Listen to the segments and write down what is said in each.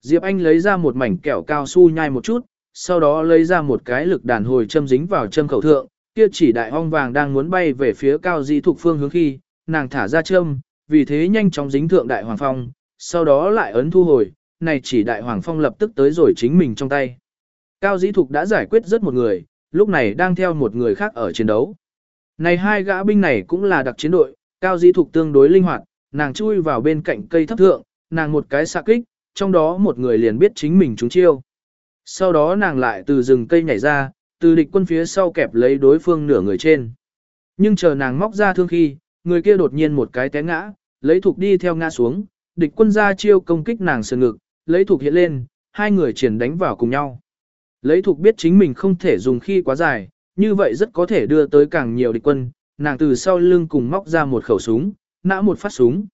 Diệp Anh lấy ra một mảnh kẹo cao su nhai một chút, sau đó lấy ra một cái lực đàn hồi châm dính vào châm khẩu thượng, kia chỉ đại ong vàng đang muốn bay về phía cao dĩ thuộc phương hướng khi, nàng thả ra châm, vì thế nhanh chóng dính thượng đại hoàng phong, sau đó lại ấn thu hồi, này chỉ đại hoàng phong lập tức tới rồi chính mình trong tay. Cao dĩ thục đã giải quyết rất một người, lúc này đang theo một người khác ở chiến đấu. Này hai gã binh này cũng là đặc chiến đội, cao dĩ thục tương đối linh hoạt, nàng chui vào bên cạnh cây thấp thượng, nàng một cái xạ kích, trong đó một người liền biết chính mình trúng chiêu. Sau đó nàng lại từ rừng cây nhảy ra, từ địch quân phía sau kẹp lấy đối phương nửa người trên. Nhưng chờ nàng móc ra thương khi, người kia đột nhiên một cái té ngã, lấy thục đi theo ngã xuống, địch quân ra chiêu công kích nàng sườn ngực, lấy thục hiện lên, hai người triển đánh vào cùng nhau. Lấy thục biết chính mình không thể dùng khi quá dài, như vậy rất có thể đưa tới càng nhiều địch quân, nàng từ sau lưng cùng móc ra một khẩu súng, nã một phát súng.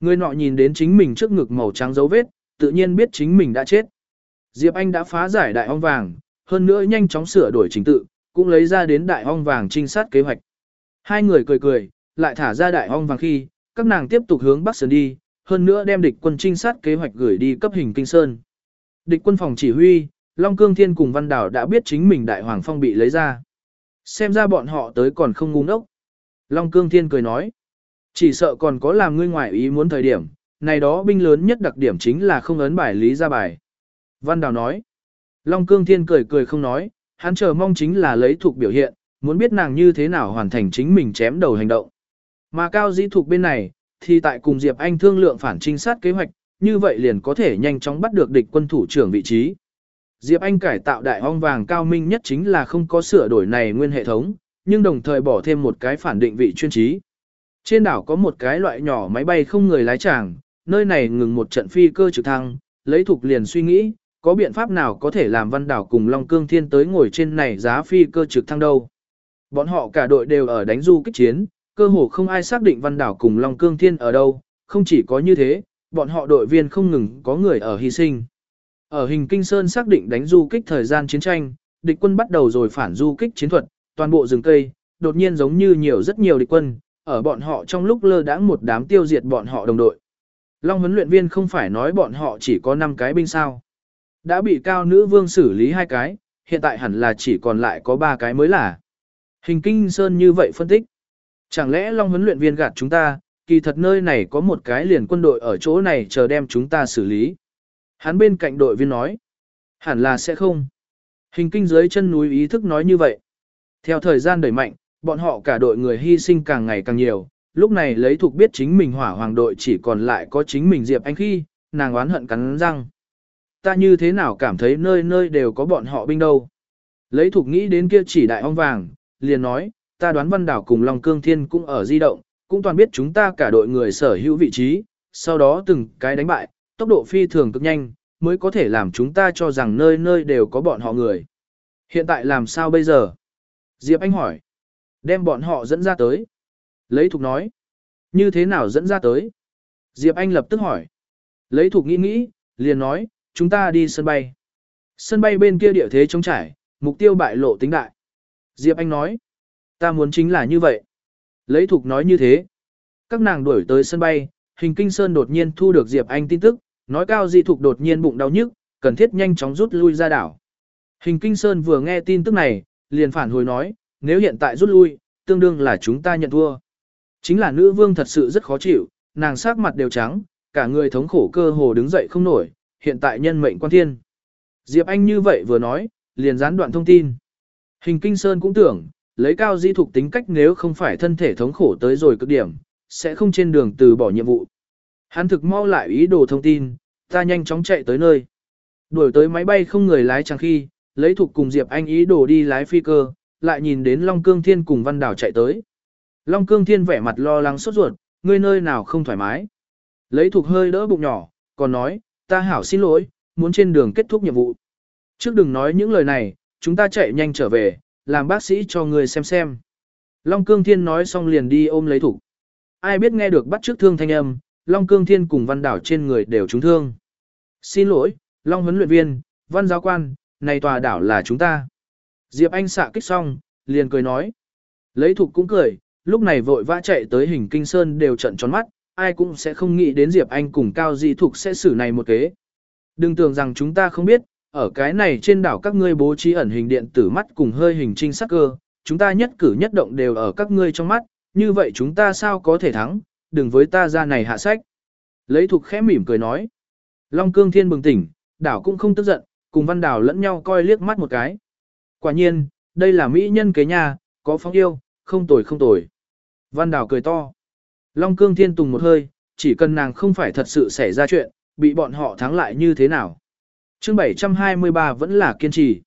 Người nọ nhìn đến chính mình trước ngực màu trắng dấu vết, tự nhiên biết chính mình đã chết. Diệp Anh đã phá giải đại ong vàng, hơn nữa nhanh chóng sửa đổi trình tự, cũng lấy ra đến đại ong vàng trinh sát kế hoạch. Hai người cười cười, lại thả ra đại ong vàng khi, các nàng tiếp tục hướng Bắc Sơn đi, hơn nữa đem địch quân trinh sát kế hoạch gửi đi cấp hình kinh sơn. Địch quân phòng chỉ huy, Long Cương Thiên cùng Văn Đảo đã biết chính mình đại hoàng phong bị lấy ra. Xem ra bọn họ tới còn không ngu ngốc. Long Cương Thiên cười nói, chỉ sợ còn có làm ngươi ngoại ý muốn thời điểm, này đó binh lớn nhất đặc điểm chính là không ấn bài lý ra bài. Văn Đào nói, Long Cương Thiên cười cười không nói, hắn chờ mong chính là lấy thuộc biểu hiện, muốn biết nàng như thế nào hoàn thành chính mình chém đầu hành động. Mà cao dĩ thuộc bên này, thì tại cùng Diệp Anh thương lượng phản trinh sát kế hoạch, như vậy liền có thể nhanh chóng bắt được địch quân thủ trưởng vị trí. Diệp Anh cải tạo đại ong vàng cao minh nhất chính là không có sửa đổi này nguyên hệ thống, nhưng đồng thời bỏ thêm một cái phản định vị chuyên trí. Trên đảo có một cái loại nhỏ máy bay không người lái chàng, nơi này ngừng một trận phi cơ trực thăng, lấy thuộc liền suy nghĩ, có biện pháp nào có thể làm văn đảo cùng Long Cương Thiên tới ngồi trên này giá phi cơ trực thăng đâu. Bọn họ cả đội đều ở đánh du kích chiến, cơ hồ không ai xác định văn đảo cùng Long Cương Thiên ở đâu, không chỉ có như thế, bọn họ đội viên không ngừng có người ở hy sinh. Ở hình kinh sơn xác định đánh du kích thời gian chiến tranh, địch quân bắt đầu rồi phản du kích chiến thuật, toàn bộ rừng cây, đột nhiên giống như nhiều rất nhiều địch quân, ở bọn họ trong lúc lơ đãng một đám tiêu diệt bọn họ đồng đội. Long huấn luyện viên không phải nói bọn họ chỉ có 5 cái binh sao. Đã bị cao nữ vương xử lý hai cái, hiện tại hẳn là chỉ còn lại có 3 cái mới là. Hình kinh sơn như vậy phân tích. Chẳng lẽ Long huấn luyện viên gạt chúng ta, kỳ thật nơi này có một cái liền quân đội ở chỗ này chờ đem chúng ta xử lý. Hắn bên cạnh đội viên nói. Hẳn là sẽ không. Hình kinh dưới chân núi ý thức nói như vậy. Theo thời gian đẩy mạnh, bọn họ cả đội người hy sinh càng ngày càng nhiều, lúc này lấy thuộc biết chính mình hỏa hoàng đội chỉ còn lại có chính mình Diệp Anh khi, nàng oán hận cắn răng. Ta như thế nào cảm thấy nơi nơi đều có bọn họ binh đâu. Lấy thuộc nghĩ đến kia chỉ đại ong vàng, liền nói, ta đoán văn đảo cùng Long Cương Thiên cũng ở di động, cũng toàn biết chúng ta cả đội người sở hữu vị trí, sau đó từng cái đánh bại, tốc độ phi thường cực nhanh, mới có thể làm chúng ta cho rằng nơi nơi đều có bọn họ người. Hiện tại làm sao bây giờ? Diệp Anh hỏi. Đem bọn họ dẫn ra tới. Lấy thục nói. Như thế nào dẫn ra tới? Diệp Anh lập tức hỏi. Lấy thục nghĩ nghĩ, liền nói, chúng ta đi sân bay. Sân bay bên kia địa thế trống trải, mục tiêu bại lộ tính đại. Diệp Anh nói. Ta muốn chính là như vậy. Lấy thục nói như thế. Các nàng đuổi tới sân bay, hình kinh sơn đột nhiên thu được Diệp Anh tin tức, nói cao dị thục đột nhiên bụng đau nhức, cần thiết nhanh chóng rút lui ra đảo. Hình kinh sơn vừa nghe tin tức này, liền phản hồi nói, nếu hiện tại rút lui, tương đương là chúng ta nhận thua. Chính là nữ vương thật sự rất khó chịu, nàng sắc mặt đều trắng, cả người thống khổ cơ hồ đứng dậy không nổi, hiện tại nhân mệnh quan thiên. Diệp Anh như vậy vừa nói, liền gián đoạn thông tin. Hình kinh sơn cũng tưởng, lấy cao di thuộc tính cách nếu không phải thân thể thống khổ tới rồi cực điểm, sẽ không trên đường từ bỏ nhiệm vụ. Hắn thực mau lại ý đồ thông tin, ta nhanh chóng chạy tới nơi. Đuổi tới máy bay không người lái chẳng khi, lấy thuộc cùng Diệp Anh ý đồ đi lái phi cơ, lại nhìn đến Long Cương Thiên cùng Văn Đảo chạy tới. Long Cương Thiên vẻ mặt lo lắng sốt ruột, ngươi nơi nào không thoải mái. Lấy Thuộc hơi đỡ bụng nhỏ, còn nói, ta hảo xin lỗi, muốn trên đường kết thúc nhiệm vụ. Trước đừng nói những lời này, chúng ta chạy nhanh trở về, làm bác sĩ cho người xem xem. Long Cương Thiên nói xong liền đi ôm lấy thủ. Ai biết nghe được bắt trước thương thanh âm, Long Cương Thiên cùng văn đảo trên người đều trúng thương. Xin lỗi, Long huấn luyện viên, văn giáo quan, này tòa đảo là chúng ta. Diệp Anh xạ kích xong, liền cười nói. Lấy thục cũng cười, lúc này vội vã chạy tới hình kinh sơn đều trận tròn mắt, ai cũng sẽ không nghĩ đến Diệp Anh cùng Cao Di Thục sẽ xử này một kế. Đừng tưởng rằng chúng ta không biết, ở cái này trên đảo các ngươi bố trí ẩn hình điện tử mắt cùng hơi hình trinh sắc cơ, chúng ta nhất cử nhất động đều ở các ngươi trong mắt, như vậy chúng ta sao có thể thắng, đừng với ta ra này hạ sách. Lấy thục khẽ mỉm cười nói. Long cương thiên bừng tỉnh, đảo cũng không tức giận, cùng văn đảo lẫn nhau coi liếc mắt một cái. Quả nhiên, đây là mỹ nhân kế nhà, có phóng yêu, không tồi không tồi. Văn Đào cười to. Long cương thiên tùng một hơi, chỉ cần nàng không phải thật sự xảy ra chuyện, bị bọn họ thắng lại như thế nào. chương 723 vẫn là kiên trì.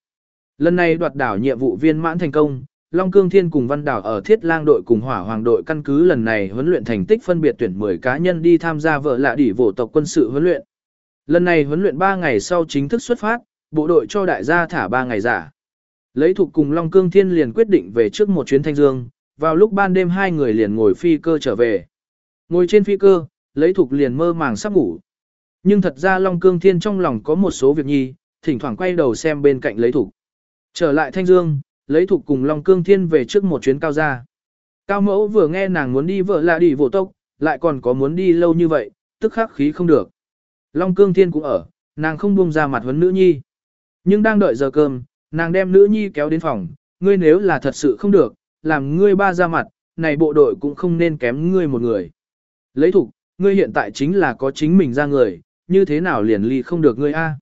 Lần này đoạt đảo nhiệm vụ viên mãn thành công, Long Cương Thiên cùng Văn Đảo ở Thiết Lang đội cùng Hỏa Hoàng đội căn cứ lần này huấn luyện thành tích phân biệt tuyển 10 cá nhân đi tham gia vợ lạ đỉ vổ tộc quân sự huấn luyện. Lần này huấn luyện 3 ngày sau chính thức xuất phát, bộ đội cho đại gia thả 3 ngày giả. Lấy thuộc cùng Long Cương Thiên liền quyết định về trước một chuyến thanh dương, vào lúc ban đêm hai người liền ngồi phi cơ trở về. Ngồi trên phi cơ, lấy thục liền mơ màng sắp ngủ. Nhưng thật ra Long Cương Thiên trong lòng có một số việc nhi, thỉnh thoảng quay đầu xem bên cạnh lấy thủ. Trở lại Thanh Dương, lấy thủ cùng Long Cương Thiên về trước một chuyến cao gia Cao mẫu vừa nghe nàng muốn đi vợ là đi vô tốc, lại còn có muốn đi lâu như vậy, tức khắc khí không được. Long Cương Thiên cũng ở, nàng không buông ra mặt huấn nữ nhi. Nhưng đang đợi giờ cơm, nàng đem nữ nhi kéo đến phòng, ngươi nếu là thật sự không được, làm ngươi ba ra mặt, này bộ đội cũng không nên kém ngươi một người. Lấy thủ, ngươi hiện tại chính là có chính mình ra người, như thế nào liền ly không được ngươi a?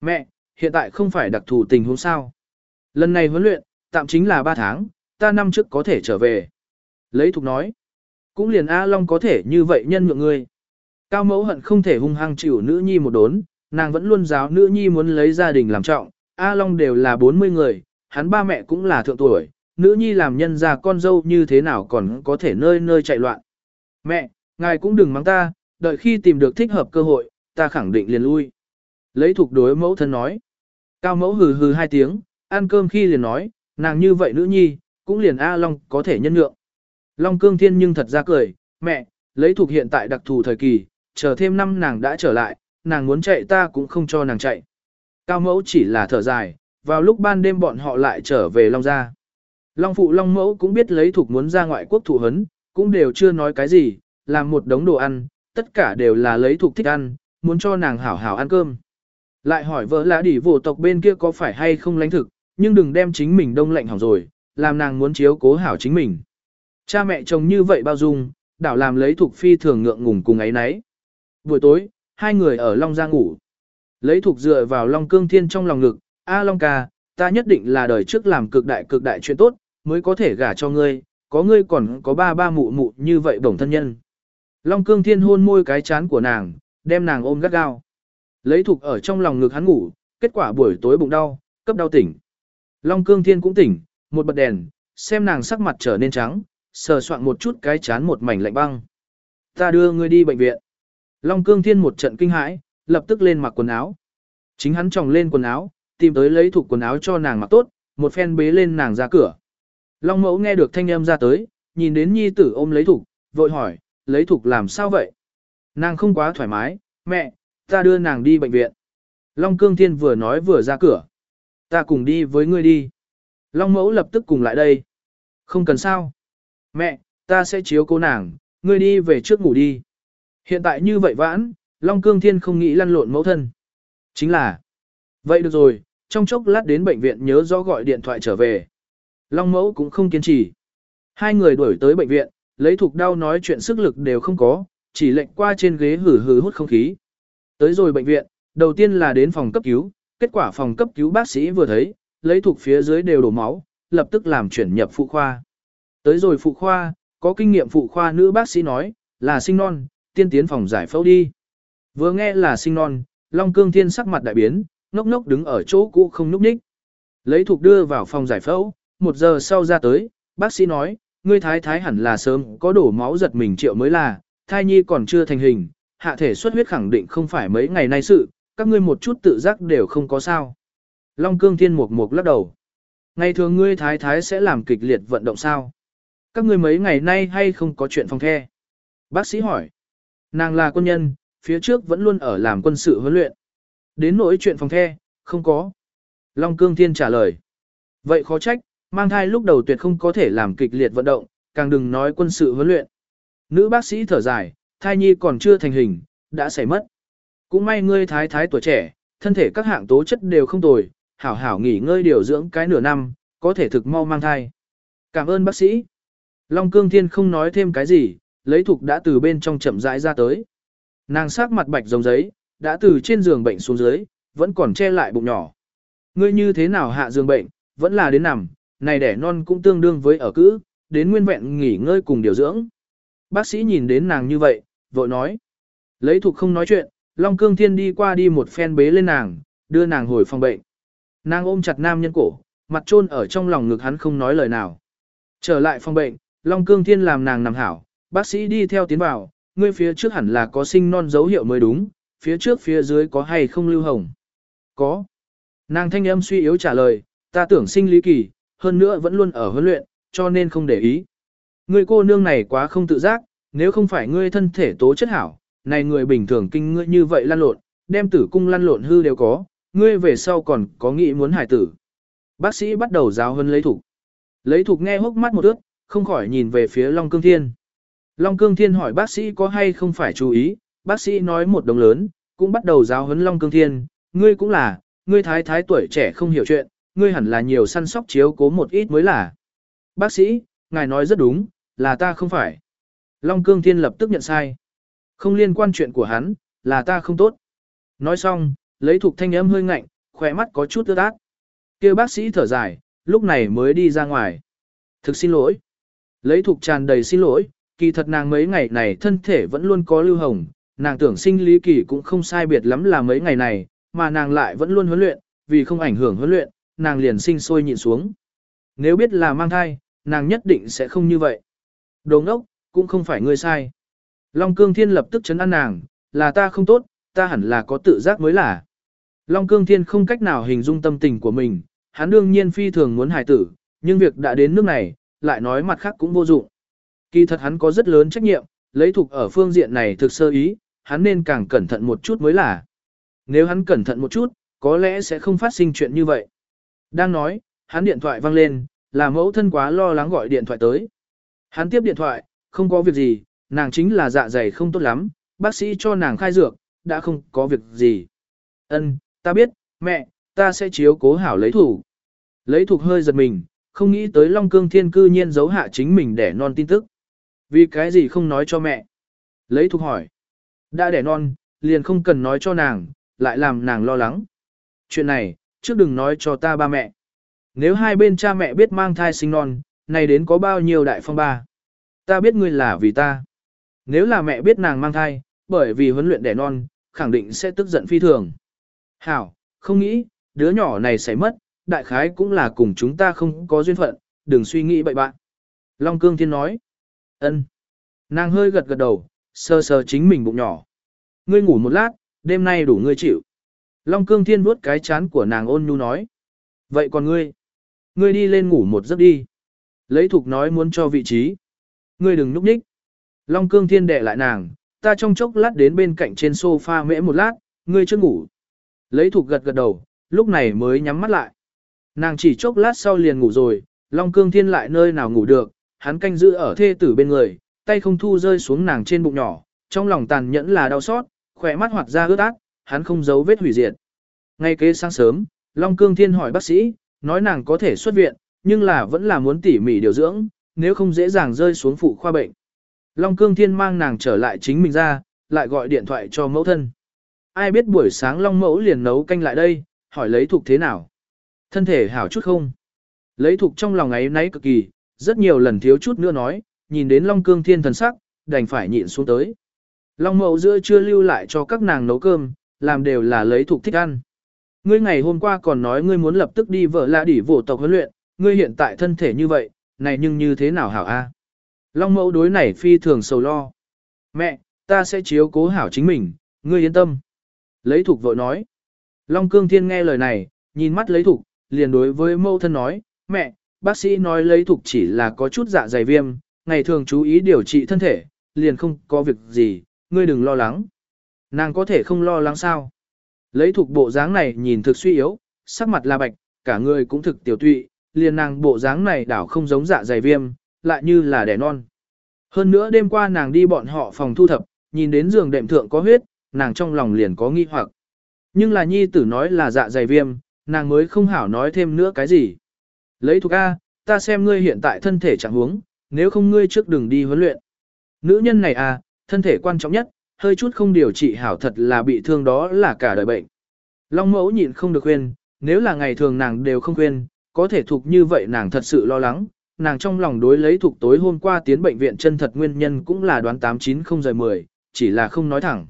Mẹ, hiện tại không phải đặc thù tình huống sao. Lần này huấn luyện, tạm chính là 3 tháng, ta năm trước có thể trở về. Lấy thục nói, cũng liền A Long có thể như vậy nhân nhượng ngươi. Cao mẫu hận không thể hung hăng chịu nữ nhi một đốn, nàng vẫn luôn giáo nữ nhi muốn lấy gia đình làm trọng, A Long đều là 40 người, hắn ba mẹ cũng là thượng tuổi, nữ nhi làm nhân ra con dâu như thế nào còn có thể nơi nơi chạy loạn. Mẹ, ngài cũng đừng mắng ta, đợi khi tìm được thích hợp cơ hội, ta khẳng định liền lui. Lấy thuộc đối mẫu thân nói. Cao mẫu hừ hừ hai tiếng, ăn cơm khi liền nói, nàng như vậy nữ nhi, cũng liền A Long có thể nhân nhượng. Long cương thiên nhưng thật ra cười, mẹ, lấy thuộc hiện tại đặc thù thời kỳ, chờ thêm năm nàng đã trở lại, nàng muốn chạy ta cũng không cho nàng chạy. Cao mẫu chỉ là thở dài, vào lúc ban đêm bọn họ lại trở về Long gia. Long phụ Long mẫu cũng biết lấy thuộc muốn ra ngoại quốc thủ hấn, cũng đều chưa nói cái gì, làm một đống đồ ăn, tất cả đều là lấy thuộc thích ăn, muốn cho nàng hảo hảo ăn cơm. Lại hỏi vợ lã đỉ vô tộc bên kia có phải hay không lãnh thực, nhưng đừng đem chính mình đông lạnh hỏng rồi, làm nàng muốn chiếu cố hảo chính mình. Cha mẹ chồng như vậy bao dung, đảo làm lấy thuộc phi thường ngượng ngùng cùng ấy nấy. Buổi tối, hai người ở Long Giang ngủ. Lấy thuộc dựa vào Long Cương Thiên trong lòng ngực, A Long ca, ta nhất định là đời trước làm cực đại cực đại chuyện tốt, mới có thể gả cho ngươi, có ngươi còn có ba ba mụ mụ như vậy bổng thân nhân. Long Cương Thiên hôn môi cái chán của nàng, đem nàng ôm gắt gao. Lấy thục ở trong lòng ngực hắn ngủ, kết quả buổi tối bụng đau, cấp đau tỉnh. Long Cương Thiên cũng tỉnh, một bật đèn, xem nàng sắc mặt trở nên trắng, sờ soạn một chút cái chán một mảnh lạnh băng. Ta đưa ngươi đi bệnh viện. Long Cương Thiên một trận kinh hãi, lập tức lên mặc quần áo. Chính hắn tròng lên quần áo, tìm tới lấy thục quần áo cho nàng mặc tốt, một phen bế lên nàng ra cửa. Long mẫu nghe được thanh âm ra tới, nhìn đến nhi tử ôm lấy thục, vội hỏi, lấy thục làm sao vậy? Nàng không quá thoải mái, mẹ, ta đưa nàng đi bệnh viện. Long Cương Thiên vừa nói vừa ra cửa. Ta cùng đi với ngươi đi. Long Mẫu lập tức cùng lại đây. Không cần sao. Mẹ, ta sẽ chiếu cố nàng, ngươi đi về trước ngủ đi. Hiện tại như vậy vãn, Long Cương Thiên không nghĩ lăn lộn mẫu thân. Chính là. Vậy được rồi, trong chốc lát đến bệnh viện nhớ rõ gọi điện thoại trở về. Long Mẫu cũng không kiên trì. Hai người đuổi tới bệnh viện, lấy thuộc đau nói chuyện sức lực đều không có, chỉ lệnh qua trên ghế hử hử hút không khí. Tới rồi bệnh viện, đầu tiên là đến phòng cấp cứu, kết quả phòng cấp cứu bác sĩ vừa thấy, lấy thuộc phía dưới đều đổ máu, lập tức làm chuyển nhập phụ khoa. Tới rồi phụ khoa, có kinh nghiệm phụ khoa nữ bác sĩ nói, là sinh non, tiên tiến phòng giải phẫu đi. Vừa nghe là sinh non, Long Cương Thiên sắc mặt đại biến, ngốc ngốc đứng ở chỗ cũ không núp ních. Lấy thuộc đưa vào phòng giải phẫu, một giờ sau ra tới, bác sĩ nói, ngươi thái thái hẳn là sớm có đổ máu giật mình triệu mới là, thai nhi còn chưa thành hình, hạ thể xuất huyết khẳng định không phải mấy ngày nay sự, các ngươi một chút tự giác đều không có sao. Long cương thiên mục mục lắc đầu. Ngày thường ngươi thái thái sẽ làm kịch liệt vận động sao? Các ngươi mấy ngày nay hay không có chuyện phòng the? Bác sĩ hỏi. Nàng là quân nhân, phía trước vẫn luôn ở làm quân sự huấn luyện. Đến nỗi chuyện phòng the, không có. Long cương thiên trả lời. Vậy khó trách, mang thai lúc đầu tuyệt không có thể làm kịch liệt vận động, càng đừng nói quân sự huấn luyện. Nữ bác sĩ thở dài, thai nhi còn chưa thành hình, đã xảy mất. Cũng may ngươi thái thái tuổi trẻ, thân thể các hạng tố chất đều không tồi, hảo hảo nghỉ ngơi điều dưỡng cái nửa năm, có thể thực mau mang thai. Cảm ơn bác sĩ. Long Cương Thiên không nói thêm cái gì, lấy thục đã từ bên trong chậm rãi ra tới. Nàng sắc mặt bạch giống giấy, đã từ trên giường bệnh xuống dưới, vẫn còn che lại bụng nhỏ. Ngươi như thế nào hạ giường bệnh, vẫn là đến nằm, này đẻ non cũng tương đương với ở cữ, đến nguyên vẹn nghỉ ngơi cùng điều dưỡng. Bác sĩ nhìn đến nàng như vậy, vội nói. Lấy thuộc không nói chuyện, Long Cương Thiên đi qua đi một phen bế lên nàng, đưa nàng hồi phòng bệnh. Nàng ôm chặt nam nhân cổ, mặt trôn ở trong lòng ngực hắn không nói lời nào. Trở lại phòng bệnh, Long Cương Thiên làm nàng nằm hảo, bác sĩ đi theo tiến vào, ngươi phía trước hẳn là có sinh non dấu hiệu mới đúng, phía trước phía dưới có hay không lưu hồng. Có. Nàng thanh âm suy yếu trả lời, ta tưởng sinh lý kỳ, hơn nữa vẫn luôn ở huấn luyện, cho nên không để ý. người cô nương này quá không tự giác, nếu không phải ngươi thân thể tố chất hảo, này người bình thường kinh ngươi như vậy lăn lộn, đem tử cung lăn lộn hư đều có, ngươi về sau còn có nghĩ muốn hải tử. Bác sĩ bắt đầu giáo hơn lấy thục. Lấy thục nghe hốc mắt một ướt, không khỏi nhìn về phía Long Cương Thiên. Long Cương Thiên hỏi bác sĩ có hay không phải chú ý, bác sĩ nói một đồng lớn, cũng bắt đầu giáo huấn Long Cương Thiên, ngươi cũng là, ngươi thái thái tuổi trẻ không hiểu chuyện, ngươi hẳn là nhiều săn sóc chiếu cố một ít mới là. Bác sĩ, ngài nói rất đúng, là ta không phải. Long Cương Thiên lập tức nhận sai. Không liên quan chuyện của hắn, là ta không tốt. Nói xong, lấy thuộc thanh âm hơi ngạnh, khỏe mắt có chút ướt át. Kêu bác sĩ thở dài, lúc này mới đi ra ngoài. Thực xin lỗi. Lấy thuộc tràn đầy xin lỗi, kỳ thật nàng mấy ngày này thân thể vẫn luôn có lưu hồng, nàng tưởng sinh lý kỳ cũng không sai biệt lắm là mấy ngày này, mà nàng lại vẫn luôn huấn luyện, vì không ảnh hưởng huấn luyện, nàng liền sinh sôi nhịn xuống. Nếu biết là mang thai, nàng nhất định sẽ không như vậy. Đồ ngốc, cũng không phải ngươi sai. Long Cương Thiên lập tức chấn an nàng, là ta không tốt, ta hẳn là có tự giác mới là. Long Cương Thiên không cách nào hình dung tâm tình của mình, hắn đương nhiên phi thường muốn hài tử, nhưng việc đã đến nước này, lại nói mặt khác cũng vô dụng. Kỳ thật hắn có rất lớn trách nhiệm, lấy thuộc ở phương diện này thực sơ ý, hắn nên càng cẩn thận một chút mới là. Nếu hắn cẩn thận một chút, có lẽ sẽ không phát sinh chuyện như vậy. Đang nói, hắn điện thoại vang lên, là mẫu thân quá lo lắng gọi điện thoại tới. Hắn tiếp điện thoại, không có việc gì, nàng chính là dạ dày không tốt lắm, bác sĩ cho nàng khai dược, đã không có việc gì. Ân, ta biết, mẹ, ta sẽ chiếu cố hảo lấy thủ. Lấy thuộc hơi giật mình, không nghĩ tới Long Cương Thiên cư nhiên giấu hạ chính mình để non tin tức. Vì cái gì không nói cho mẹ? Lấy thuộc hỏi. Đã đẻ non, liền không cần nói cho nàng, lại làm nàng lo lắng. Chuyện này, trước đừng nói cho ta ba mẹ. Nếu hai bên cha mẹ biết mang thai sinh non, này đến có bao nhiêu đại phong ba. Ta biết ngươi là vì ta. Nếu là mẹ biết nàng mang thai, bởi vì huấn luyện đẻ non, khẳng định sẽ tức giận phi thường. Hảo, không nghĩ, đứa nhỏ này sẽ mất, đại khái cũng là cùng chúng ta không có duyên phận, đừng suy nghĩ bậy bạn. Long Cương Thiên nói. ân. Nàng hơi gật gật đầu, sơ sơ chính mình bụng nhỏ. Ngươi ngủ một lát, đêm nay đủ ngươi chịu. Long Cương Thiên vuốt cái chán của nàng ôn nhu nói. Vậy còn ngươi? Ngươi đi lên ngủ một giấc đi. Lấy thục nói muốn cho vị trí. Ngươi đừng núp nhích. Long Cương Thiên đẻ lại nàng, ta trong chốc lát đến bên cạnh trên sofa mễ một lát, ngươi chưa ngủ. Lấy thục gật gật đầu, lúc này mới nhắm mắt lại. Nàng chỉ chốc lát sau liền ngủ rồi, Long Cương Thiên lại nơi nào ngủ được, hắn canh giữ ở thê tử bên người, tay không thu rơi xuống nàng trên bụng nhỏ, trong lòng tàn nhẫn là đau xót, khỏe mắt hoạt ra ướt át, hắn không giấu vết hủy diệt. Ngay kế sáng sớm, Long Cương Thiên hỏi bác sĩ, nói nàng có thể xuất viện, nhưng là vẫn là muốn tỉ mỉ điều dưỡng, nếu không dễ dàng rơi xuống phụ khoa bệnh. Long Cương Thiên mang nàng trở lại chính mình ra, lại gọi điện thoại cho mẫu thân. Ai biết buổi sáng Long Mẫu liền nấu canh lại đây, hỏi lấy thuộc thế nào. Thân thể hảo chút không? Lấy thuộc trong lòng ấy nấy cực kỳ, rất nhiều lần thiếu chút nữa nói, nhìn đến Long Cương Thiên thần sắc, đành phải nhịn xuống tới. Long Mẫu giữa chưa lưu lại cho các nàng nấu cơm, làm đều là lấy thuộc thích ăn. Ngươi ngày hôm qua còn nói ngươi muốn lập tức đi vợ lạ đỉ vổ tộc huấn luyện, ngươi hiện tại thân thể như vậy, này nhưng như thế nào hảo a? Long mẫu đối này phi thường sầu lo. Mẹ, ta sẽ chiếu cố hảo chính mình, ngươi yên tâm. Lấy thục vội nói. Long cương thiên nghe lời này, nhìn mắt lấy thục, liền đối với mẫu thân nói, mẹ, bác sĩ nói lấy thục chỉ là có chút dạ dày viêm, ngày thường chú ý điều trị thân thể, liền không có việc gì, ngươi đừng lo lắng. Nàng có thể không lo lắng sao? Lấy thuộc bộ dáng này nhìn thực suy yếu, sắc mặt là bạch, cả người cũng thực tiểu tụy, liền nàng bộ dáng này đảo không giống dạ dày viêm, lại như là đẻ non. Hơn nữa đêm qua nàng đi bọn họ phòng thu thập, nhìn đến giường đệm thượng có huyết, nàng trong lòng liền có nghi hoặc. Nhưng là nhi tử nói là dạ dày viêm, nàng mới không hảo nói thêm nữa cái gì. Lấy thuộc A, ta xem ngươi hiện tại thân thể chẳng huống, nếu không ngươi trước đừng đi huấn luyện. Nữ nhân này à, thân thể quan trọng nhất, hơi chút không điều trị hảo thật là bị thương đó là cả đời bệnh. Long mẫu nhịn không được khuyên, nếu là ngày thường nàng đều không khuyên, có thể thuộc như vậy nàng thật sự lo lắng, nàng trong lòng đối lấy thuộc tối hôm qua tiến bệnh viện chân thật nguyên nhân cũng là đoán 890 giờ 10, chỉ là không nói thẳng.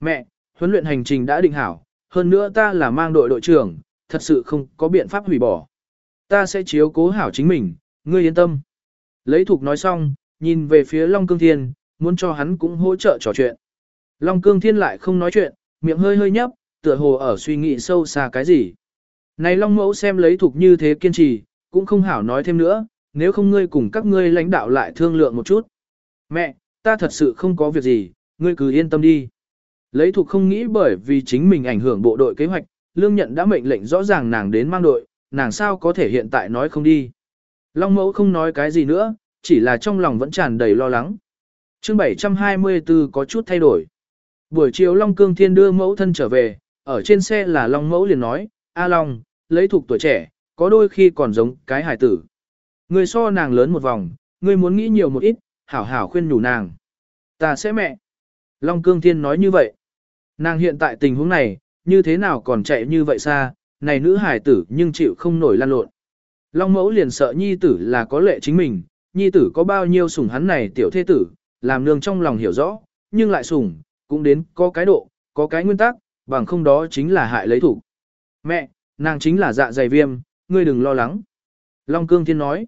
Mẹ, huấn luyện hành trình đã định hảo, hơn nữa ta là mang đội đội trưởng, thật sự không có biện pháp hủy bỏ. Ta sẽ chiếu cố hảo chính mình, ngươi yên tâm. Lấy thục nói xong, nhìn về phía Long Cương Thiên, muốn cho hắn cũng hỗ trợ trò chuyện. Long Cương Thiên lại không nói chuyện, miệng hơi hơi nhấp, tựa hồ ở suy nghĩ sâu xa cái gì. Này Long Mẫu xem lấy thục như thế kiên trì, cũng không hảo nói thêm nữa, nếu không ngươi cùng các ngươi lãnh đạo lại thương lượng một chút. Mẹ, ta thật sự không có việc gì, ngươi cứ yên tâm đi. Lấy thuộc không nghĩ bởi vì chính mình ảnh hưởng bộ đội kế hoạch, lương nhận đã mệnh lệnh rõ ràng nàng đến mang đội, nàng sao có thể hiện tại nói không đi. Long mẫu không nói cái gì nữa, chỉ là trong lòng vẫn tràn đầy lo lắng. chương 724 có chút thay đổi. Buổi chiều Long Cương Thiên đưa mẫu thân trở về, ở trên xe là Long mẫu liền nói, A Long, lấy thuộc tuổi trẻ, có đôi khi còn giống cái hài tử. Người so nàng lớn một vòng, người muốn nghĩ nhiều một ít, hảo hảo khuyên nhủ nàng. Ta sẽ mẹ. Long Cương Thiên nói như vậy. Nàng hiện tại tình huống này, như thế nào còn chạy như vậy xa, này nữ hài tử nhưng chịu không nổi lan lộn. Long mẫu liền sợ nhi tử là có lệ chính mình, nhi tử có bao nhiêu sủng hắn này tiểu thế tử, làm nương trong lòng hiểu rõ, nhưng lại sủng, cũng đến có cái độ, có cái nguyên tắc, bằng không đó chính là hại lấy thủ. Mẹ, nàng chính là dạ dày viêm, ngươi đừng lo lắng. Long cương thiên nói,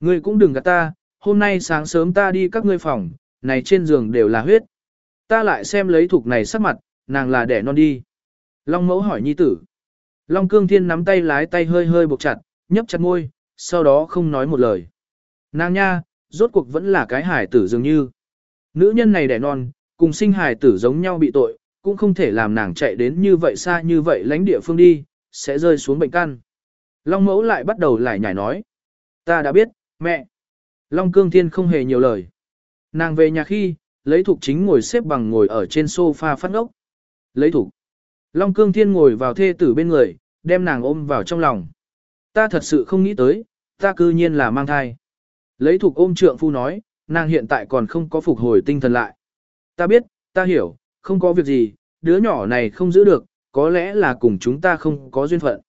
ngươi cũng đừng gạt ta, hôm nay sáng sớm ta đi các ngươi phòng, này trên giường đều là huyết. Ta lại xem lấy thuộc này sắc mặt, nàng là đẻ non đi. Long mẫu hỏi nhi tử. Long cương thiên nắm tay lái tay hơi hơi buộc chặt, nhấp chặt môi, sau đó không nói một lời. Nàng nha, rốt cuộc vẫn là cái hải tử dường như. Nữ nhân này đẻ non, cùng sinh hài tử giống nhau bị tội, cũng không thể làm nàng chạy đến như vậy xa như vậy lánh địa phương đi, sẽ rơi xuống bệnh căn. Long mẫu lại bắt đầu lại nhảy nói. Ta đã biết, mẹ. Long cương thiên không hề nhiều lời. Nàng về nhà khi, lấy thục chính ngồi xếp bằng ngồi ở trên sofa phát ngốc. Lấy thục. Long cương thiên ngồi vào thê tử bên người, đem nàng ôm vào trong lòng. Ta thật sự không nghĩ tới, ta cư nhiên là mang thai. Lấy thục ôm trượng phu nói, nàng hiện tại còn không có phục hồi tinh thần lại. Ta biết, ta hiểu, không có việc gì, đứa nhỏ này không giữ được, có lẽ là cùng chúng ta không có duyên phận.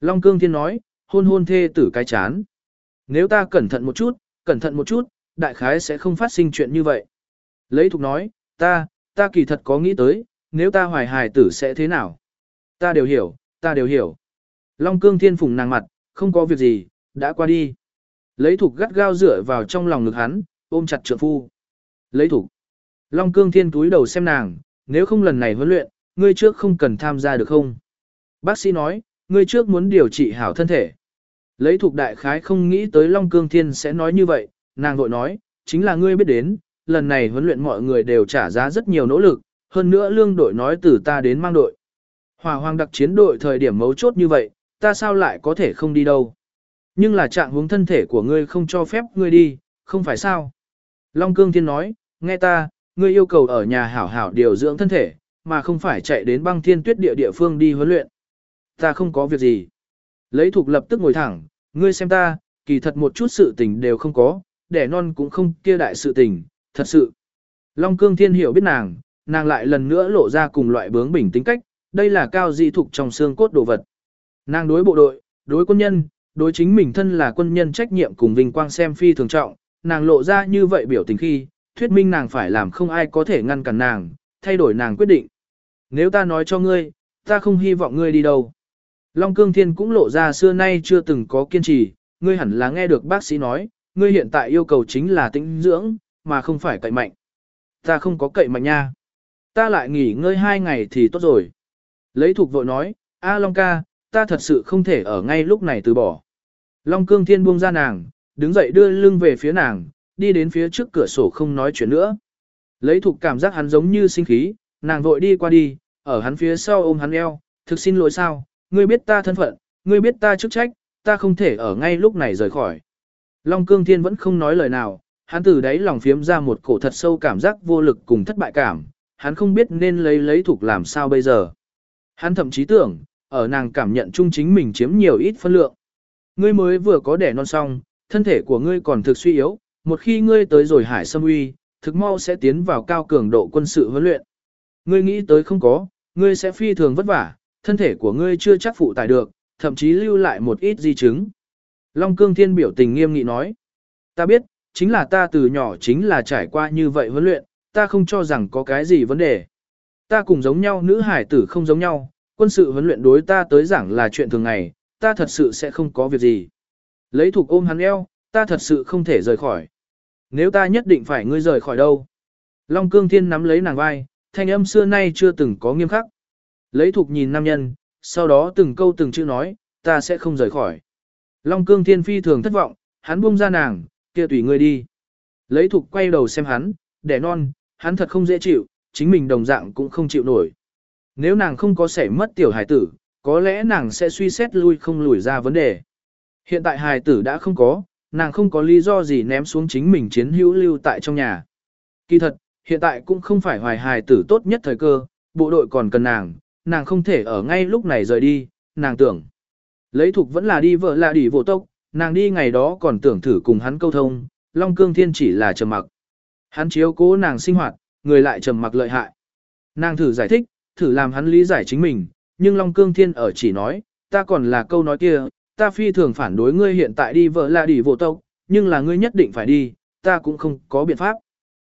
Long cương thiên nói, hôn hôn thê tử cái chán. Nếu ta cẩn thận một chút, cẩn thận một chút, đại khái sẽ không phát sinh chuyện như vậy. Lấy thục nói, ta, ta kỳ thật có nghĩ tới, nếu ta hoài hài tử sẽ thế nào? Ta đều hiểu, ta đều hiểu. Long cương thiên phùng nàng mặt, không có việc gì, đã qua đi. Lấy thục gắt gao dựa vào trong lòng ngực hắn, ôm chặt trượng phu. Lấy thục. Long cương thiên túi đầu xem nàng, nếu không lần này huấn luyện, ngươi trước không cần tham gia được không? Bác sĩ nói, ngươi trước muốn điều trị hảo thân thể. Lấy thuộc đại khái không nghĩ tới Long cương thiên sẽ nói như vậy, nàng vội nói, chính là ngươi biết đến, lần này huấn luyện mọi người đều trả giá rất nhiều nỗ lực, hơn nữa lương đội nói từ ta đến mang đội. Hòa hoàng đặc chiến đội thời điểm mấu chốt như vậy, ta sao lại có thể không đi đâu. Nhưng là trạng huống thân thể của ngươi không cho phép ngươi đi, không phải sao. Long Cương Thiên nói, nghe ta, ngươi yêu cầu ở nhà hảo hảo điều dưỡng thân thể, mà không phải chạy đến băng thiên tuyết địa địa phương đi huấn luyện. Ta không có việc gì. Lấy thục lập tức ngồi thẳng, ngươi xem ta, kỳ thật một chút sự tình đều không có, đẻ non cũng không kia đại sự tình, thật sự. Long Cương Thiên hiểu biết nàng, nàng lại lần nữa lộ ra cùng loại bướng bỉnh tính cách, đây là cao dị thục trong xương cốt đồ vật. Nàng đối bộ đội, đối quân nhân, đối chính mình thân là quân nhân trách nhiệm cùng vinh quang xem phi thường trọng, nàng lộ ra như vậy biểu tình khi, thuyết minh nàng phải làm không ai có thể ngăn cản nàng, thay đổi nàng quyết định. Nếu ta nói cho ngươi, ta không hy vọng ngươi đi đâu. Long Cương Thiên cũng lộ ra xưa nay chưa từng có kiên trì, ngươi hẳn là nghe được bác sĩ nói, ngươi hiện tại yêu cầu chính là tĩnh dưỡng, mà không phải cậy mạnh. Ta không có cậy mạnh nha. Ta lại nghỉ ngơi hai ngày thì tốt rồi. Lấy thuộc vội nói, A Long ca, ta thật sự không thể ở ngay lúc này từ bỏ. Long cương thiên buông ra nàng, đứng dậy đưa lưng về phía nàng, đi đến phía trước cửa sổ không nói chuyện nữa. Lấy thuộc cảm giác hắn giống như sinh khí, nàng vội đi qua đi, ở hắn phía sau ôm hắn eo, thực xin lỗi sao, ngươi biết ta thân phận, ngươi biết ta chức trách, ta không thể ở ngay lúc này rời khỏi. Long cương thiên vẫn không nói lời nào, hắn từ đáy lòng phiếm ra một cổ thật sâu cảm giác vô lực cùng thất bại cảm, hắn không biết nên lấy lấy thuộc làm sao bây giờ. Hắn thậm chí tưởng, ở nàng cảm nhận chung chính mình chiếm nhiều ít phân lượng. Ngươi mới vừa có đẻ non xong, thân thể của ngươi còn thực suy yếu, một khi ngươi tới rồi hải sâm uy, thực mau sẽ tiến vào cao cường độ quân sự huấn luyện. Ngươi nghĩ tới không có, ngươi sẽ phi thường vất vả, thân thể của ngươi chưa chắc phụ tải được, thậm chí lưu lại một ít di chứng. Long Cương Thiên biểu tình nghiêm nghị nói, ta biết, chính là ta từ nhỏ chính là trải qua như vậy huấn luyện, ta không cho rằng có cái gì vấn đề. Ta cùng giống nhau nữ hải tử không giống nhau, quân sự huấn luyện đối ta tới giảng là chuyện thường ngày, ta thật sự sẽ không có việc gì. Lấy thuộc ôm hắn eo, ta thật sự không thể rời khỏi. Nếu ta nhất định phải ngươi rời khỏi đâu. Long cương thiên nắm lấy nàng vai, thanh âm xưa nay chưa từng có nghiêm khắc. Lấy thục nhìn nam nhân, sau đó từng câu từng chữ nói, ta sẽ không rời khỏi. Long cương thiên phi thường thất vọng, hắn buông ra nàng, kia tùy ngươi đi. Lấy thục quay đầu xem hắn, đẻ non, hắn thật không dễ chịu, chính mình đồng dạng cũng không chịu nổi. Nếu nàng không có sẻ mất tiểu hài tử, có lẽ nàng sẽ suy xét lui không lùi ra vấn đề. Hiện tại hài tử đã không có, nàng không có lý do gì ném xuống chính mình chiến hữu lưu tại trong nhà. Kỳ thật, hiện tại cũng không phải hoài hài tử tốt nhất thời cơ, bộ đội còn cần nàng, nàng không thể ở ngay lúc này rời đi, nàng tưởng. Lấy thục vẫn là đi vợ là đi vô tốc, nàng đi ngày đó còn tưởng thử cùng hắn câu thông, Long Cương Thiên chỉ là trầm mặc. Hắn chiếu cố nàng sinh hoạt, người lại trầm mặc lợi hại. Nàng thử giải thích, thử làm hắn lý giải chính mình, nhưng Long Cương Thiên ở chỉ nói, ta còn là câu nói kia, ta phi thường phản đối ngươi hiện tại đi vợ là đi vô tộc, nhưng là ngươi nhất định phải đi, ta cũng không có biện pháp.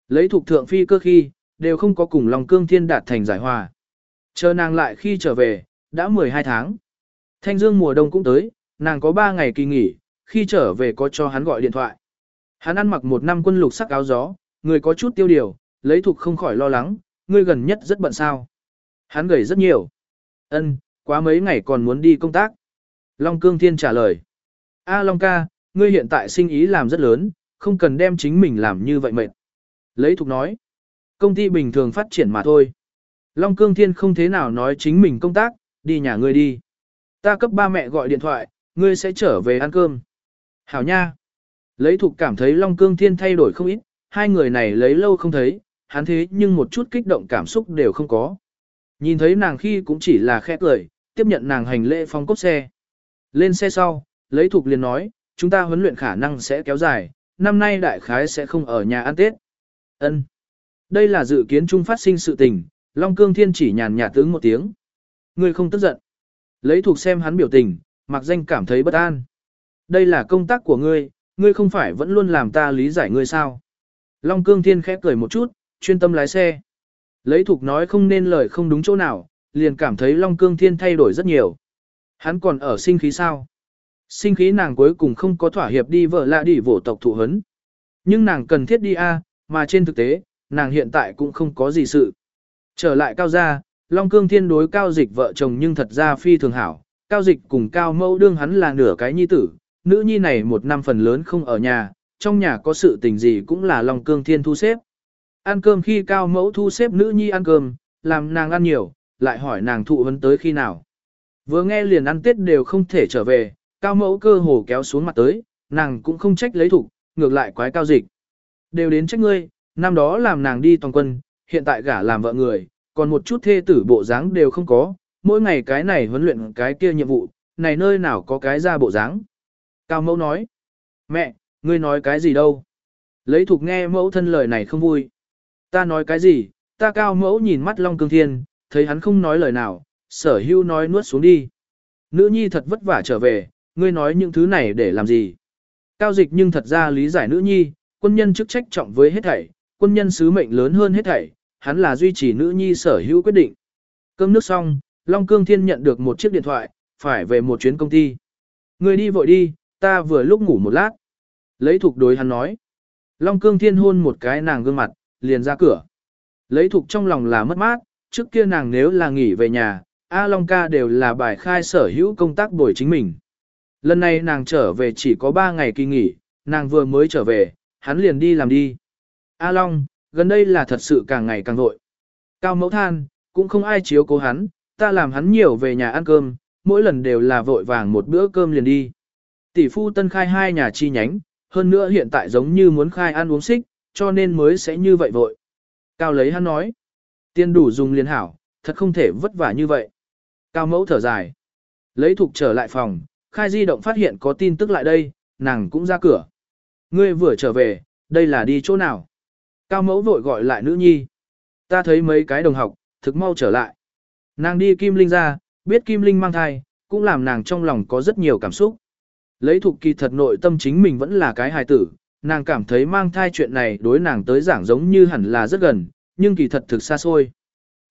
Lấy thuộc thượng phi cơ khi, đều không có cùng lòng Cương Thiên đạt thành giải hòa. Chờ nàng lại khi trở về, đã 12 tháng. Thanh dương mùa đông cũng tới, nàng có 3 ngày kỳ nghỉ, khi trở về có cho hắn gọi điện thoại. Hắn ăn mặc một năm quân lục sắc áo gió, người có chút tiêu điều, lấy thuộc không khỏi lo lắng, ngươi gần nhất rất bận sao. Hắn gầy rất nhiều. Ân, quá mấy ngày còn muốn đi công tác. Long Cương Thiên trả lời. A Long ca, ngươi hiện tại sinh ý làm rất lớn, không cần đem chính mình làm như vậy mệt. Lấy thục nói. Công ty bình thường phát triển mà thôi. Long Cương Thiên không thế nào nói chính mình công tác, đi nhà ngươi đi. Ta cấp ba mẹ gọi điện thoại, ngươi sẽ trở về ăn cơm. Hảo nha. Lấy thục cảm thấy Long Cương Thiên thay đổi không ít, hai người này lấy lâu không thấy, hắn thế nhưng một chút kích động cảm xúc đều không có. Nhìn thấy nàng khi cũng chỉ là khẽ cười, tiếp nhận nàng hành lễ phong cốt xe. Lên xe sau, lấy thục liền nói, chúng ta huấn luyện khả năng sẽ kéo dài, năm nay đại khái sẽ không ở nhà ăn Tết. Ân. Đây là dự kiến chung phát sinh sự tình, Long Cương Thiên chỉ nhàn nhạt tướng một tiếng. người không tức giận. Lấy thuộc xem hắn biểu tình, mặc danh cảm thấy bất an. Đây là công tác của ngươi, ngươi không phải vẫn luôn làm ta lý giải ngươi sao. Long Cương Thiên khẽ cười một chút, chuyên tâm lái xe. Lấy thục nói không nên lời không đúng chỗ nào, liền cảm thấy Long Cương Thiên thay đổi rất nhiều. Hắn còn ở sinh khí sao? Sinh khí nàng cuối cùng không có thỏa hiệp đi vợ lạ đi vổ tộc thụ hấn. Nhưng nàng cần thiết đi a, mà trên thực tế, nàng hiện tại cũng không có gì sự. Trở lại cao gia, Long Cương Thiên đối cao dịch vợ chồng nhưng thật ra phi thường hảo. Cao dịch cùng cao mẫu đương hắn là nửa cái nhi tử, nữ nhi này một năm phần lớn không ở nhà, trong nhà có sự tình gì cũng là Long Cương Thiên thu xếp. Ăn cơm khi cao mẫu thu xếp nữ nhi ăn cơm, làm nàng ăn nhiều, lại hỏi nàng thụ vấn tới khi nào. Vừa nghe liền ăn tết đều không thể trở về, cao mẫu cơ hồ kéo xuống mặt tới, nàng cũng không trách lấy thủ, ngược lại quái cao dịch. Đều đến trách ngươi, năm đó làm nàng đi toàn quân, hiện tại gả làm vợ người, còn một chút thê tử bộ dáng đều không có, mỗi ngày cái này huấn luyện cái kia nhiệm vụ, này nơi nào có cái ra bộ dáng. Cao mẫu nói, mẹ, ngươi nói cái gì đâu? Lấy thục nghe mẫu thân lời này không vui. Ta nói cái gì, ta cao mẫu nhìn mắt Long Cương Thiên, thấy hắn không nói lời nào, sở hưu nói nuốt xuống đi. Nữ nhi thật vất vả trở về, ngươi nói những thứ này để làm gì? Cao dịch nhưng thật ra lý giải nữ nhi, quân nhân chức trách trọng với hết thảy, quân nhân sứ mệnh lớn hơn hết thảy, hắn là duy trì nữ nhi sở hữu quyết định. Cơm nước xong, Long Cương Thiên nhận được một chiếc điện thoại, phải về một chuyến công ty. Ngươi đi vội đi, ta vừa lúc ngủ một lát. Lấy thuộc đối hắn nói. Long Cương Thiên hôn một cái nàng gương mặt, liền ra cửa. Lấy thuộc trong lòng là mất mát, trước kia nàng nếu là nghỉ về nhà, A Long ca đều là bài khai sở hữu công tác bồi chính mình. Lần này nàng trở về chỉ có 3 ngày kỳ nghỉ, nàng vừa mới trở về, hắn liền đi làm đi. A Long, gần đây là thật sự càng ngày càng vội. Cao mẫu than, cũng không ai chiếu cố hắn, ta làm hắn nhiều về nhà ăn cơm, mỗi lần đều là vội vàng một bữa cơm liền đi. Tỷ phu tân khai hai nhà chi nhánh, hơn nữa hiện tại giống như muốn khai ăn uống xích, cho nên mới sẽ như vậy vội. Cao lấy hắn nói, tiền đủ dùng liền hảo, thật không thể vất vả như vậy. Cao mẫu thở dài. Lấy thục trở lại phòng, khai di động phát hiện có tin tức lại đây, nàng cũng ra cửa. Ngươi vừa trở về, đây là đi chỗ nào? Cao mẫu vội gọi lại nữ nhi. Ta thấy mấy cái đồng học, thực mau trở lại. Nàng đi Kim Linh ra, biết Kim Linh mang thai, cũng làm nàng trong lòng có rất nhiều cảm xúc. Lấy thục kỳ thật nội tâm chính mình vẫn là cái hài tử, nàng cảm thấy mang thai chuyện này đối nàng tới giảng giống như hẳn là rất gần, nhưng kỳ thật thực xa xôi.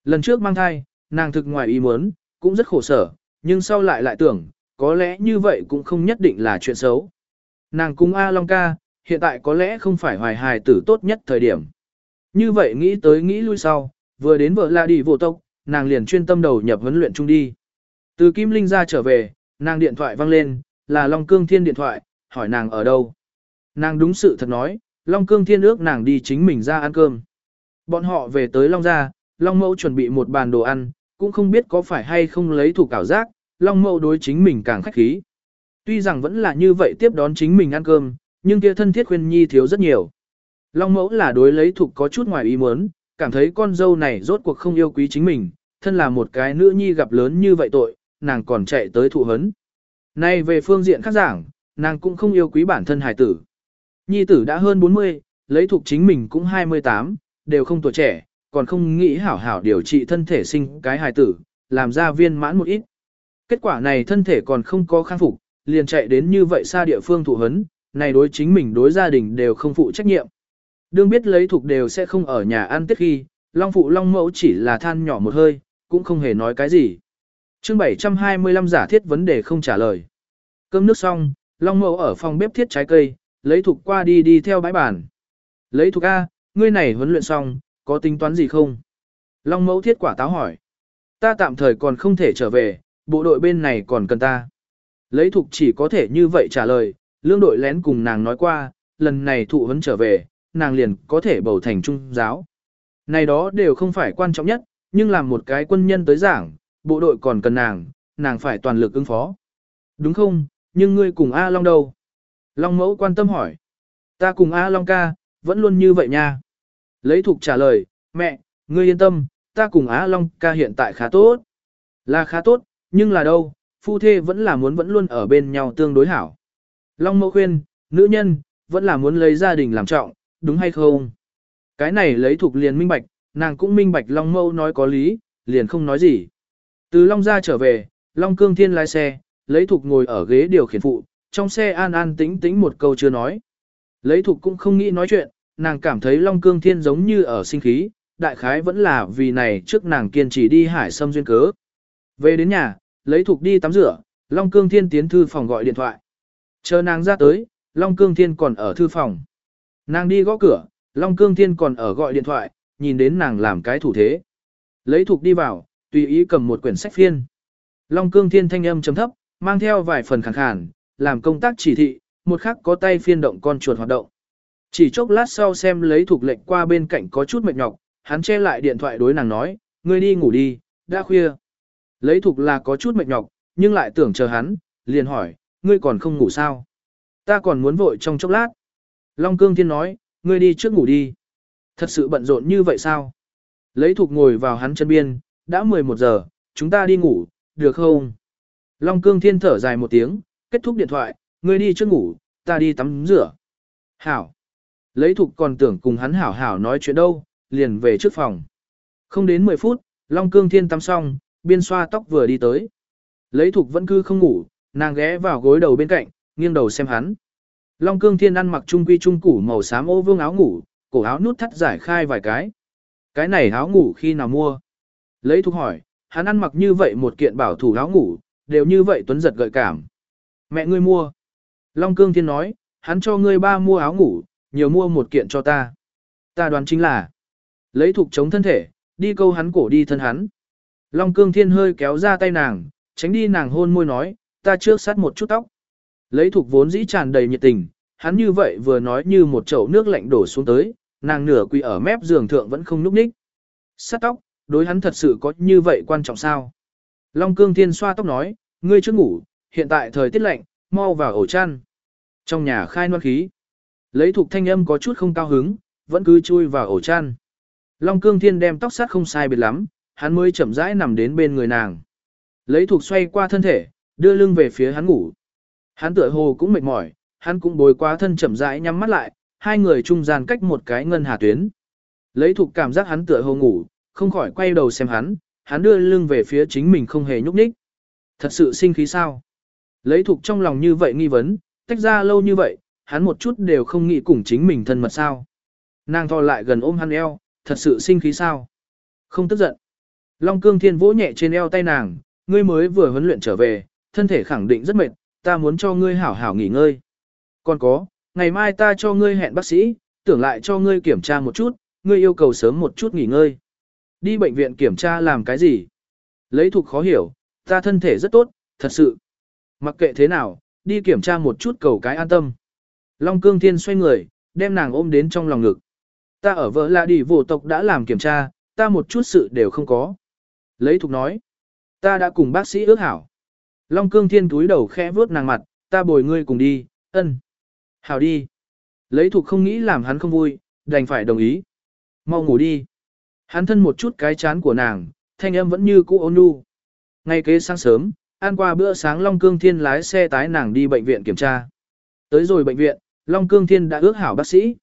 Lần trước mang thai, nàng thực ngoài ý muốn, cũng rất khổ sở, nhưng sau lại lại tưởng, có lẽ như vậy cũng không nhất định là chuyện xấu. Nàng cung A Long ca, hiện tại có lẽ không phải hoài hài tử tốt nhất thời điểm. Như vậy nghĩ tới nghĩ lui sau, vừa đến vợ la đi vô tốc, nàng liền chuyên tâm đầu nhập huấn luyện chung đi. Từ Kim Linh ra trở về, nàng điện thoại vang lên, là Long Cương Thiên điện thoại, hỏi nàng ở đâu. Nàng đúng sự thật nói, Long Cương Thiên ước nàng đi chính mình ra ăn cơm. Bọn họ về tới Long gia, Long Mẫu chuẩn bị một bàn đồ ăn, cũng không biết có phải hay không lấy thủ cảo giác, Long Mẫu đối chính mình càng khách khí. Tuy rằng vẫn là như vậy tiếp đón chính mình ăn cơm, nhưng kia thân thiết khuyên nhi thiếu rất nhiều. Long Mẫu là đối lấy thủ có chút ngoài ý muốn, cảm thấy con dâu này rốt cuộc không yêu quý chính mình, thân là một cái nữ nhi gặp lớn như vậy tội, nàng còn chạy tới thụ hấn. Nay về phương diện khác giảng, nàng cũng không yêu quý bản thân hài tử. Nhi tử đã hơn 40, lấy thuộc chính mình cũng 28, đều không tuổi trẻ, còn không nghĩ hảo hảo điều trị thân thể sinh cái hài tử, làm ra viên mãn một ít. Kết quả này thân thể còn không có khang phục, liền chạy đến như vậy xa địa phương thụ hấn, này đối chính mình đối gia đình đều không phụ trách nhiệm. Đương biết lấy thuộc đều sẽ không ở nhà ăn tiết khi, Long Phụ Long Mẫu chỉ là than nhỏ một hơi, cũng không hề nói cái gì. chương 725 giả thiết vấn đề không trả lời. Cơm nước xong, Long Mẫu ở phòng bếp thiết trái cây, lấy thuộc qua đi đi theo bãi bàn. Lấy thuộc A, ngươi này huấn luyện xong, có tính toán gì không? Long Mẫu thiết quả táo hỏi. Ta tạm thời còn không thể trở về, bộ đội bên này còn cần ta. Lấy thục chỉ có thể như vậy trả lời, lương đội lén cùng nàng nói qua, lần này thụ hấn trở về, nàng liền có thể bầu thành trung giáo. Này đó đều không phải quan trọng nhất, nhưng làm một cái quân nhân tới giảng, bộ đội còn cần nàng, nàng phải toàn lực ứng phó. Đúng không, nhưng ngươi cùng A Long đâu? Long mẫu quan tâm hỏi. Ta cùng A Long ca, vẫn luôn như vậy nha. Lấy thục trả lời, mẹ, ngươi yên tâm, ta cùng Á Long ca hiện tại khá tốt. Là khá tốt, nhưng là đâu, phu thê vẫn là muốn vẫn luôn ở bên nhau tương đối hảo. Long mẫu khuyên, nữ nhân, vẫn là muốn lấy gia đình làm trọng, đúng hay không? Cái này lấy thuộc liền minh bạch, nàng cũng minh bạch Long Mâu nói có lý, liền không nói gì. Từ Long ra trở về, Long Cương Thiên lái xe, lấy thuộc ngồi ở ghế điều khiển phụ, trong xe an an tĩnh tĩnh một câu chưa nói. Lấy thuộc cũng không nghĩ nói chuyện, nàng cảm thấy Long Cương Thiên giống như ở sinh khí, đại khái vẫn là vì này trước nàng kiên trì đi hải sâm duyên cớ. Về đến nhà, lấy thuộc đi tắm rửa, Long Cương Thiên tiến thư phòng gọi điện thoại. Chờ nàng ra tới, Long Cương Thiên còn ở thư phòng. Nàng đi gõ cửa, Long Cương Thiên còn ở gọi điện thoại, nhìn đến nàng làm cái thủ thế. Lấy thuộc đi vào, tùy ý cầm một quyển sách phiên. Long Cương Thiên thanh âm chấm thấp, mang theo vài phần khàn khàn, làm công tác chỉ thị, một khắc có tay phiên động con chuột hoạt động. Chỉ chốc lát sau xem lấy thuộc lệnh qua bên cạnh có chút mệt nhọc, hắn che lại điện thoại đối nàng nói, ngươi đi ngủ đi, đã khuya. Lấy thuộc là có chút mệt nhọc, nhưng lại tưởng chờ hắn, liền hỏi, ngươi còn không ngủ sao? Ta còn muốn vội trong chốc lát. Long Cương Thiên nói, ngươi đi trước ngủ đi. Thật sự bận rộn như vậy sao? Lấy thuộc ngồi vào hắn chân biên, đã 11 giờ, chúng ta đi ngủ, được không? Long Cương Thiên thở dài một tiếng, kết thúc điện thoại, ngươi đi trước ngủ, ta đi tắm rửa. Hảo. Lấy thuộc còn tưởng cùng hắn hảo hảo nói chuyện đâu, liền về trước phòng. Không đến 10 phút, Long Cương Thiên tắm xong, biên xoa tóc vừa đi tới. Lấy thuộc vẫn cứ không ngủ, nàng ghé vào gối đầu bên cạnh, nghiêng đầu xem hắn. Long cương thiên ăn mặc trung quy trung củ màu xám ô vương áo ngủ, cổ áo nút thắt giải khai vài cái. Cái này áo ngủ khi nào mua? Lấy thục hỏi, hắn ăn mặc như vậy một kiện bảo thủ áo ngủ, đều như vậy tuấn giật gợi cảm. Mẹ ngươi mua. Long cương thiên nói, hắn cho ngươi ba mua áo ngủ, nhiều mua một kiện cho ta. Ta đoán chính là, lấy thục chống thân thể, đi câu hắn cổ đi thân hắn. Long cương thiên hơi kéo ra tay nàng, tránh đi nàng hôn môi nói, ta trước sát một chút tóc. Lấy thục vốn dĩ tràn đầy nhiệt tình, hắn như vậy vừa nói như một chậu nước lạnh đổ xuống tới, nàng nửa quỳ ở mép giường thượng vẫn không núp ních. Sát tóc, đối hắn thật sự có như vậy quan trọng sao? Long cương thiên xoa tóc nói, ngươi chưa ngủ, hiện tại thời tiết lạnh, mau vào ổ chăn. Trong nhà khai noan khí. Lấy thuộc thanh âm có chút không cao hứng, vẫn cứ chui vào ổ chăn. Long cương thiên đem tóc sát không sai biệt lắm, hắn mới chậm rãi nằm đến bên người nàng. Lấy thuộc xoay qua thân thể, đưa lưng về phía hắn ngủ. Hắn tựa hồ cũng mệt mỏi, hắn cũng bồi quá thân chậm rãi nhắm mắt lại, hai người trung gian cách một cái ngân hà tuyến. Lấy thuộc cảm giác hắn tựa hồ ngủ, không khỏi quay đầu xem hắn, hắn đưa lưng về phía chính mình không hề nhúc nhích. Thật sự sinh khí sao? Lấy thuộc trong lòng như vậy nghi vấn, tách ra lâu như vậy, hắn một chút đều không nghĩ cùng chính mình thân mật sao. Nàng thò lại gần ôm hắn eo, thật sự sinh khí sao? Không tức giận. Long cương thiên vỗ nhẹ trên eo tay nàng, ngươi mới vừa huấn luyện trở về, thân thể khẳng định rất mệt, ta muốn cho ngươi hảo hảo nghỉ ngơi. Còn có, ngày mai ta cho ngươi hẹn bác sĩ, tưởng lại cho ngươi kiểm tra một chút, ngươi yêu cầu sớm một chút nghỉ ngơi. Đi bệnh viện kiểm tra làm cái gì? Lấy thuộc khó hiểu, ta thân thể rất tốt, thật sự. Mặc kệ thế nào, đi kiểm tra một chút cầu cái an tâm. Long cương thiên xoay người, đem nàng ôm đến trong lòng ngực. Ta ở vợ là đi vô tộc đã làm kiểm tra, ta một chút sự đều không có. Lấy thục nói, ta đã cùng bác sĩ ước hảo. Long cương thiên túi đầu khẽ vớt nàng mặt, ta bồi ngươi cùng đi, ân. Hảo đi. Lấy thục không nghĩ làm hắn không vui, đành phải đồng ý. Mau ngủ đi. Hắn thân một chút cái chán của nàng, thanh âm vẫn như cũ ôn nhu. Ngay kế sáng sớm, ăn qua bữa sáng Long Cương Thiên lái xe tái nàng đi bệnh viện kiểm tra. Tới rồi bệnh viện, Long Cương Thiên đã ước hảo bác sĩ.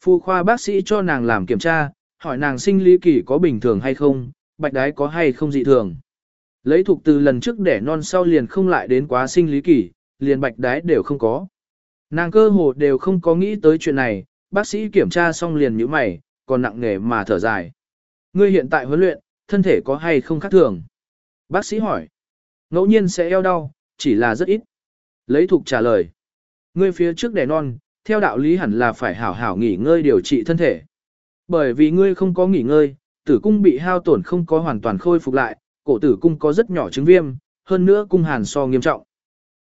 Phu khoa bác sĩ cho nàng làm kiểm tra, hỏi nàng sinh lý kỳ có bình thường hay không, bạch đái có hay không dị thường. Lấy thuộc từ lần trước để non sau liền không lại đến quá sinh lý kỳ, liền bạch đái đều không có. Nàng cơ hồ đều không có nghĩ tới chuyện này, bác sĩ kiểm tra xong liền nhíu mày, còn nặng nề mà thở dài. Ngươi hiện tại huấn luyện, thân thể có hay không khác thường? Bác sĩ hỏi. Ngẫu nhiên sẽ eo đau, chỉ là rất ít. Lấy thục trả lời. Ngươi phía trước đẻ non, theo đạo lý hẳn là phải hảo hảo nghỉ ngơi điều trị thân thể. Bởi vì ngươi không có nghỉ ngơi, tử cung bị hao tổn không có hoàn toàn khôi phục lại, cổ tử cung có rất nhỏ chứng viêm, hơn nữa cung hàn so nghiêm trọng.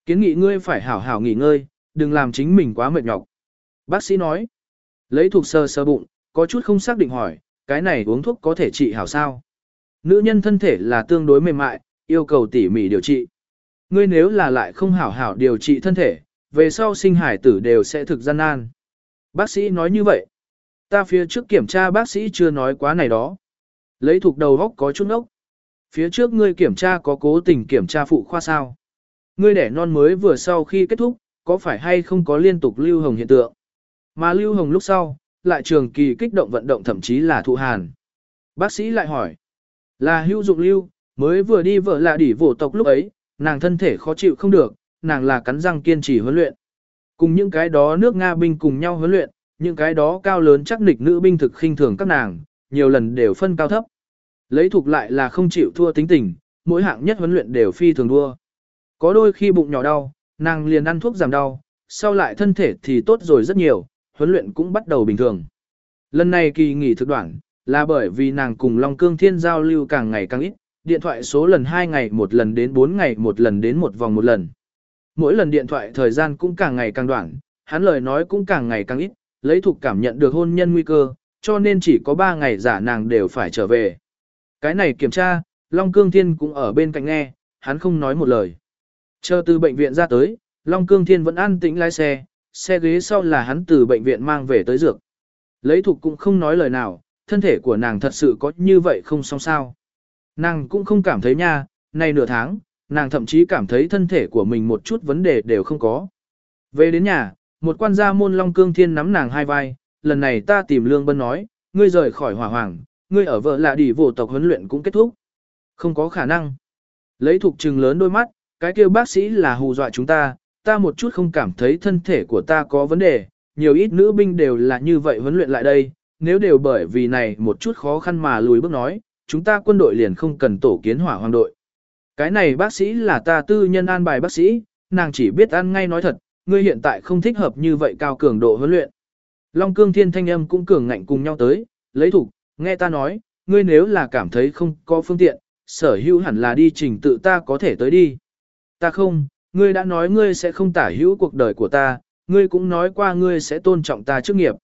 Kiến nghị ngươi phải hảo hảo nghỉ ngơi, đừng làm chính mình quá mệt nhọc. Bác sĩ nói. Lấy thuộc sơ sơ bụng, có chút không xác định hỏi, cái này uống thuốc có thể trị hảo sao? Nữ nhân thân thể là tương đối mềm mại, yêu cầu tỉ mỉ điều trị. Ngươi nếu là lại không hảo hảo điều trị thân thể, về sau sinh hải tử đều sẽ thực gian nan. Bác sĩ nói như vậy. Ta phía trước kiểm tra bác sĩ chưa nói quá này đó. Lấy thuộc đầu góc có chút ốc. Phía trước ngươi kiểm tra có cố tình kiểm tra phụ khoa sao. Ngươi đẻ non mới vừa sau khi kết thúc, có phải hay không có liên tục lưu hồng hiện tượng. Mà lưu hồng lúc sau, lại trường kỳ kích động vận động thậm chí là thụ hàn. Bác sĩ lại hỏi. Là hữu dụng lưu, mới vừa đi vợ lạ đỉ vổ tộc lúc ấy, nàng thân thể khó chịu không được, nàng là cắn răng kiên trì huấn luyện. Cùng những cái đó nước Nga binh cùng nhau huấn luyện, những cái đó cao lớn chắc nịch nữ binh thực khinh thường các nàng, nhiều lần đều phân cao thấp. Lấy thuộc lại là không chịu thua tính tình, mỗi hạng nhất huấn luyện đều phi thường đua. Có đôi khi bụng nhỏ đau, nàng liền ăn thuốc giảm đau, sau lại thân thể thì tốt rồi rất nhiều, huấn luyện cũng bắt đầu bình thường. Lần này kỳ nghỉ thực đoạn, là bởi vì nàng cùng Long Cương Thiên giao lưu càng ngày càng ít, điện thoại số lần 2 ngày một lần đến 4 ngày một lần đến một vòng một lần. Mỗi lần điện thoại thời gian cũng càng ngày càng đoạn, hắn lời nói cũng càng ngày càng ít, lấy thuộc cảm nhận được hôn nhân nguy cơ, cho nên chỉ có 3 ngày giả nàng đều phải trở về. Cái này kiểm tra, Long Cương Thiên cũng ở bên cạnh nghe, hắn không nói một lời. Chờ từ bệnh viện ra tới, Long Cương Thiên vẫn an tĩnh lái xe, xe ghế sau là hắn từ bệnh viện mang về tới dược. Lấy thục cũng không nói lời nào, thân thể của nàng thật sự có như vậy không xong sao. Nàng cũng không cảm thấy nha, này nửa tháng, nàng thậm chí cảm thấy thân thể của mình một chút vấn đề đều không có. Về đến nhà, một quan gia môn Long Cương Thiên nắm nàng hai vai, lần này ta tìm Lương Bân nói, ngươi rời khỏi hỏa hoàng, ngươi ở vợ lạ đi vô tộc huấn luyện cũng kết thúc. Không có khả năng. Lấy thuộc trừng lớn đôi mắt, cái kêu bác sĩ là hù dọa chúng ta, ta một chút không cảm thấy thân thể của ta có vấn đề, nhiều ít nữ binh đều là như vậy huấn luyện lại đây, nếu đều bởi vì này một chút khó khăn mà lùi bước nói, chúng ta quân đội liền không cần tổ kiến hỏa hoàng đội. Cái này bác sĩ là ta tư nhân an bài bác sĩ, nàng chỉ biết ăn ngay nói thật, ngươi hiện tại không thích hợp như vậy cao cường độ huấn luyện. Long cương thiên thanh âm cũng cường ngạnh cùng nhau tới, lấy thủ, nghe ta nói, ngươi nếu là cảm thấy không có phương tiện, sở hữu hẳn là đi trình tự ta có thể tới đi. Ta không, ngươi đã nói ngươi sẽ không tả hữu cuộc đời của ta, ngươi cũng nói qua ngươi sẽ tôn trọng ta trước nghiệp.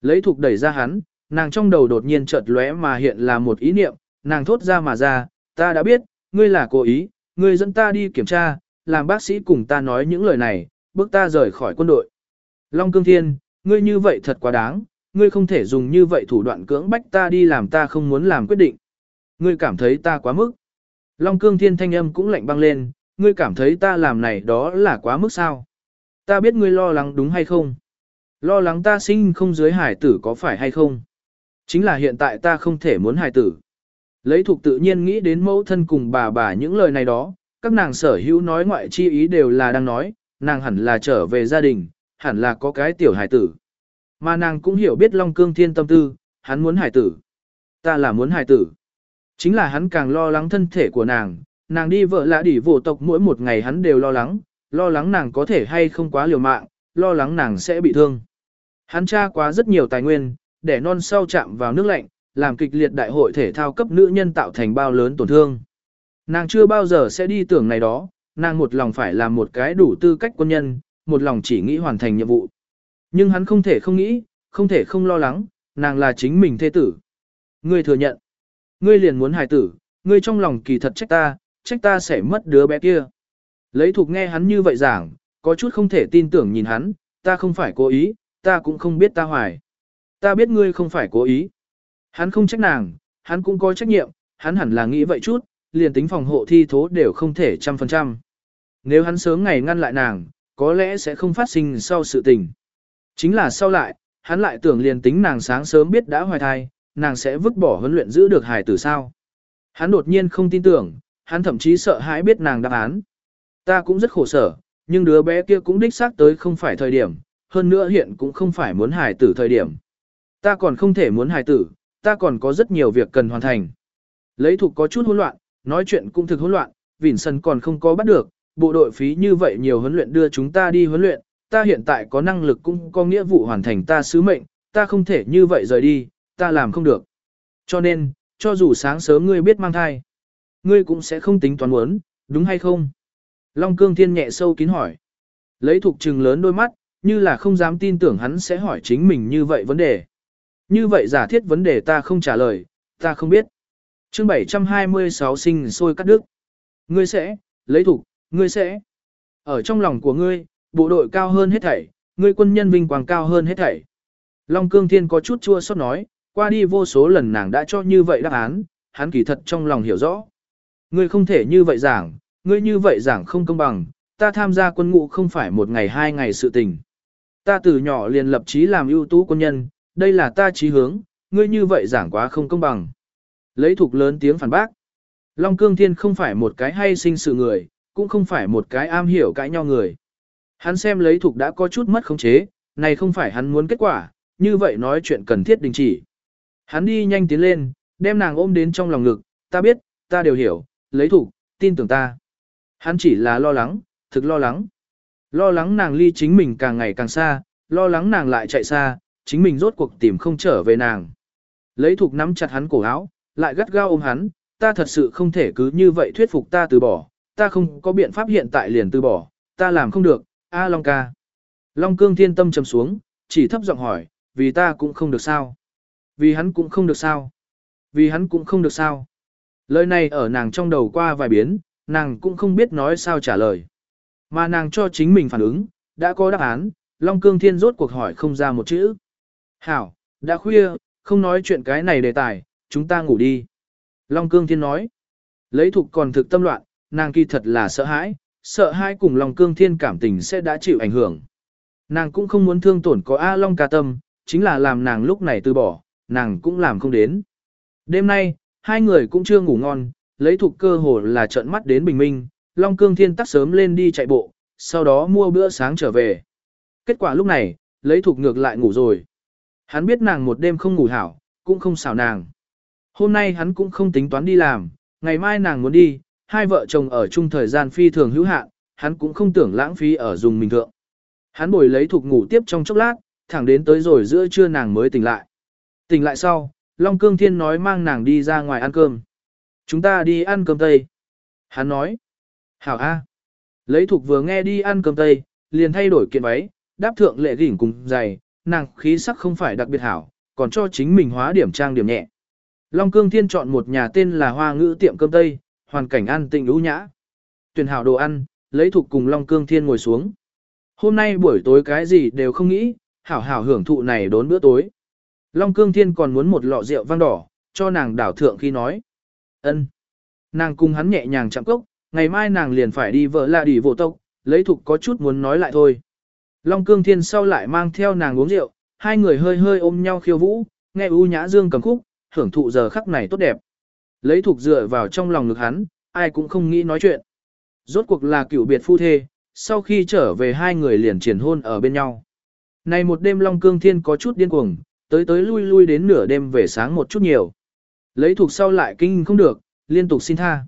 Lấy thục đẩy ra hắn, nàng trong đầu đột nhiên chợt lóe mà hiện là một ý niệm, nàng thốt ra mà ra, ta đã biết, ngươi là cố ý, ngươi dẫn ta đi kiểm tra, làm bác sĩ cùng ta nói những lời này, bước ta rời khỏi quân đội. Long Cương Thiên, ngươi như vậy thật quá đáng, ngươi không thể dùng như vậy thủ đoạn cưỡng bách ta đi làm ta không muốn làm quyết định. Ngươi cảm thấy ta quá mức. Long cương thiên thanh âm cũng lạnh băng lên, ngươi cảm thấy ta làm này đó là quá mức sao? Ta biết ngươi lo lắng đúng hay không? Lo lắng ta sinh không dưới hải tử có phải hay không? Chính là hiện tại ta không thể muốn hải tử. Lấy thuộc tự nhiên nghĩ đến mẫu thân cùng bà bà những lời này đó, các nàng sở hữu nói ngoại chi ý đều là đang nói, nàng hẳn là trở về gia đình, hẳn là có cái tiểu hải tử. Mà nàng cũng hiểu biết Long Cương Thiên tâm tư, hắn muốn hải tử. Ta là muốn hải tử. Chính là hắn càng lo lắng thân thể của nàng, nàng đi vợ lạ đỉ vô tộc mỗi một ngày hắn đều lo lắng, lo lắng nàng có thể hay không quá liều mạng, lo lắng nàng sẽ bị thương. Hắn tra quá rất nhiều tài nguyên, để non sau chạm vào nước lạnh, làm kịch liệt đại hội thể thao cấp nữ nhân tạo thành bao lớn tổn thương. Nàng chưa bao giờ sẽ đi tưởng này đó, nàng một lòng phải làm một cái đủ tư cách quân nhân, một lòng chỉ nghĩ hoàn thành nhiệm vụ. Nhưng hắn không thể không nghĩ, không thể không lo lắng, nàng là chính mình thê tử. Ngươi thừa nhận. Ngươi liền muốn hài tử, ngươi trong lòng kỳ thật trách ta, trách ta sẽ mất đứa bé kia. Lấy thuộc nghe hắn như vậy giảng, có chút không thể tin tưởng nhìn hắn, ta không phải cố ý, ta cũng không biết ta hoài. Ta biết ngươi không phải cố ý. Hắn không trách nàng, hắn cũng có trách nhiệm, hắn hẳn là nghĩ vậy chút, liền tính phòng hộ thi thố đều không thể trăm phần trăm. Nếu hắn sớm ngày ngăn lại nàng, có lẽ sẽ không phát sinh sau sự tình. Chính là sau lại, hắn lại tưởng liền tính nàng sáng sớm biết đã hoài thai, nàng sẽ vứt bỏ huấn luyện giữ được hài tử sao. Hắn đột nhiên không tin tưởng, hắn thậm chí sợ hãi biết nàng đáp án. Ta cũng rất khổ sở, nhưng đứa bé kia cũng đích xác tới không phải thời điểm, hơn nữa hiện cũng không phải muốn hài tử thời điểm. Ta còn không thể muốn hài tử, ta còn có rất nhiều việc cần hoàn thành. Lấy thục có chút hỗn loạn, nói chuyện cũng thực hỗn loạn, Vĩnh Sân còn không có bắt được, bộ đội phí như vậy nhiều huấn luyện đưa chúng ta đi huấn luyện, ta hiện tại có năng lực cũng có nghĩa vụ hoàn thành ta sứ mệnh, ta không thể như vậy rời đi, ta làm không được. Cho nên, cho dù sáng sớm ngươi biết mang thai, ngươi cũng sẽ không tính toán muốn, đúng hay không? Long cương thiên nhẹ sâu kín hỏi. Lấy thuộc trừng lớn đôi mắt, như là không dám tin tưởng hắn sẽ hỏi chính mình như vậy vấn đề. Như vậy giả thiết vấn đề ta không trả lời, ta không biết. chương 726 sinh sôi cắt đứt. Ngươi sẽ, lấy thủ, ngươi sẽ. Ở trong lòng của ngươi, bộ đội cao hơn hết thảy, ngươi quân nhân vinh quang cao hơn hết thảy. Long Cương Thiên có chút chua xót nói, qua đi vô số lần nàng đã cho như vậy đáp án, hắn kỳ thật trong lòng hiểu rõ. Ngươi không thể như vậy giảng, ngươi như vậy giảng không công bằng, ta tham gia quân ngũ không phải một ngày hai ngày sự tình. Ta từ nhỏ liền lập chí làm ưu tú quân nhân, đây là ta chí hướng, ngươi như vậy giảng quá không công bằng. Lấy thuộc lớn tiếng phản bác. Long Cương Thiên không phải một cái hay sinh sự người, cũng không phải một cái am hiểu cãi nhau người. Hắn xem lấy thuộc đã có chút mất khống chế, này không phải hắn muốn kết quả, như vậy nói chuyện cần thiết đình chỉ. Hắn đi nhanh tiến lên, đem nàng ôm đến trong lòng ngực, ta biết, ta đều hiểu, lấy thuộc, tin tưởng ta. Hắn chỉ là lo lắng, thực lo lắng. Lo lắng nàng ly chính mình càng ngày càng xa, lo lắng nàng lại chạy xa, chính mình rốt cuộc tìm không trở về nàng. Lấy thục nắm chặt hắn cổ áo, lại gắt gao ôm hắn, ta thật sự không thể cứ như vậy thuyết phục ta từ bỏ, ta không có biện pháp hiện tại liền từ bỏ, ta làm không được, a Long ca. Long cương thiên tâm trầm xuống, chỉ thấp giọng hỏi, vì ta cũng không được sao. Vì hắn cũng không được sao. Vì hắn cũng không được sao. Lời này ở nàng trong đầu qua vài biến, nàng cũng không biết nói sao trả lời. Mà nàng cho chính mình phản ứng, đã có đáp án, Long Cương Thiên rốt cuộc hỏi không ra một chữ. Hảo, đã khuya, không nói chuyện cái này đề tài, chúng ta ngủ đi. Long Cương Thiên nói. Lấy thục còn thực tâm loạn, nàng kỳ thật là sợ hãi, sợ hãi cùng Long Cương Thiên cảm tình sẽ đã chịu ảnh hưởng. Nàng cũng không muốn thương tổn có A Long ca tâm, chính là làm nàng lúc này từ bỏ, nàng cũng làm không đến. Đêm nay, hai người cũng chưa ngủ ngon, lấy thục cơ hồ là trợn mắt đến bình minh, Long Cương Thiên tắt sớm lên đi chạy bộ, sau đó mua bữa sáng trở về. Kết quả lúc này, lấy thục ngược lại ngủ rồi. Hắn biết nàng một đêm không ngủ hảo, cũng không xảo nàng. Hôm nay hắn cũng không tính toán đi làm, ngày mai nàng muốn đi, hai vợ chồng ở chung thời gian phi thường hữu hạn, hắn cũng không tưởng lãng phí ở dùng mình thượng. Hắn bồi lấy thuộc ngủ tiếp trong chốc lát, thẳng đến tới rồi giữa trưa nàng mới tỉnh lại. Tỉnh lại sau, Long Cương Thiên nói mang nàng đi ra ngoài ăn cơm. Chúng ta đi ăn cơm tây. Hắn nói. Hảo A. Lấy thuộc vừa nghe đi ăn cơm tây, liền thay đổi kiện váy, đáp thượng lệ gỉnh cùng giày, nàng khí sắc không phải đặc biệt hảo, còn cho chính mình hóa điểm trang điểm nhẹ. Long Cương Thiên chọn một nhà tên là Hoa Ngữ tiệm cơm tây, hoàn cảnh an tịnh ưu nhã. Tuyển hảo đồ ăn, lấy thục cùng Long Cương Thiên ngồi xuống. Hôm nay buổi tối cái gì đều không nghĩ, hảo hảo hưởng thụ này đốn bữa tối. Long Cương Thiên còn muốn một lọ rượu vang đỏ, cho nàng đảo thượng khi nói. ân Nàng cùng hắn nhẹ nhàng chạm cốc, ngày mai nàng liền phải đi vợ lạ đi vô tộc, lấy thục có chút muốn nói lại thôi. Long cương thiên sau lại mang theo nàng uống rượu, hai người hơi hơi ôm nhau khiêu vũ, nghe u nhã dương cầm khúc, hưởng thụ giờ khắc này tốt đẹp. Lấy thuộc dựa vào trong lòng ngực hắn, ai cũng không nghĩ nói chuyện. Rốt cuộc là cựu biệt phu thê, sau khi trở về hai người liền triển hôn ở bên nhau. Này một đêm Long Cương Thiên có chút điên cuồng, tới tới lui lui đến nửa đêm về sáng một chút nhiều. Lấy thuộc sau lại kinh không được, liên tục xin tha.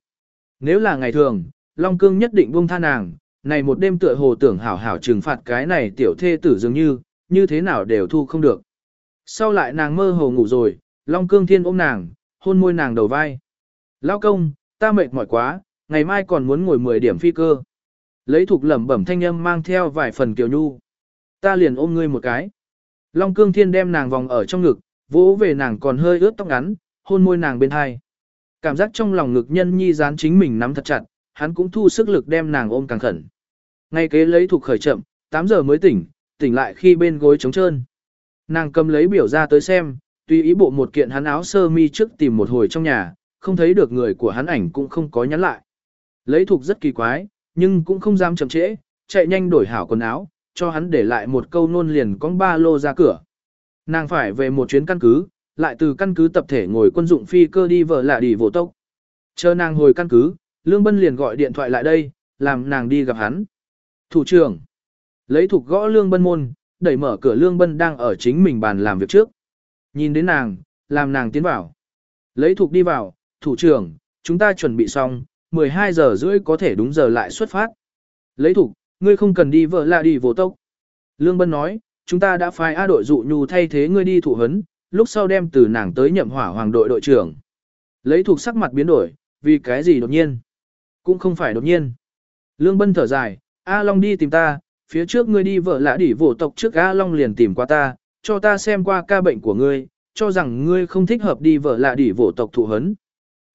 Nếu là ngày thường, Long Cương nhất định buông tha nàng, này một đêm tựa hồ tưởng hảo hảo trừng phạt cái này tiểu thê tử dường như, như thế nào đều thu không được. Sau lại nàng mơ hồ ngủ rồi, Long Cương Thiên ôm nàng, hôn môi nàng đầu vai. Lao công, ta mệt mỏi quá, ngày mai còn muốn ngồi 10 điểm phi cơ. Lấy thuộc lẩm bẩm thanh âm mang theo vài phần kiều nhu. Ta liền ôm ngươi một cái. Long cương thiên đem nàng vòng ở trong ngực, vỗ về nàng còn hơi ướt tóc ngắn, hôn môi nàng bên hai. Cảm giác trong lòng ngực nhân nhi dán chính mình nắm thật chặt, hắn cũng thu sức lực đem nàng ôm càng khẩn. Ngay kế lấy thuộc khởi chậm, 8 giờ mới tỉnh, tỉnh lại khi bên gối trống trơn. Nàng cầm lấy biểu ra tới xem, tùy ý bộ một kiện hắn áo sơ mi trước tìm một hồi trong nhà, không thấy được người của hắn ảnh cũng không có nhắn lại. Lấy thuộc rất kỳ quái, nhưng cũng không dám chậm trễ, chạy nhanh đổi hảo quần áo, cho hắn để lại một câu nôn liền con ba lô ra cửa. Nàng phải về một chuyến căn cứ, lại từ căn cứ tập thể ngồi quân dụng phi cơ đi vợ lạ đi vô tốc. Chờ nàng hồi căn cứ, Lương Bân liền gọi điện thoại lại đây, làm nàng đi gặp hắn. Thủ trưởng, lấy thục gõ Lương Bân môn, đẩy mở cửa Lương Bân đang ở chính mình bàn làm việc trước. Nhìn đến nàng, làm nàng tiến vào. Lấy thục đi vào, thủ trưởng, chúng ta chuẩn bị xong, 12 giờ rưỡi có thể đúng giờ lại xuất phát. Lấy thục, ngươi không cần đi vợ là đi vô tốc. Lương Bân nói, chúng ta đã phái A đội dụ nhu thay thế ngươi đi thủ hấn, lúc sau đem từ nàng tới nhậm hỏa hoàng đội đội trưởng. Lấy thuộc sắc mặt biến đổi, vì cái gì đột nhiên? Cũng không phải đột nhiên. Lương Bân thở dài, A Long đi tìm ta, phía trước ngươi đi vợ lã đỉ vổ tộc trước A Long liền tìm qua ta, cho ta xem qua ca bệnh của ngươi, cho rằng ngươi không thích hợp đi vợ lạ đỉ vổ tộc thụ hấn.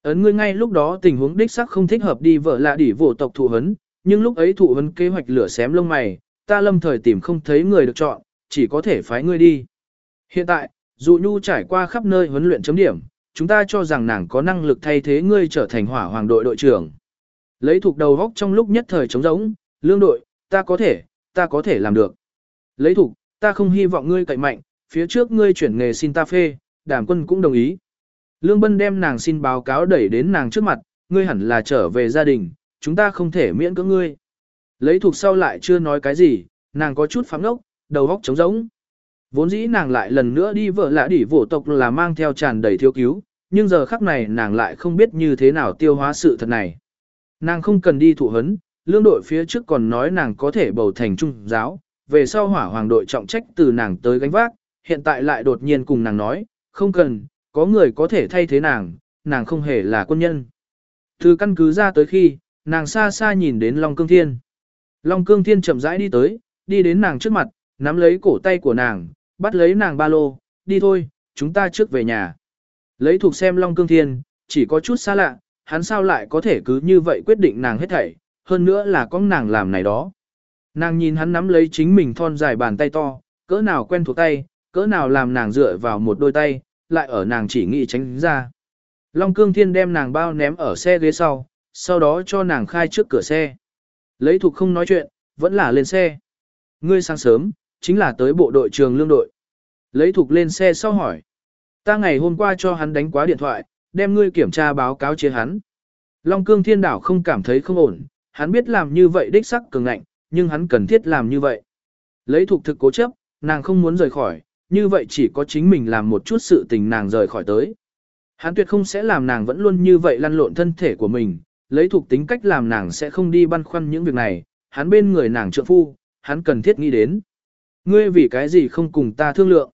Ấn ngươi ngay lúc đó tình huống đích sắc không thích hợp đi vợ lạ đỉ vổ tộc thụ hấn, nhưng lúc ấy thụ hấn kế hoạch lửa xém lông mày, ta lâm thời tìm không thấy người được chọn, chỉ có thể phái ngươi đi. Hiện tại, dù nhu trải qua khắp nơi huấn luyện chấm điểm, chúng ta cho rằng nàng có năng lực thay thế ngươi trở thành hỏa hoàng đội đội trưởng. Lấy thuộc đầu góc trong lúc nhất thời trống rỗng, lương đội, ta có thể, ta có thể làm được. Lấy thuộc, ta không hy vọng ngươi cậy mạnh, phía trước ngươi chuyển nghề xin ta phê, đàm quân cũng đồng ý. Lương Bân đem nàng xin báo cáo đẩy đến nàng trước mặt, ngươi hẳn là trở về gia đình, chúng ta không thể miễn cưỡng ngươi. Lấy thuộc sau lại chưa nói cái gì, nàng có chút phám ngốc, đầu góc trống rỗng. Vốn dĩ nàng lại lần nữa đi vợ lạ đỉ vổ tộc là mang theo tràn đầy thiếu cứu, nhưng giờ khắc này nàng lại không biết như thế nào tiêu hóa sự thật này. Nàng không cần đi thụ hấn, lương đội phía trước còn nói nàng có thể bầu thành trung giáo, về sau hỏa hoàng đội trọng trách từ nàng tới gánh vác, hiện tại lại đột nhiên cùng nàng nói, không cần, có người có thể thay thế nàng, nàng không hề là quân nhân. Từ căn cứ ra tới khi, nàng xa xa nhìn đến Long Cương Thiên. Long Cương Thiên chậm rãi đi tới, đi đến nàng trước mặt, nắm lấy cổ tay của nàng, bắt lấy nàng ba lô, đi thôi, chúng ta trước về nhà. Lấy thuộc xem Long Cương Thiên, chỉ có chút xa lạ, hắn sao lại có thể cứ như vậy quyết định nàng hết thảy, hơn nữa là có nàng làm này đó. Nàng nhìn hắn nắm lấy chính mình thon dài bàn tay to, cỡ nào quen thuộc tay, cỡ nào làm nàng dựa vào một đôi tay, lại ở nàng chỉ nghĩ tránh ra. Long Cương Thiên đem nàng bao ném ở xe ghế sau, sau đó cho nàng khai trước cửa xe. Lấy thuộc không nói chuyện, vẫn là lên xe. Ngươi sáng sớm, chính là tới bộ đội trường lương đội. Lấy thuộc lên xe sau hỏi. Ta ngày hôm qua cho hắn đánh quá điện thoại, đem ngươi kiểm tra báo cáo chế hắn. Long cương thiên đảo không cảm thấy không ổn, hắn biết làm như vậy đích sắc cường ngạnh, nhưng hắn cần thiết làm như vậy. Lấy thuộc thực cố chấp, nàng không muốn rời khỏi, như vậy chỉ có chính mình làm một chút sự tình nàng rời khỏi tới. Hắn tuyệt không sẽ làm nàng vẫn luôn như vậy lăn lộn thân thể của mình, lấy thuộc tính cách làm nàng sẽ không đi băn khoăn những việc này, hắn bên người nàng trượng phu, hắn cần thiết nghĩ đến. Ngươi vì cái gì không cùng ta thương lượng?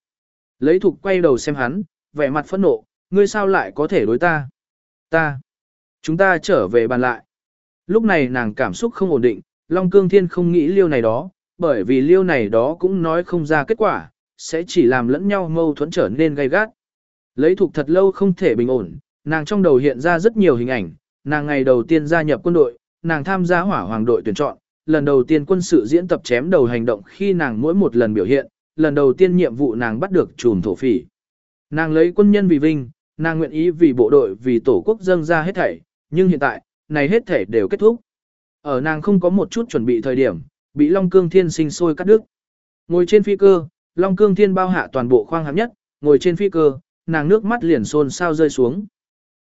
Lấy Thuộc quay đầu xem hắn, vẻ mặt phẫn nộ, ngươi sao lại có thể đối ta? Ta. Chúng ta trở về bàn lại. Lúc này nàng cảm xúc không ổn định, Long Cương Thiên không nghĩ liêu này đó, bởi vì liêu này đó cũng nói không ra kết quả, sẽ chỉ làm lẫn nhau mâu thuẫn trở nên gay gắt. Lấy thuộc thật lâu không thể bình ổn, nàng trong đầu hiện ra rất nhiều hình ảnh, nàng ngày đầu tiên gia nhập quân đội, nàng tham gia hỏa hoàng đội tuyển chọn, lần đầu tiên quân sự diễn tập chém đầu hành động khi nàng mỗi một lần biểu hiện, lần đầu tiên nhiệm vụ nàng bắt được trùm thổ phỉ. Nàng lấy quân nhân vì vinh, nàng nguyện ý vì bộ đội vì tổ quốc dâng ra hết thảy, Nhưng hiện tại, này hết thể đều kết thúc. Ở nàng không có một chút chuẩn bị thời điểm, bị Long Cương Thiên sinh sôi cắt đứt. Ngồi trên phi cơ, Long Cương Thiên bao hạ toàn bộ khoang hạng nhất, ngồi trên phi cơ, nàng nước mắt liền xôn sao rơi xuống.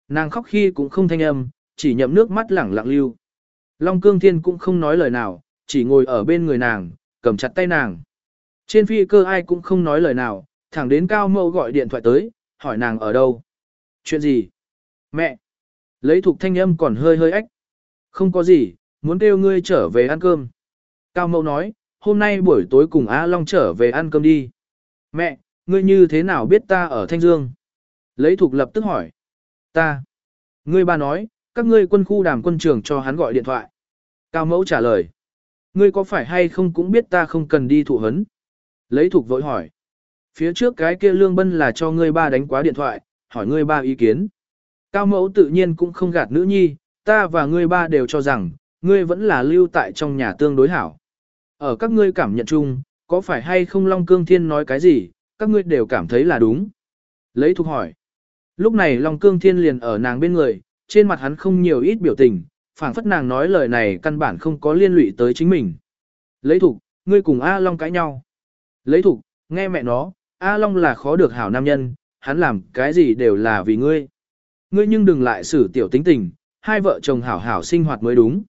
Nàng khóc khi cũng không thanh âm, chỉ nhậm nước mắt lẳng lặng lưu. Long Cương Thiên cũng không nói lời nào, chỉ ngồi ở bên người nàng, cầm chặt tay nàng. Trên phi cơ ai cũng không nói lời nào, thẳng đến Cao Mâu gọi điện thoại tới, hỏi nàng ở đâu. Chuyện gì? Mẹ! Lấy thuộc thanh âm còn hơi hơi ách. Không có gì, muốn kêu ngươi trở về ăn cơm. Cao Mâu nói, hôm nay buổi tối cùng A Long trở về ăn cơm đi. Mẹ, ngươi như thế nào biết ta ở Thanh Dương? Lấy thuộc lập tức hỏi. Ta. Ngươi ba nói, các ngươi quân khu đàm quân trưởng cho hắn gọi điện thoại. Cao Mẫu trả lời. Ngươi có phải hay không cũng biết ta không cần đi thụ hấn? Lấy thuộc vội hỏi. Phía trước cái kia lương bân là cho ngươi ba đánh quá điện thoại, hỏi ngươi ba ý kiến. Cao mẫu tự nhiên cũng không gạt nữ nhi, ta và ngươi ba đều cho rằng, ngươi vẫn là lưu tại trong nhà tương đối hảo. Ở các ngươi cảm nhận chung, có phải hay không Long Cương Thiên nói cái gì, các ngươi đều cảm thấy là đúng. Lấy thuộc hỏi. Lúc này Long Cương Thiên liền ở nàng bên người, trên mặt hắn không nhiều ít biểu tình, phảng phất nàng nói lời này căn bản không có liên lụy tới chính mình. Lấy thục, ngươi cùng A Long cãi nhau. Lấy thục, nghe mẹ nó, A Long là khó được hảo nam nhân, hắn làm cái gì đều là vì ngươi. Ngươi nhưng đừng lại xử tiểu tính tình, hai vợ chồng hảo hảo sinh hoạt mới đúng.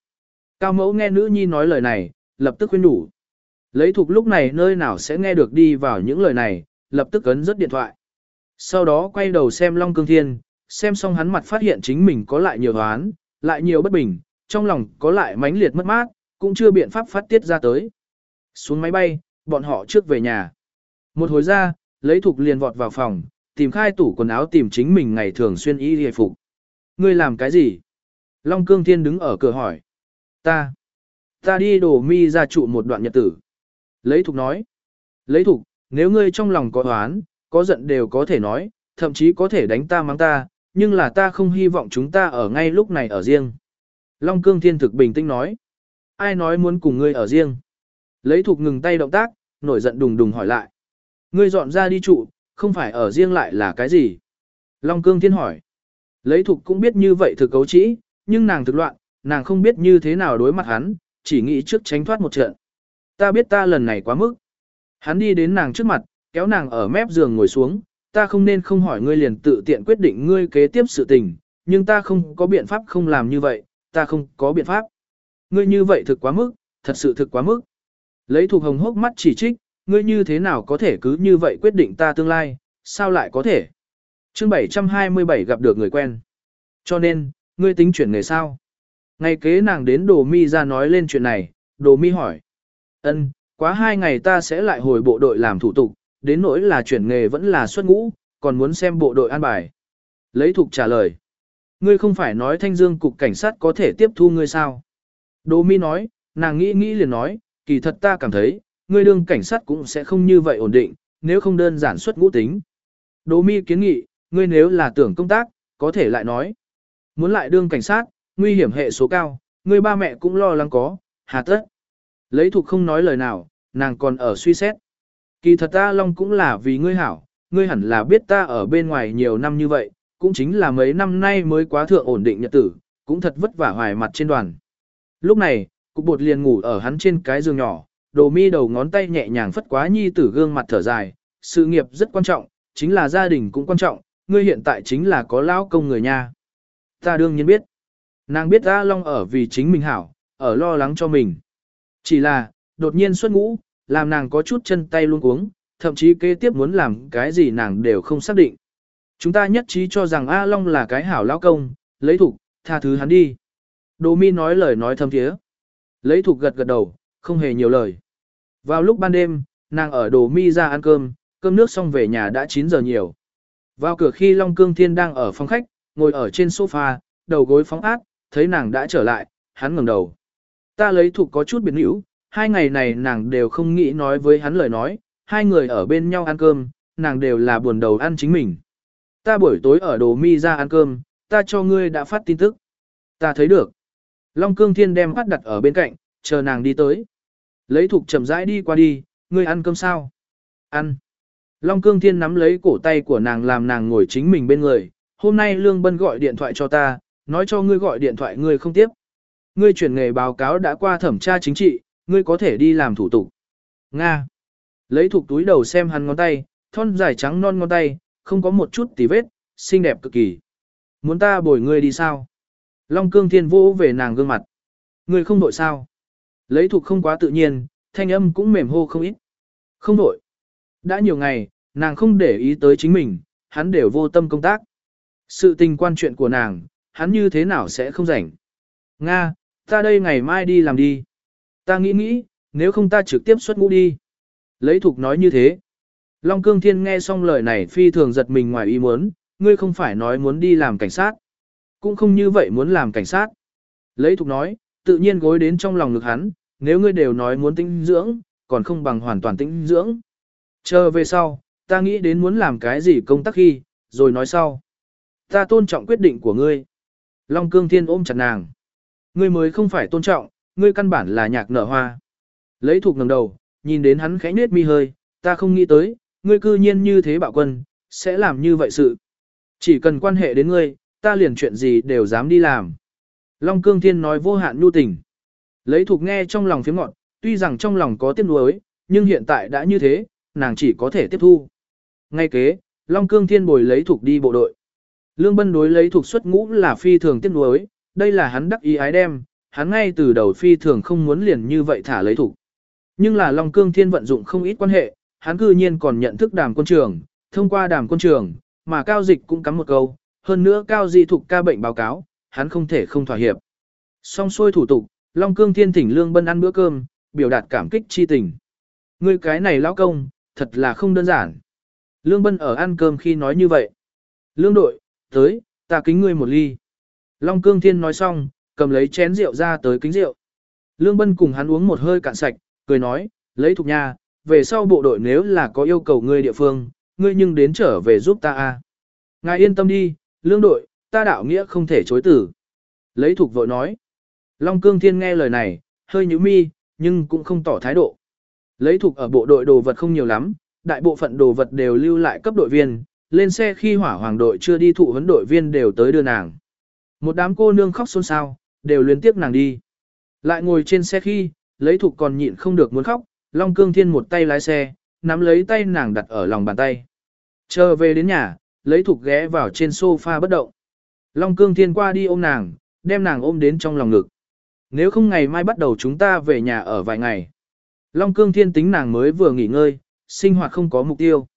Cao mẫu nghe nữ nhi nói lời này, lập tức khuyên đủ. Lấy thục lúc này nơi nào sẽ nghe được đi vào những lời này, lập tức ấn rất điện thoại. Sau đó quay đầu xem Long Cương Thiên, xem xong hắn mặt phát hiện chính mình có lại nhiều hoán, lại nhiều bất bình, trong lòng có lại mãnh liệt mất mát, cũng chưa biện pháp phát tiết ra tới. Xuống máy bay, bọn họ trước về nhà. Một hồi ra, lấy thục liền vọt vào phòng, tìm khai tủ quần áo tìm chính mình ngày thường xuyên y hề phục. Ngươi làm cái gì? Long Cương Thiên đứng ở cửa hỏi. Ta. Ta đi đổ mi ra trụ một đoạn nhật tử. Lấy thục nói. Lấy thục, nếu ngươi trong lòng có oán, có giận đều có thể nói, thậm chí có thể đánh ta mắng ta, nhưng là ta không hy vọng chúng ta ở ngay lúc này ở riêng. Long Cương Thiên thực bình tĩnh nói. Ai nói muốn cùng ngươi ở riêng? Lấy thục ngừng tay động tác, nổi giận đùng đùng hỏi lại. Ngươi dọn ra đi trụ, không phải ở riêng lại là cái gì? Long Cương Thiên hỏi. Lấy thục cũng biết như vậy thực cấu trĩ, nhưng nàng thực loạn, nàng không biết như thế nào đối mặt hắn, chỉ nghĩ trước tránh thoát một trận. Ta biết ta lần này quá mức. Hắn đi đến nàng trước mặt, kéo nàng ở mép giường ngồi xuống, ta không nên không hỏi ngươi liền tự tiện quyết định ngươi kế tiếp sự tình, nhưng ta không có biện pháp không làm như vậy, ta không có biện pháp. Ngươi như vậy thực quá mức, thật sự thực quá mức. Lấy thuộc hồng hốc mắt chỉ trích, ngươi như thế nào có thể cứ như vậy quyết định ta tương lai, sao lại có thể? chương 727 gặp được người quen. Cho nên, ngươi tính chuyển nghề sao? Ngày kế nàng đến đồ mi ra nói lên chuyện này, đồ mi hỏi. ân quá hai ngày ta sẽ lại hồi bộ đội làm thủ tục, đến nỗi là chuyển nghề vẫn là xuất ngũ, còn muốn xem bộ đội an bài. Lấy thục trả lời. Ngươi không phải nói thanh dương cục cảnh sát có thể tiếp thu ngươi sao? Đồ mi nói, nàng nghĩ nghĩ liền nói, kỳ thật ta cảm thấy, ngươi đương cảnh sát cũng sẽ không như vậy ổn định, nếu không đơn giản xuất ngũ tính. Đỗ mi kiến nghị, ngươi nếu là tưởng công tác, có thể lại nói. Muốn lại đương cảnh sát, nguy hiểm hệ số cao, ngươi ba mẹ cũng lo lắng có, hà tất. Lấy thuộc không nói lời nào, nàng còn ở suy xét. Kỳ thật ta Long cũng là vì ngươi hảo, ngươi hẳn là biết ta ở bên ngoài nhiều năm như vậy, cũng chính là mấy năm nay mới quá thượng ổn định nhật tử, cũng thật vất vả hoài mặt trên đoàn. Lúc này, cục bột liền ngủ ở hắn trên cái giường nhỏ, đồ mi đầu ngón tay nhẹ nhàng phất quá nhi tử gương mặt thở dài, sự nghiệp rất quan trọng, chính là gia đình cũng quan trọng, ngươi hiện tại chính là có lão công người nha. Ta đương nhiên biết. Nàng biết A Long ở vì chính mình hảo, ở lo lắng cho mình. Chỉ là, đột nhiên xuất ngũ, làm nàng có chút chân tay luôn cuống, thậm chí kế tiếp muốn làm cái gì nàng đều không xác định. Chúng ta nhất trí cho rằng A Long là cái hảo lão công, lấy thục, tha thứ hắn đi. Đồ mi nói lời nói thâm thiế. Lấy thục gật gật đầu, không hề nhiều lời. Vào lúc ban đêm, nàng ở đồ mi ra ăn cơm, cơm nước xong về nhà đã 9 giờ nhiều. Vào cửa khi Long Cương Thiên đang ở phòng khách, ngồi ở trên sofa, đầu gối phóng ác, thấy nàng đã trở lại, hắn ngẩng đầu. Ta lấy thuộc có chút biệt hữu, hai ngày này nàng đều không nghĩ nói với hắn lời nói, hai người ở bên nhau ăn cơm, nàng đều là buồn đầu ăn chính mình. Ta buổi tối ở đồ mi ra ăn cơm, ta cho ngươi đã phát tin tức. Ta thấy được. Long Cương Thiên đem phát đặt ở bên cạnh, chờ nàng đi tới. Lấy thục chậm rãi đi qua đi, ngươi ăn cơm sao? Ăn. Long Cương Thiên nắm lấy cổ tay của nàng làm nàng ngồi chính mình bên người. Hôm nay Lương Bân gọi điện thoại cho ta, nói cho ngươi gọi điện thoại ngươi không tiếp. Ngươi chuyển nghề báo cáo đã qua thẩm tra chính trị, ngươi có thể đi làm thủ tục. Nga. Lấy thuộc túi đầu xem hắn ngón tay, thon dài trắng non ngón tay, không có một chút tì vết, xinh đẹp cực kỳ. Muốn ta bồi ngươi đi sao? Long cương thiên vô về nàng gương mặt. Ngươi không đội sao? Lấy thuộc không quá tự nhiên, thanh âm cũng mềm hô không ít. Không đổi. Đã nhiều ngày, nàng không để ý tới chính mình, hắn đều vô tâm công tác. Sự tình quan chuyện của nàng, hắn như thế nào sẽ không rảnh. Nga, ta đây ngày mai đi làm đi. Ta nghĩ nghĩ, nếu không ta trực tiếp xuất ngũ đi. Lấy thuộc nói như thế. Long Cương Thiên nghe xong lời này phi thường giật mình ngoài ý muốn, ngươi không phải nói muốn đi làm cảnh sát. Cũng không như vậy muốn làm cảnh sát. Lấy thuộc nói, tự nhiên gối đến trong lòng ngực hắn, nếu ngươi đều nói muốn tinh dưỡng, còn không bằng hoàn toàn tinh dưỡng. Chờ về sau, ta nghĩ đến muốn làm cái gì công tác khi, rồi nói sau. Ta tôn trọng quyết định của ngươi. Long Cương Thiên ôm chặt nàng. Ngươi mới không phải tôn trọng, ngươi căn bản là nhạc nở hoa. Lấy thuộc ngẩng đầu, nhìn đến hắn khẽ nết mi hơi, ta không nghĩ tới, ngươi cư nhiên như thế bạo quân, sẽ làm như vậy sự. Chỉ cần quan hệ đến ngươi, ta liền chuyện gì đều dám đi làm. Long Cương Thiên nói vô hạn nhu tình. Lấy thuộc nghe trong lòng phía ngọn, tuy rằng trong lòng có tiếc nuối, nhưng hiện tại đã như thế, nàng chỉ có thể tiếp thu. Ngay kế, Long Cương Thiên bồi lấy thuộc đi bộ đội. Lương Bân đối lấy thuộc xuất ngũ là phi thường tiếc nuối, đây là hắn đắc ý ái đem, hắn ngay từ đầu phi thường không muốn liền như vậy thả lấy thuộc. Nhưng là Long Cương Thiên vận dụng không ít quan hệ, hắn cư nhiên còn nhận thức đàm quân trường, thông qua đàm quân trường, mà cao dịch cũng cắm một câu, hơn nữa cao dị thuộc ca bệnh báo cáo, hắn không thể không thỏa hiệp. Xong xuôi thủ tục, Long Cương Thiên thỉnh Lương Bân ăn bữa cơm, biểu đạt cảm kích chi tình. Ngươi cái này lão công, thật là không đơn giản. Lương Bân ở ăn cơm khi nói như vậy. Lương đội, tới, ta kính ngươi một ly. Long Cương Thiên nói xong, cầm lấy chén rượu ra tới kính rượu. Lương Bân cùng hắn uống một hơi cạn sạch, cười nói, lấy thục nha, về sau bộ đội nếu là có yêu cầu ngươi địa phương, ngươi nhưng đến trở về giúp ta a. Ngài yên tâm đi, lương đội, ta đạo nghĩa không thể chối tử. Lấy thục vội nói. Long Cương Thiên nghe lời này, hơi nhíu mi, nhưng cũng không tỏ thái độ. Lấy thục ở bộ đội đồ vật không nhiều lắm, đại bộ phận đồ vật đều lưu lại cấp đội viên, lên xe khi hỏa hoàng đội chưa đi thụ huấn đội viên đều tới đưa nàng. Một đám cô nương khóc xôn xao, đều liên tiếp nàng đi. Lại ngồi trên xe khi, lấy thục còn nhịn không được muốn khóc, Long Cương Thiên một tay lái xe, nắm lấy tay nàng đặt ở lòng bàn tay. Chờ về đến nhà, lấy thục ghé vào trên sofa bất động. Long Cương Thiên qua đi ôm nàng, đem nàng ôm đến trong lòng ngực. Nếu không ngày mai bắt đầu chúng ta về nhà ở vài ngày. Long Cương Thiên tính nàng mới vừa nghỉ ngơi, sinh hoạt không có mục tiêu.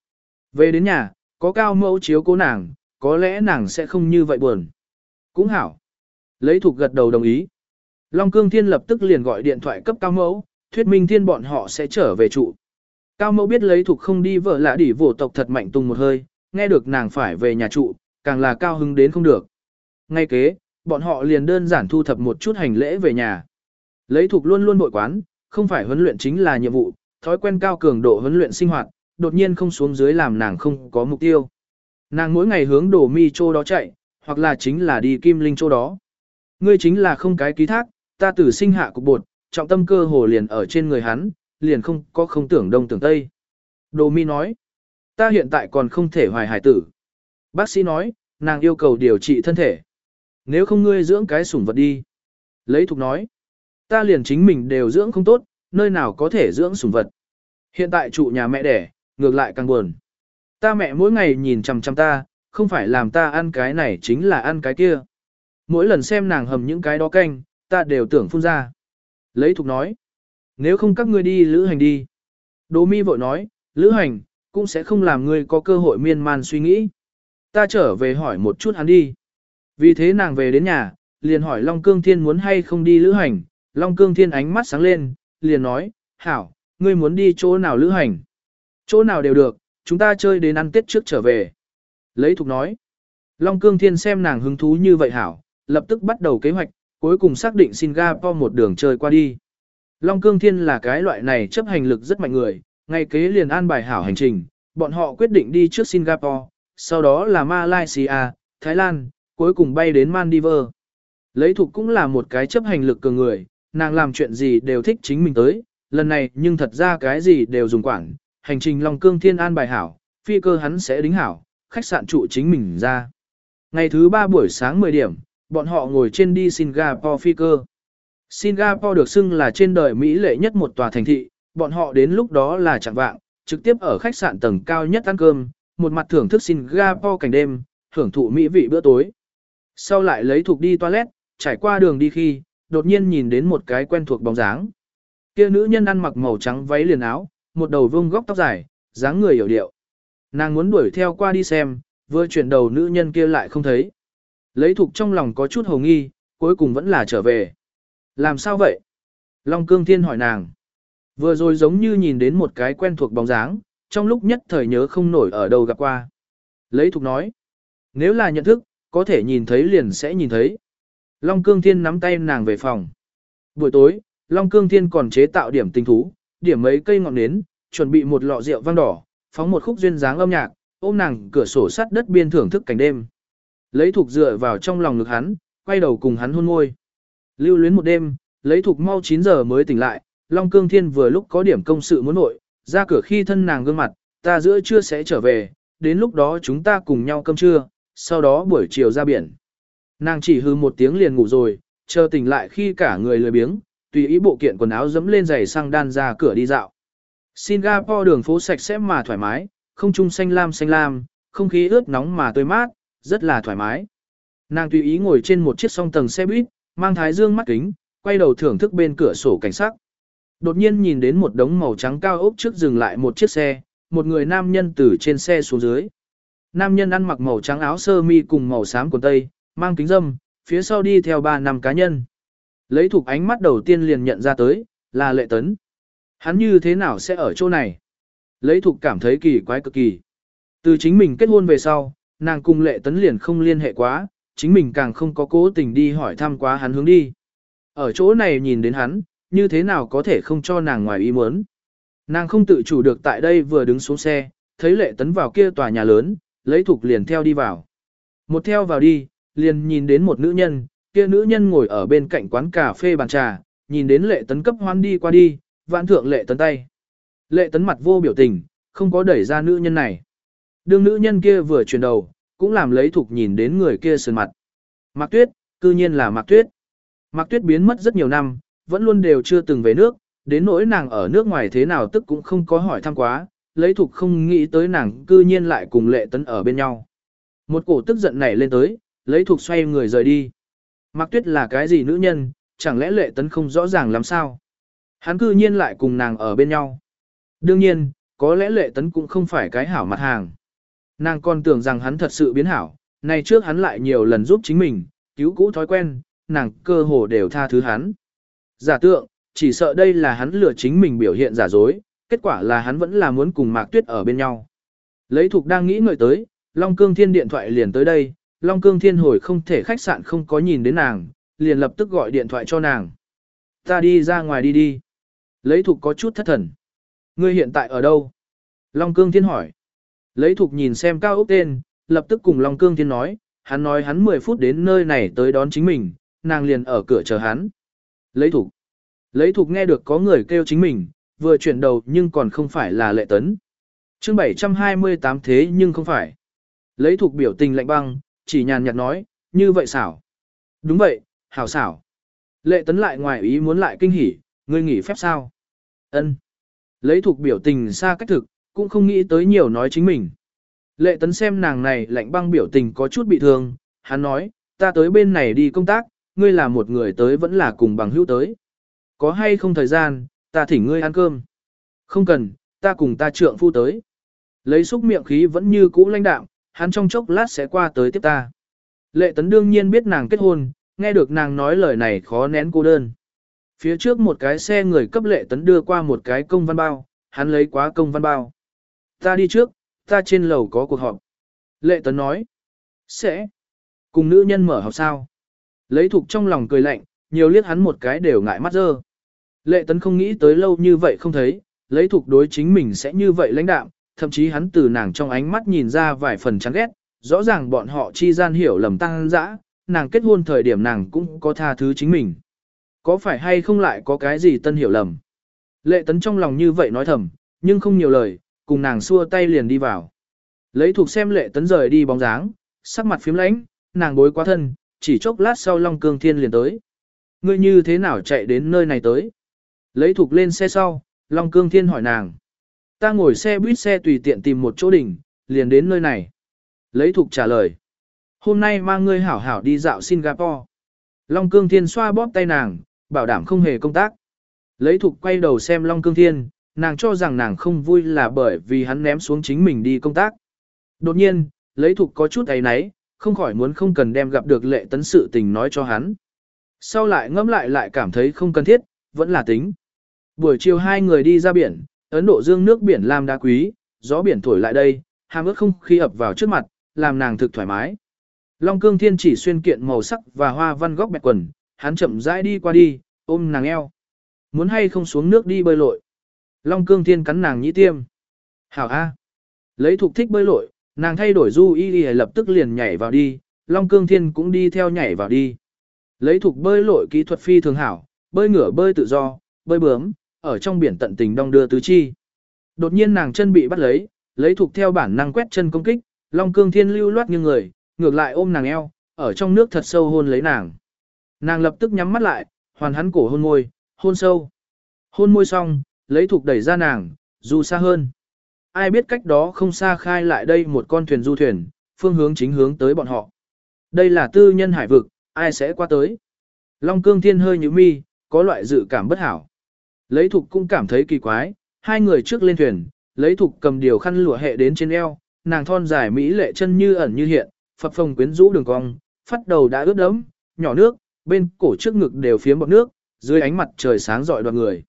Về đến nhà, có cao mẫu chiếu cố nàng, có lẽ nàng sẽ không như vậy buồn. Cũng hảo. Lấy thuộc gật đầu đồng ý. Long Cương Thiên lập tức liền gọi điện thoại cấp cao mẫu, thuyết minh thiên bọn họ sẽ trở về trụ. Cao mẫu biết lấy thuộc không đi vợ lạ đỉ vổ tộc thật mạnh tung một hơi, nghe được nàng phải về nhà trụ, càng là cao hứng đến không được. Ngay kế, bọn họ liền đơn giản thu thập một chút hành lễ về nhà. Lấy thuộc luôn luôn bội quán, không phải huấn luyện chính là nhiệm vụ, thói quen cao cường độ huấn luyện sinh hoạt, đột nhiên không xuống dưới làm nàng không có mục tiêu. Nàng mỗi ngày hướng đổ mi chỗ đó chạy, hoặc là chính là đi kim linh chỗ đó. Ngươi chính là không cái ký thác, ta tử sinh hạ cục bột, trọng tâm cơ hồ liền ở trên người hắn, liền không có không tưởng đông tưởng tây. Đồ mi nói, ta hiện tại còn không thể hoài hải tử. Bác sĩ nói, nàng yêu cầu điều trị thân thể. Nếu không ngươi dưỡng cái sủng vật đi. Lấy thục nói, ta liền chính mình đều dưỡng không tốt, nơi nào có thể dưỡng sủng vật. Hiện tại trụ nhà mẹ đẻ, ngược lại càng buồn. Ta mẹ mỗi ngày nhìn chằm chằm ta, không phải làm ta ăn cái này chính là ăn cái kia. Mỗi lần xem nàng hầm những cái đó canh, ta đều tưởng phun ra. Lấy thục nói, nếu không các ngươi đi lữ hành đi. Đỗ mi vội nói, lữ hành, cũng sẽ không làm ngươi có cơ hội miên man suy nghĩ. Ta trở về hỏi một chút hắn đi. Vì thế nàng về đến nhà, liền hỏi Long Cương Thiên muốn hay không đi lữ hành. Long Cương Thiên ánh mắt sáng lên, liền nói, hảo, ngươi muốn đi chỗ nào lữ hành. Chỗ nào đều được, chúng ta chơi đến ăn tết trước trở về. Lấy thục nói. Long Cương Thiên xem nàng hứng thú như vậy hảo, lập tức bắt đầu kế hoạch, cuối cùng xác định Singapore một đường chơi qua đi. Long Cương Thiên là cái loại này chấp hành lực rất mạnh người, ngay kế liền an bài hảo hành trình, bọn họ quyết định đi trước Singapore, sau đó là Malaysia, Thái Lan, cuối cùng bay đến Maldives. Lấy thục cũng là một cái chấp hành lực cường người, nàng làm chuyện gì đều thích chính mình tới, lần này nhưng thật ra cái gì đều dùng quản, hành trình Long Cương Thiên an bài hảo, phi cơ hắn sẽ đính hảo, khách sạn trụ chính mình ra. Ngày thứ ba buổi sáng 10 điểm, bọn họ ngồi trên đi Singapore phi cơ. Singapore được xưng là trên đời Mỹ lệ nhất một tòa thành thị, bọn họ đến lúc đó là chẳng vạng, trực tiếp ở khách sạn tầng cao nhất ăn cơm, một mặt thưởng thức Singapore cảnh đêm, thưởng thụ mỹ vị bữa tối. Sau lại lấy thuộc đi toilet, trải qua đường đi khi, đột nhiên nhìn đến một cái quen thuộc bóng dáng. Kia nữ nhân ăn mặc màu trắng váy liền áo, một đầu vông góc tóc dài, dáng người hiểu điệu. Nàng muốn đuổi theo qua đi xem, vừa chuyển đầu nữ nhân kia lại không thấy. Lấy thuộc trong lòng có chút hồ nghi, cuối cùng vẫn là trở về. Làm sao vậy? Long Cương Thiên hỏi nàng. Vừa rồi giống như nhìn đến một cái quen thuộc bóng dáng, trong lúc nhất thời nhớ không nổi ở đâu gặp qua. Lấy thục nói. Nếu là nhận thức, có thể nhìn thấy liền sẽ nhìn thấy. Long Cương Thiên nắm tay nàng về phòng. Buổi tối, Long Cương Thiên còn chế tạo điểm tình thú, điểm mấy cây ngọn nến, chuẩn bị một lọ rượu vang đỏ, phóng một khúc duyên dáng âm nhạc, ôm nàng cửa sổ sắt đất biên thưởng thức cảnh đêm. Lấy thuộc dựa vào trong lòng ngực hắn, quay đầu cùng hắn hôn môi. Lưu luyến một đêm, lấy thuộc mau 9 giờ mới tỉnh lại, Long Cương Thiên vừa lúc có điểm công sự muốn nội, ra cửa khi thân nàng gương mặt, ta giữa trưa sẽ trở về, đến lúc đó chúng ta cùng nhau cơm trưa, sau đó buổi chiều ra biển. Nàng chỉ hư một tiếng liền ngủ rồi, chờ tỉnh lại khi cả người lười biếng, tùy ý bộ kiện quần áo dẫm lên giày sang đan ra cửa đi dạo. Singapore đường phố sạch sẽ mà thoải mái, không trung xanh lam xanh lam, không khí ướt nóng mà tươi mát, rất là thoải mái. Nàng tùy ý ngồi trên một chiếc song tầng xe buýt, mang thái dương mắt kính, quay đầu thưởng thức bên cửa sổ cảnh sắc. Đột nhiên nhìn đến một đống màu trắng cao ốc trước dừng lại một chiếc xe, một người nam nhân từ trên xe xuống dưới. Nam nhân ăn mặc màu trắng áo sơ mi cùng màu xám quần tây, mang kính dâm, phía sau đi theo ba năm cá nhân. Lấy thuộc ánh mắt đầu tiên liền nhận ra tới, là lệ tấn. Hắn như thế nào sẽ ở chỗ này? Lấy thuộc cảm thấy kỳ quái cực kỳ. Từ chính mình kết hôn về sau, nàng cùng lệ tấn liền không liên hệ quá, chính mình càng không có cố tình đi hỏi thăm quá hắn hướng đi. Ở chỗ này nhìn đến hắn, như thế nào có thể không cho nàng ngoài ý muốn. Nàng không tự chủ được tại đây vừa đứng xuống xe, thấy lệ tấn vào kia tòa nhà lớn, lấy thục liền theo đi vào. Một theo vào đi, liền nhìn đến một nữ nhân, kia nữ nhân ngồi ở bên cạnh quán cà phê bàn trà, nhìn đến lệ tấn cấp hoan đi qua đi, vãn thượng lệ tấn tay. Lệ tấn mặt vô biểu tình, không có đẩy ra nữ nhân này. Đương nữ nhân kia vừa chuyển đầu, cũng làm lấy thục nhìn đến người kia sườn mặt. Mạc Tuyết, cư nhiên là Mạc Tuyết. Mạc Tuyết biến mất rất nhiều năm, vẫn luôn đều chưa từng về nước, đến nỗi nàng ở nước ngoài thế nào tức cũng không có hỏi thăm quá, lấy thục không nghĩ tới nàng cư nhiên lại cùng lệ tấn ở bên nhau. Một cổ tức giận nảy lên tới, lấy thục xoay người rời đi. Mạc Tuyết là cái gì nữ nhân, chẳng lẽ lệ tấn không rõ ràng làm sao? Hắn cư nhiên lại cùng nàng ở bên nhau. Đương nhiên, có lẽ lệ tấn cũng không phải cái hảo mặt hàng. Nàng còn tưởng rằng hắn thật sự biến hảo, nay trước hắn lại nhiều lần giúp chính mình, cứu cũ thói quen, nàng cơ hồ đều tha thứ hắn. Giả tượng, chỉ sợ đây là hắn lừa chính mình biểu hiện giả dối, kết quả là hắn vẫn là muốn cùng Mạc Tuyết ở bên nhau. Lấy Thục đang nghĩ ngợi tới, Long Cương Thiên điện thoại liền tới đây, Long Cương Thiên hồi không thể khách sạn không có nhìn đến nàng, liền lập tức gọi điện thoại cho nàng. Ta đi ra ngoài đi đi. Lấy Thục có chút thất thần. Ngươi hiện tại ở đâu? Long Cương Thiên hỏi. Lấy Thục nhìn xem cao ốc tên, lập tức cùng Long Cương Thiên nói, hắn nói hắn 10 phút đến nơi này tới đón chính mình, nàng liền ở cửa chờ hắn. Lấy Thục. Lấy Thục nghe được có người kêu chính mình, vừa chuyển đầu nhưng còn không phải là lệ tấn. chương 728 thế nhưng không phải. Lấy thuộc biểu tình lạnh băng, chỉ nhàn nhạt nói, như vậy xảo. Đúng vậy, hảo xảo. Lệ tấn lại ngoài ý muốn lại kinh hỉ, ngươi nghỉ phép sao? ân Lấy thuộc biểu tình xa cách thực, cũng không nghĩ tới nhiều nói chính mình. Lệ tấn xem nàng này lạnh băng biểu tình có chút bị thương, hắn nói, ta tới bên này đi công tác, ngươi là một người tới vẫn là cùng bằng hữu tới. Có hay không thời gian, ta thỉnh ngươi ăn cơm. Không cần, ta cùng ta trượng phu tới. Lấy xúc miệng khí vẫn như cũ lãnh đạm, hắn trong chốc lát sẽ qua tới tiếp ta. Lệ tấn đương nhiên biết nàng kết hôn, nghe được nàng nói lời này khó nén cô đơn. Phía trước một cái xe người cấp lệ tấn đưa qua một cái công văn bao, hắn lấy quá công văn bao. Ta đi trước, ta trên lầu có cuộc họp. Lệ tấn nói. Sẽ. Cùng nữ nhân mở họp sao. Lấy thục trong lòng cười lạnh, nhiều liếc hắn một cái đều ngại mắt dơ. Lệ tấn không nghĩ tới lâu như vậy không thấy, lấy thuộc đối chính mình sẽ như vậy lãnh đạm, thậm chí hắn từ nàng trong ánh mắt nhìn ra vài phần chán ghét, rõ ràng bọn họ chi gian hiểu lầm tăng dã, nàng kết hôn thời điểm nàng cũng có tha thứ chính mình. Có phải hay không lại có cái gì tân hiểu lầm? Lệ tấn trong lòng như vậy nói thầm, nhưng không nhiều lời, cùng nàng xua tay liền đi vào. Lấy thuộc xem lệ tấn rời đi bóng dáng, sắc mặt phím lãnh, nàng bối quá thân, chỉ chốc lát sau Long Cương Thiên liền tới. Ngươi như thế nào chạy đến nơi này tới? Lấy thục lên xe sau, Long Cương Thiên hỏi nàng. Ta ngồi xe buýt xe tùy tiện tìm một chỗ đỉnh, liền đến nơi này. Lấy thục trả lời. Hôm nay mang ngươi hảo hảo đi dạo Singapore. Long Cương Thiên xoa bóp tay nàng, bảo đảm không hề công tác. Lấy thục quay đầu xem Long Cương Thiên, nàng cho rằng nàng không vui là bởi vì hắn ném xuống chính mình đi công tác. Đột nhiên, lấy thục có chút ấy náy, không khỏi muốn không cần đem gặp được lệ tấn sự tình nói cho hắn. Sau lại ngẫm lại lại cảm thấy không cần thiết, vẫn là tính. Buổi chiều hai người đi ra biển, Ấn Độ dương nước biển lam đá quý, gió biển thổi lại đây, hàm ướt không khí ập vào trước mặt, làm nàng thực thoải mái. Long cương thiên chỉ xuyên kiện màu sắc và hoa văn góc bẹt quần, hắn chậm rãi đi qua đi, ôm nàng eo. Muốn hay không xuống nước đi bơi lội. Long cương thiên cắn nàng nhĩ tiêm. Hảo A. Lấy thuộc thích bơi lội, nàng thay đổi du y y lập tức liền nhảy vào đi, Long cương thiên cũng đi theo nhảy vào đi. Lấy thuộc bơi lội kỹ thuật phi thường hảo, bơi ngửa bơi tự do, bơi bướm, ở trong biển tận tình đong đưa tứ chi. Đột nhiên nàng chân bị bắt lấy, lấy thuộc theo bản năng quét chân công kích, Long Cương Thiên lưu loát như người, ngược lại ôm nàng eo, ở trong nước thật sâu hôn lấy nàng. Nàng lập tức nhắm mắt lại, hoàn hắn cổ hôn môi, hôn sâu. Hôn môi xong, lấy thuộc đẩy ra nàng, du xa hơn. Ai biết cách đó không xa khai lại đây một con thuyền du thuyền, phương hướng chính hướng tới bọn họ. Đây là tư nhân hải vực, ai sẽ qua tới. Long cương thiên hơi như mi, có loại dự cảm bất hảo. Lấy thục cũng cảm thấy kỳ quái, hai người trước lên thuyền, lấy thục cầm điều khăn lụa hệ đến trên eo, nàng thon dài mỹ lệ chân như ẩn như hiện, phập phồng quyến rũ đường cong, phát đầu đã ướt đẫm, nhỏ nước, bên cổ trước ngực đều phiếm bọt nước, dưới ánh mặt trời sáng rọi đoàn người.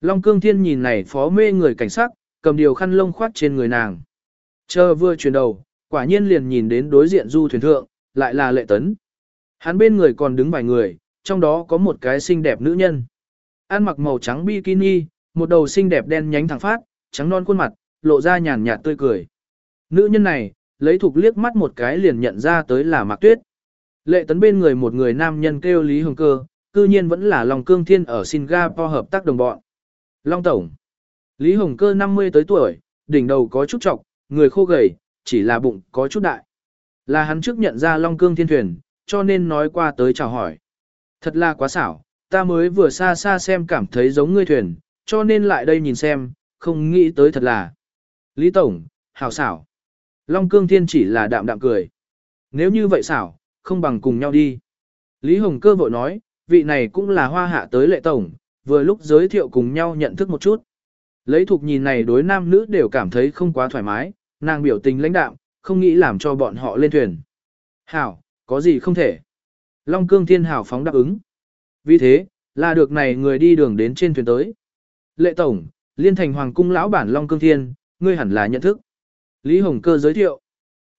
Long cương thiên nhìn này phó mê người cảnh sắc, cầm điều khăn lông khoát trên người nàng. Chờ vừa chuyển đầu, quả nhiên liền nhìn đến đối diện du thuyền thượng, lại là lệ tấn. Hắn bên người còn đứng vài người, trong đó có một cái xinh đẹp nữ nhân. Ăn mặc màu trắng bikini, một đầu xinh đẹp đen nhánh thẳng phát, trắng non khuôn mặt, lộ ra nhàn nhạt tươi cười. Nữ nhân này, lấy thục liếc mắt một cái liền nhận ra tới là Mạc Tuyết. Lệ tấn bên người một người nam nhân kêu Lý Hồng Cơ, cư nhiên vẫn là Long Cương Thiên ở Singapore hợp tác đồng bọn. Long Tổng. Lý Hồng Cơ 50 tới tuổi, đỉnh đầu có chút trọc, người khô gầy, chỉ là bụng có chút đại. Là hắn trước nhận ra Long Cương Thiên Thuyền, cho nên nói qua tới chào hỏi. Thật là quá xảo, ta mới vừa xa xa xem cảm thấy giống ngươi thuyền, cho nên lại đây nhìn xem, không nghĩ tới thật là. Lý Tổng, hảo xảo. Long Cương Thiên chỉ là đạm đạm cười. Nếu như vậy xảo, không bằng cùng nhau đi. Lý Hồng Cơ vội nói, vị này cũng là hoa hạ tới lệ tổng, vừa lúc giới thiệu cùng nhau nhận thức một chút. Lấy thuộc nhìn này đối nam nữ đều cảm thấy không quá thoải mái, nàng biểu tình lãnh đạm, không nghĩ làm cho bọn họ lên thuyền. Hảo, có gì không thể. Long Cương Thiên Hảo phóng đáp ứng. Vì thế, là được này người đi đường đến trên thuyền tới. Lệ Tổng, Liên thành Hoàng cung lão bản Long Cương Thiên, ngươi hẳn là nhận thức. Lý Hồng Cơ giới thiệu.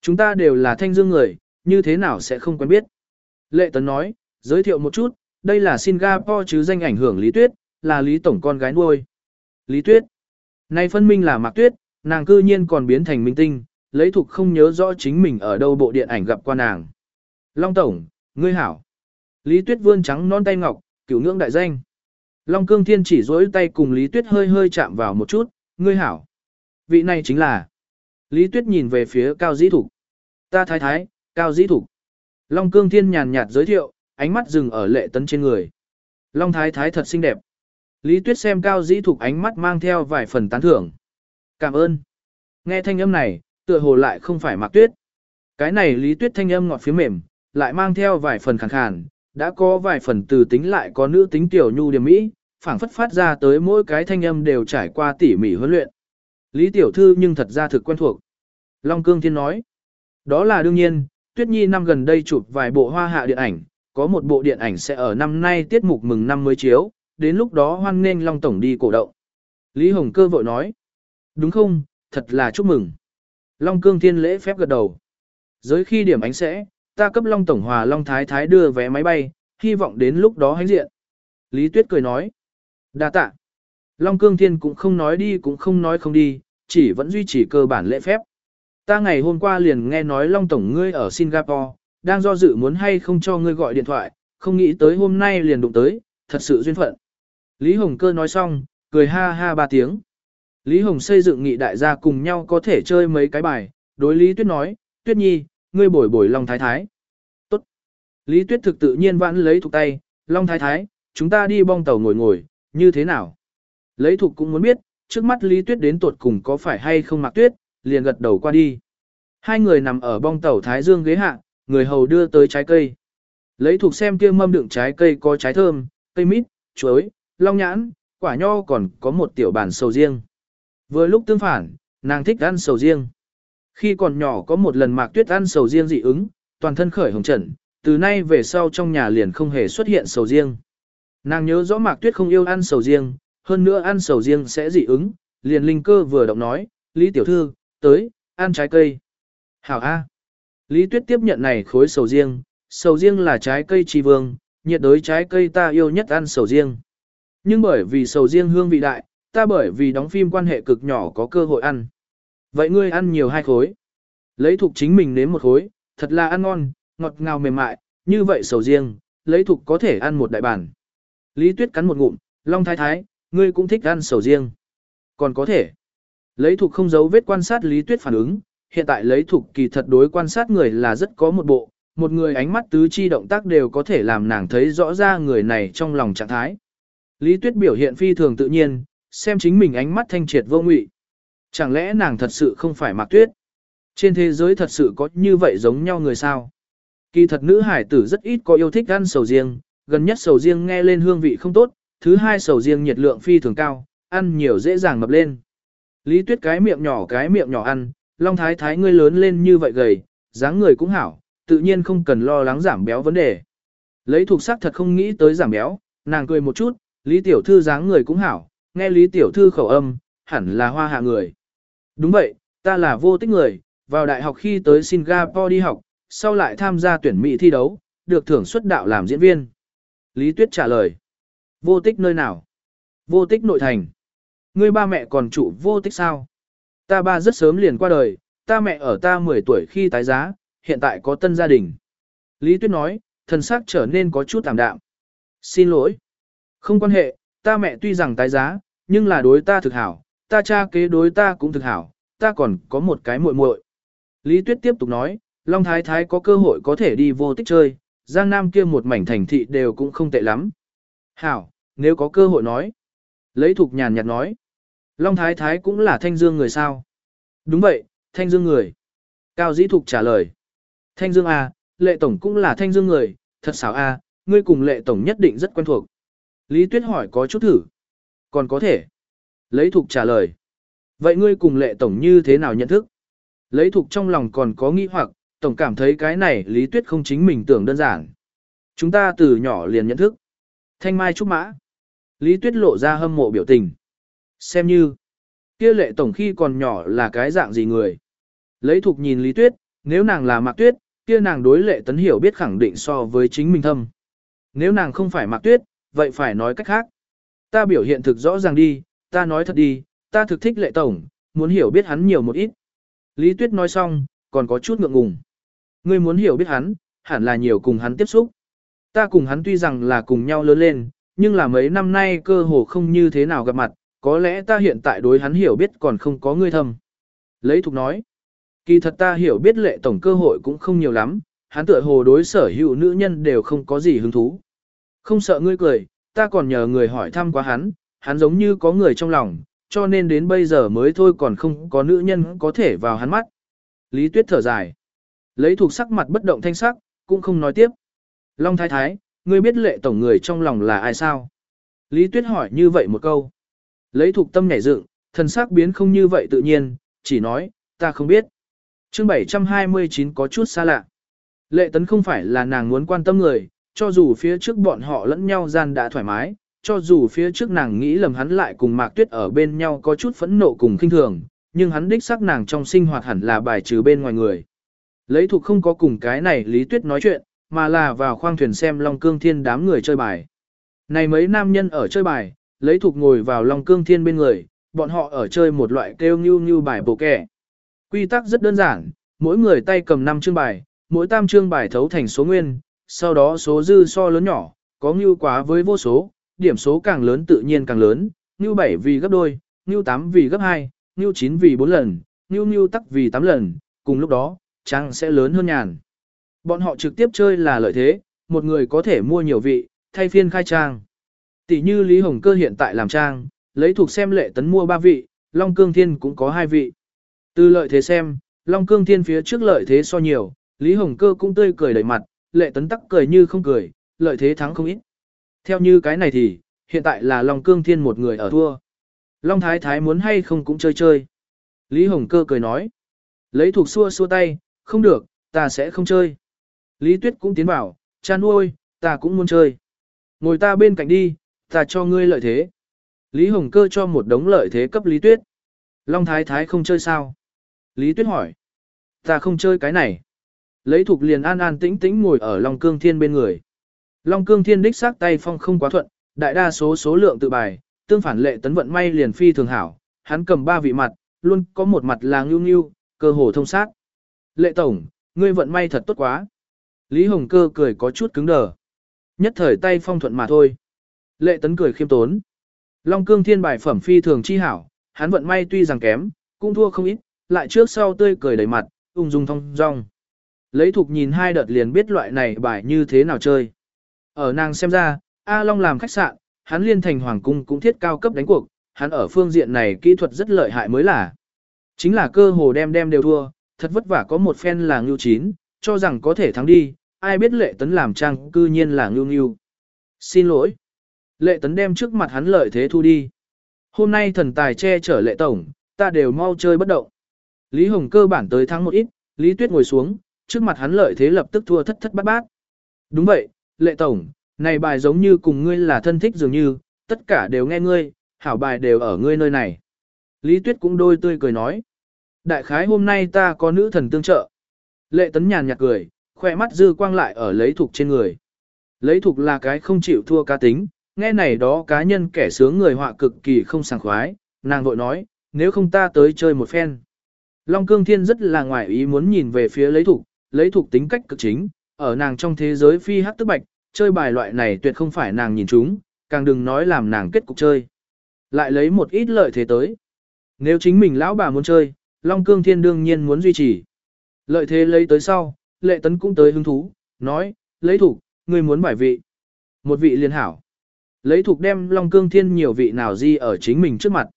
Chúng ta đều là thanh dương người, như thế nào sẽ không quen biết. Lệ Tấn nói, giới thiệu một chút, đây là Singapore chứ danh ảnh hưởng Lý Tuyết, là Lý Tổng con gái nuôi. Lý Tuyết. Này phân minh là Mạc Tuyết, nàng cư nhiên còn biến thành minh tinh, lấy thuộc không nhớ rõ chính mình ở đâu bộ điện ảnh gặp qua nàng. Long Tổng, ngươi hảo. Lý Tuyết vươn trắng non tay ngọc, cửu ngưỡng đại danh. Long Cương Thiên chỉ dối tay cùng Lý Tuyết hơi hơi chạm vào một chút, ngươi hảo. Vị này chính là. Lý Tuyết nhìn về phía Cao Dĩ Thục. Ta thái thái, Cao Dĩ Thục. Long Cương Thiên nhàn nhạt giới thiệu, ánh mắt dừng ở lệ tấn trên người. Long thái thái thật xinh đẹp. Lý Tuyết xem Cao Dĩ Thục ánh mắt mang theo vài phần tán thưởng. Cảm ơn. Nghe thanh âm này, tựa hồ lại không phải Mạc Tuyết. Cái này Lý Tuyết thanh âm ngọt phía mềm, lại mang theo vài phần khàn khàn, đã có vài phần từ tính lại có nữ tính tiểu nhu điểm mỹ, phảng phất phát ra tới mỗi cái thanh âm đều trải qua tỉ mỉ huấn luyện. Lý tiểu thư nhưng thật ra thực quen thuộc. Long Cương Thiên nói, đó là đương nhiên, Tuyết Nhi năm gần đây chụp vài bộ hoa hạ điện ảnh, có một bộ điện ảnh sẽ ở năm nay tiết mục mừng năm mới chiếu, đến lúc đó hoan nghênh Long Tổng đi cổ động. Lý Hồng Cơ vội nói, đúng không, thật là chúc mừng. Long Cương Thiên lễ phép gật đầu. Giới khi điểm ánh sẽ, ta cấp Long Tổng Hòa Long Thái Thái đưa vé máy bay, hy vọng đến lúc đó hãnh diện. Lý Tuyết cười nói. đa tạ. Long Cương Thiên cũng không nói đi cũng không nói không đi, chỉ vẫn duy trì cơ bản lễ phép. Ta ngày hôm qua liền nghe nói Long Tổng ngươi ở Singapore, đang do dự muốn hay không cho ngươi gọi điện thoại, không nghĩ tới hôm nay liền đụng tới, thật sự duyên phận. Lý Hồng Cơ nói xong, cười ha ha ba tiếng. Lý Hồng xây dựng nghị đại gia cùng nhau có thể chơi mấy cái bài, đối Lý Tuyết nói, Tuyết Nhi, ngươi bồi bồi Long Thái Thái. Tốt. Lý Tuyết thực tự nhiên vãn lấy thuộc tay, Long Thái Thái, chúng ta đi bong tàu ngồi ngồi, như thế nào? Lấy thuộc cũng muốn biết, trước mắt Lý Tuyết đến tuột cùng có phải hay không mặc tuyết, liền gật đầu qua đi. Hai người nằm ở bong tàu Thái Dương ghế hạ, người hầu đưa tới trái cây. Lấy thuộc xem kia mâm đựng trái cây có trái thơm, cây mít, chuối, long nhãn, quả nho còn có một tiểu bản sầu riêng. Vừa lúc tương phản, nàng thích ăn sầu riêng. Khi còn nhỏ có một lần mạc tuyết ăn sầu riêng dị ứng, toàn thân khởi hồng trần, từ nay về sau trong nhà liền không hề xuất hiện sầu riêng. Nàng nhớ rõ mạc tuyết không yêu ăn sầu riêng, hơn nữa ăn sầu riêng sẽ dị ứng, liền linh cơ vừa động nói, Lý Tiểu Thư, tới, ăn trái cây. Hảo A. Lý Tuyết tiếp nhận này khối sầu riêng, sầu riêng là trái cây trì vương, nhiệt đối trái cây ta yêu nhất ăn sầu riêng. Nhưng bởi vì sầu riêng hương vị đại, ta bởi vì đóng phim quan hệ cực nhỏ có cơ hội ăn. Vậy ngươi ăn nhiều hai khối. Lấy thuộc chính mình nếm một khối, thật là ăn ngon, ngọt ngào mềm mại, như vậy sầu riêng, lấy thuộc có thể ăn một đại bản. Lý Tuyết cắn một ngụm, Long Thái Thái, ngươi cũng thích ăn sầu riêng. Còn có thể. Lấy thuộc không giấu vết quan sát Lý Tuyết phản ứng, hiện tại lấy thuộc kỳ thật đối quan sát người là rất có một bộ, một người ánh mắt tứ chi động tác đều có thể làm nàng thấy rõ ra người này trong lòng trạng thái. Lý Tuyết biểu hiện phi thường tự nhiên, xem chính mình ánh mắt thanh triệt vô ngụy. Chẳng lẽ nàng thật sự không phải Mạc Tuyết? Trên thế giới thật sự có như vậy giống nhau người sao? Kỳ thật nữ hải tử rất ít có yêu thích ăn sầu riêng, gần nhất sầu riêng nghe lên hương vị không tốt, thứ hai sầu riêng nhiệt lượng phi thường cao, ăn nhiều dễ dàng mập lên. Lý Tuyết cái miệng nhỏ cái miệng nhỏ ăn, Long Thái Thái ngươi lớn lên như vậy gầy, dáng người cũng hảo, tự nhiên không cần lo lắng giảm béo vấn đề. Lấy thuộc sắc thật không nghĩ tới giảm béo, nàng cười một chút, Lý Tiểu Thư dáng người cũng hảo, nghe Lý Tiểu Thư khẩu âm, hẳn là hoa hạ người. Đúng vậy, ta là vô tích người, vào đại học khi tới Singapore đi học, sau lại tham gia tuyển mỹ thi đấu, được thưởng xuất đạo làm diễn viên. Lý Tuyết trả lời. Vô tích nơi nào? Vô tích nội thành. Ngươi ba mẹ còn trụ vô tích sao? Ta ba rất sớm liền qua đời, ta mẹ ở ta 10 tuổi khi tái giá, hiện tại có tân gia đình. Lý Tuyết nói, thần sắc trở nên có chút tạm đạm. Xin lỗi. Không quan hệ, ta mẹ tuy rằng tái giá, nhưng là đối ta thực hảo, ta cha kế đối ta cũng thực hảo, ta còn có một cái muội muội. Lý Tuyết tiếp tục nói, Long Thái Thái có cơ hội có thể đi vô tích chơi, Giang Nam kia một mảnh thành thị đều cũng không tệ lắm. Hảo, nếu có cơ hội nói. Lấy thục nhàn nhạt nói. Long Thái Thái cũng là thanh dương người sao? Đúng vậy, thanh dương người. Cao Dĩ Thục trả lời. Thanh dương à, lệ tổng cũng là thanh dương người, thật xảo à, ngươi cùng lệ tổng nhất định rất quen thuộc. Lý Tuyết hỏi có chút thử. Còn có thể. Lấy Thục trả lời. Vậy ngươi cùng lệ tổng như thế nào nhận thức? Lấy Thục trong lòng còn có nghĩ hoặc, tổng cảm thấy cái này Lý Tuyết không chính mình tưởng đơn giản. Chúng ta từ nhỏ liền nhận thức. Thanh Mai Trúc Mã. Lý Tuyết lộ ra hâm mộ biểu tình. Xem như, kia lệ tổng khi còn nhỏ là cái dạng gì người. Lấy Thục nhìn Lý Tuyết, nếu nàng là Mạc Tuyết, kia nàng đối lệ tấn hiểu biết khẳng định so với chính mình thâm. Nếu nàng không phải Mạc Tuyết, vậy phải nói cách khác. Ta biểu hiện thực rõ ràng đi, ta nói thật đi, ta thực thích lệ tổng, muốn hiểu biết hắn nhiều một ít. Lý Tuyết nói xong, còn có chút ngượng ngùng. Ngươi muốn hiểu biết hắn, hẳn là nhiều cùng hắn tiếp xúc. Ta cùng hắn tuy rằng là cùng nhau lớn lên, nhưng là mấy năm nay cơ hồ không như thế nào gặp mặt, có lẽ ta hiện tại đối hắn hiểu biết còn không có ngươi thâm. Lấy thục nói, kỳ thật ta hiểu biết lệ tổng cơ hội cũng không nhiều lắm, hắn tựa hồ đối sở hữu nữ nhân đều không có gì hứng thú. Không sợ ngươi cười, ta còn nhờ người hỏi thăm qua hắn, hắn giống như có người trong lòng, cho nên đến bây giờ mới thôi còn không có nữ nhân có thể vào hắn mắt. Lý Tuyết thở dài. Lấy thuộc sắc mặt bất động thanh sắc, cũng không nói tiếp. Long Thái Thái, ngươi biết lệ tổng người trong lòng là ai sao? Lý Tuyết hỏi như vậy một câu. Lấy thuộc tâm nhảy dựng, thần sắc biến không như vậy tự nhiên, chỉ nói, ta không biết. chương 729 có chút xa lạ. Lệ tấn không phải là nàng muốn quan tâm người, cho dù phía trước bọn họ lẫn nhau gian đã thoải mái, cho dù phía trước nàng nghĩ lầm hắn lại cùng Mạc Tuyết ở bên nhau có chút phẫn nộ cùng kinh thường, nhưng hắn đích xác nàng trong sinh hoạt hẳn là bài trừ bên ngoài người. Lấy thuộc không có cùng cái này Lý Tuyết nói chuyện, mà là vào khoang thuyền xem Long Cương Thiên đám người chơi bài. Này mấy nam nhân ở chơi bài, lấy thuộc ngồi vào Long Cương Thiên bên người, bọn họ ở chơi một loại kêu như như bài bộ kẻ. Quy tắc rất đơn giản, mỗi người tay cầm 5 chương bài, mỗi tam chương bài thấu thành số nguyên, sau đó số dư so lớn nhỏ, có như quá với vô số, điểm số càng lớn tự nhiên càng lớn, như 7 vì gấp đôi, như 8 vì gấp 2, như 9 vì 4 lần, như như tắc vì 8 lần, cùng lúc đó, trang sẽ lớn hơn nhàn. Bọn họ trực tiếp chơi là lợi thế, một người có thể mua nhiều vị, thay phiên khai trang. Tỷ như Lý Hồng Cơ hiện tại làm trang, lấy thuộc xem lệ tấn mua ba vị, Long Cương Thiên cũng có hai vị. Từ lợi thế xem, Long Cương Thiên phía trước lợi thế so nhiều, Lý Hồng Cơ cũng tươi cười đầy mặt, lệ tấn tắc cười như không cười, lợi thế thắng không ít. Theo như cái này thì, hiện tại là Long Cương Thiên một người ở thua. Long Thái Thái muốn hay không cũng chơi chơi. Lý Hồng Cơ cười nói. Lấy thuộc xua xua tay, không được, ta sẽ không chơi. Lý Tuyết cũng tiến vào, cha nuôi, ta cũng muốn chơi. Ngồi ta bên cạnh đi, ta cho ngươi lợi thế. Lý Hồng Cơ cho một đống lợi thế cấp Lý Tuyết. Long Thái Thái không chơi sao? Lý Tuyết hỏi. Ta không chơi cái này. Lấy thuộc liền an an tĩnh tĩnh ngồi ở Long Cương Thiên bên người. Long Cương Thiên đích xác tay phong không quá thuận, đại đa số số lượng tự bài, tương phản lệ tấn vận may liền phi thường hảo, hắn cầm ba vị mặt, luôn có một mặt là ngưu ngưu, cơ hồ thông sát. Lệ tổng, ngươi vận may thật tốt quá. Lý Hồng Cơ cười có chút cứng đờ. Nhất thời tay phong thuận mà thôi. Lệ tấn cười khiêm tốn. Long cương thiên bài phẩm phi thường chi hảo, hắn vận may tuy rằng kém, cũng thua không ít, lại trước sau tươi cười đầy mặt, ung dung thong dong. Lấy thục nhìn hai đợt liền biết loại này bài như thế nào chơi. Ở nàng xem ra, A Long làm khách sạn, hắn liên thành hoàng cung cũng thiết cao cấp đánh cuộc, hắn ở phương diện này kỹ thuật rất lợi hại mới là. Chính là cơ hồ đem đem đều thua, thật vất vả có một phen là ngưu chín, cho rằng có thể thắng đi, ai biết lệ tấn làm trang cư nhiên là ngưu ngưu. Xin lỗi. Lệ tấn đem trước mặt hắn lợi thế thu đi. Hôm nay thần tài che chở lệ tổng, ta đều mau chơi bất động. Lý Hồng cơ bản tới thắng một ít, Lý Tuyết ngồi xuống, trước mặt hắn lợi thế lập tức thua thất thất bát bát. Đúng vậy, lệ tổng, này bài giống như cùng ngươi là thân thích dường như, tất cả đều nghe ngươi, hảo bài đều ở ngươi nơi này. Lý Tuyết cũng đôi tươi cười nói. Đại khái hôm nay ta có nữ thần tương trợ. Lệ tấn nhàn nhạt cười, khoe mắt dư quang lại ở lấy thục trên người. Lấy thục là cái không chịu thua cá tính, nghe này đó cá nhân kẻ sướng người họa cực kỳ không sảng khoái, nàng vội nói, nếu không ta tới chơi một phen. Long Cương Thiên rất là ngoài ý muốn nhìn về phía lấy thục, lấy thục tính cách cực chính, ở nàng trong thế giới phi hắc tức bạch, chơi bài loại này tuyệt không phải nàng nhìn chúng, càng đừng nói làm nàng kết cục chơi. Lại lấy một ít lợi thế tới. Nếu chính mình lão bà muốn chơi, Long Cương Thiên đương nhiên muốn duy trì. Lợi thế lấy tới sau, lệ tấn cũng tới hứng thú, nói, lấy thủ, ngươi muốn bài vị. Một vị liên hảo. Lấy thuộc đem Long Cương Thiên nhiều vị nào di ở chính mình trước mặt.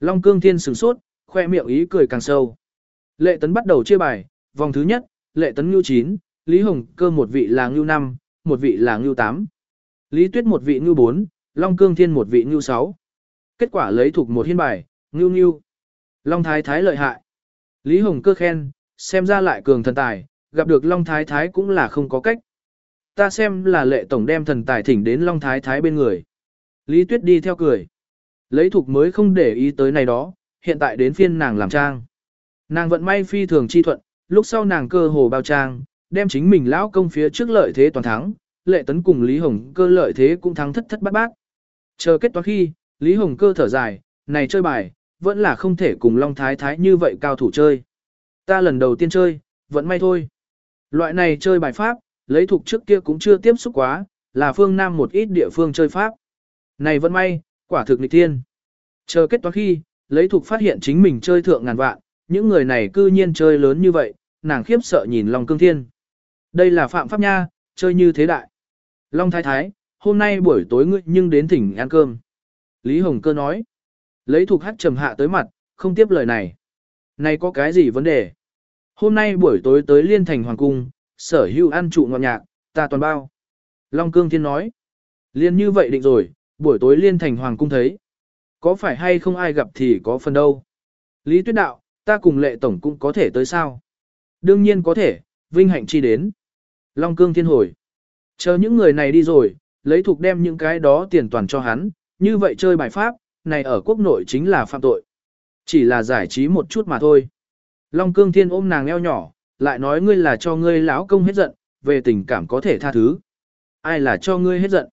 Long Cương Thiên sửng sốt, khoe miệng ý cười càng sâu. Lệ tấn bắt đầu chia bài, vòng thứ nhất, lệ tấn nhu chín, Lý Hồng cơ một vị là ngưu 5, một vị là ngưu 8. Lý Tuyết một vị ngưu 4, Long Cương Thiên một vị ngưu 6. Kết quả lấy thuộc một hiên bài, ngưu ngưu. Long Thái Thái lợi hại. Lý Hồng cơ khen, xem ra lại cường thần tài, gặp được Long Thái Thái cũng là không có cách. Ta xem là lệ tổng đem thần tài thỉnh đến Long Thái Thái bên người. Lý Tuyết đi theo cười. Lấy thuộc mới không để ý tới này đó, hiện tại đến phiên nàng làm trang. Nàng vận may phi thường chi thuận, lúc sau nàng cơ hồ bao trang, đem chính mình lão công phía trước lợi thế toàn thắng, lệ tấn cùng Lý Hồng cơ lợi thế cũng thắng thất thất bát bát. Chờ kết toán khi, Lý Hồng cơ thở dài, này chơi bài, vẫn là không thể cùng Long Thái Thái như vậy cao thủ chơi. Ta lần đầu tiên chơi, vẫn may thôi. Loại này chơi bài pháp, lấy thuộc trước kia cũng chưa tiếp xúc quá, là phương Nam một ít địa phương chơi pháp. Này vẫn may, quả thực nghịch thiên. Chờ kết toán khi, lấy thuộc phát hiện chính mình chơi thượng ngàn vạn, những người này cư nhiên chơi lớn như vậy, nàng khiếp sợ nhìn Long Cương Thiên. Đây là phạm pháp nha, chơi như thế đại. Long Thái Thái, hôm nay buổi tối ngươi nhưng đến thỉnh ăn cơm. Lý Hồng Cơ nói. Lấy thuộc hát trầm hạ tới mặt, không tiếp lời này. Này có cái gì vấn đề? Hôm nay buổi tối tới Liên Thành Hoàng Cung, sở hữu ăn trụ ngọt nhạc, ta toàn bao. Long Cương Thiên nói. Liên như vậy định rồi, buổi tối Liên Thành Hoàng Cung thấy. Có phải hay không ai gặp thì có phần đâu. Lý Tuyết Đạo, ta cùng lệ tổng cũng có thể tới sao? Đương nhiên có thể, vinh hạnh chi đến. Long Cương Thiên hồi. Chờ những người này đi rồi, lấy thuộc đem những cái đó tiền toàn cho hắn, như vậy chơi bài pháp, này ở quốc nội chính là phạm tội. Chỉ là giải trí một chút mà thôi. Long Cương Thiên ôm nàng eo nhỏ, lại nói ngươi là cho ngươi lão công hết giận, về tình cảm có thể tha thứ. Ai là cho ngươi hết giận?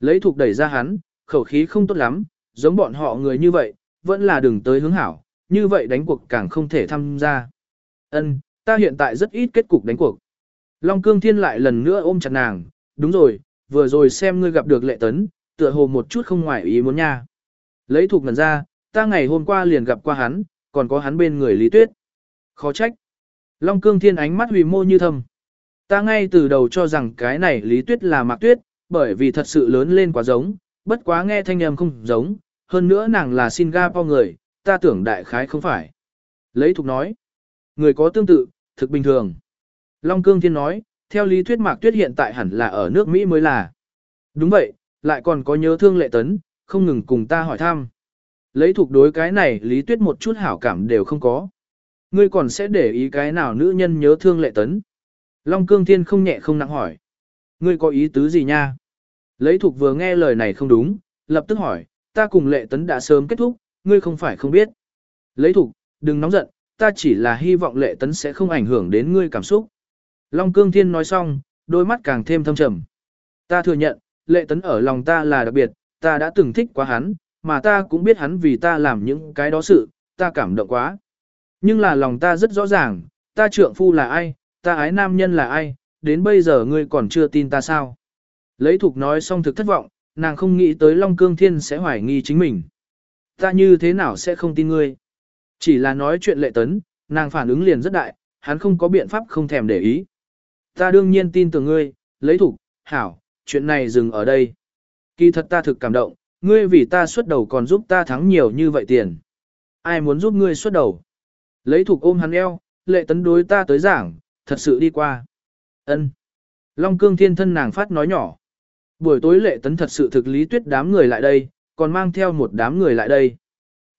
Lấy thuộc đẩy ra hắn, khẩu khí không tốt lắm, giống bọn họ người như vậy, vẫn là đừng tới hướng hảo, như vậy đánh cuộc càng không thể tham gia. Ân, ta hiện tại rất ít kết cục đánh cuộc. Long Cương Thiên lại lần nữa ôm chặt nàng, đúng rồi, vừa rồi xem ngươi gặp được lệ tấn, tựa hồ một chút không ngoài ý muốn nha. Lấy thuộc ngần ra, ta ngày hôm qua liền gặp qua hắn, còn có hắn bên người Lý Tuyết. Khó trách. Long cương thiên ánh mắt hủy mô như thầm. Ta ngay từ đầu cho rằng cái này Lý Tuyết là Mạc Tuyết, bởi vì thật sự lớn lên quá giống, bất quá nghe thanh âm không giống, hơn nữa nàng là Singapore người, ta tưởng đại khái không phải. Lấy thục nói, người có tương tự, thực bình thường. Long Cương Thiên nói, theo lý thuyết Mạc Tuyết hiện tại hẳn là ở nước Mỹ mới là. Đúng vậy, lại còn có nhớ thương lệ tấn, không ngừng cùng ta hỏi thăm. Lấy thuộc đối cái này lý tuyết một chút hảo cảm đều không có. Ngươi còn sẽ để ý cái nào nữ nhân nhớ thương lệ tấn. Long cương thiên không nhẹ không nặng hỏi. Ngươi có ý tứ gì nha? Lấy thuộc vừa nghe lời này không đúng, lập tức hỏi, ta cùng lệ tấn đã sớm kết thúc, ngươi không phải không biết. Lấy thuộc, đừng nóng giận, ta chỉ là hy vọng lệ tấn sẽ không ảnh hưởng đến ngươi cảm xúc. Long cương thiên nói xong, đôi mắt càng thêm thâm trầm. Ta thừa nhận, lệ tấn ở lòng ta là đặc biệt, ta đã từng thích quá hắn, mà ta cũng biết hắn vì ta làm những cái đó sự, ta cảm động quá. Nhưng là lòng ta rất rõ ràng, ta trượng phu là ai, ta ái nam nhân là ai, đến bây giờ ngươi còn chưa tin ta sao. Lấy thục nói xong thực thất vọng, nàng không nghĩ tới Long Cương Thiên sẽ hoài nghi chính mình. Ta như thế nào sẽ không tin ngươi? Chỉ là nói chuyện lệ tấn, nàng phản ứng liền rất đại, hắn không có biện pháp không thèm để ý. Ta đương nhiên tin tưởng ngươi, lấy thủ hảo, chuyện này dừng ở đây. Kỳ thật ta thực cảm động, ngươi vì ta xuất đầu còn giúp ta thắng nhiều như vậy tiền. Ai muốn giúp ngươi xuất đầu? Lấy thủ ôm hắn eo, lệ tấn đối ta tới giảng, thật sự đi qua. ân Long cương thiên thân nàng phát nói nhỏ. Buổi tối lệ tấn thật sự thực lý tuyết đám người lại đây, còn mang theo một đám người lại đây.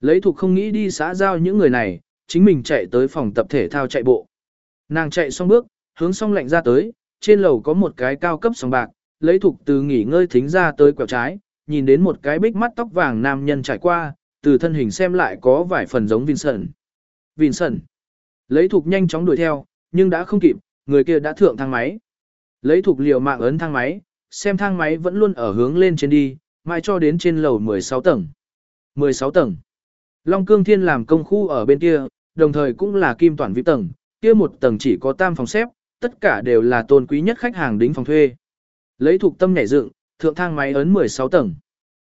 Lấy thuộc không nghĩ đi xã giao những người này, chính mình chạy tới phòng tập thể thao chạy bộ. Nàng chạy xong bước, hướng song lạnh ra tới, trên lầu có một cái cao cấp sòng bạc, lấy thuộc từ nghỉ ngơi thính ra tới quẹo trái, nhìn đến một cái bích mắt tóc vàng nam nhân trải qua, từ thân hình xem lại có vài phần giống Vincent. Vincent. Lấy thuộc nhanh chóng đuổi theo, nhưng đã không kịp, người kia đã thượng thang máy. Lấy thuộc liều mạng ấn thang máy, xem thang máy vẫn luôn ở hướng lên trên đi, mai cho đến trên lầu 16 tầng. 16 tầng. Long Cương Thiên làm công khu ở bên kia, đồng thời cũng là kim toàn vip tầng, kia một tầng chỉ có tam phòng xếp, tất cả đều là tôn quý nhất khách hàng đính phòng thuê. Lấy thuộc tâm nhảy dựng, thượng thang máy ấn 16 tầng.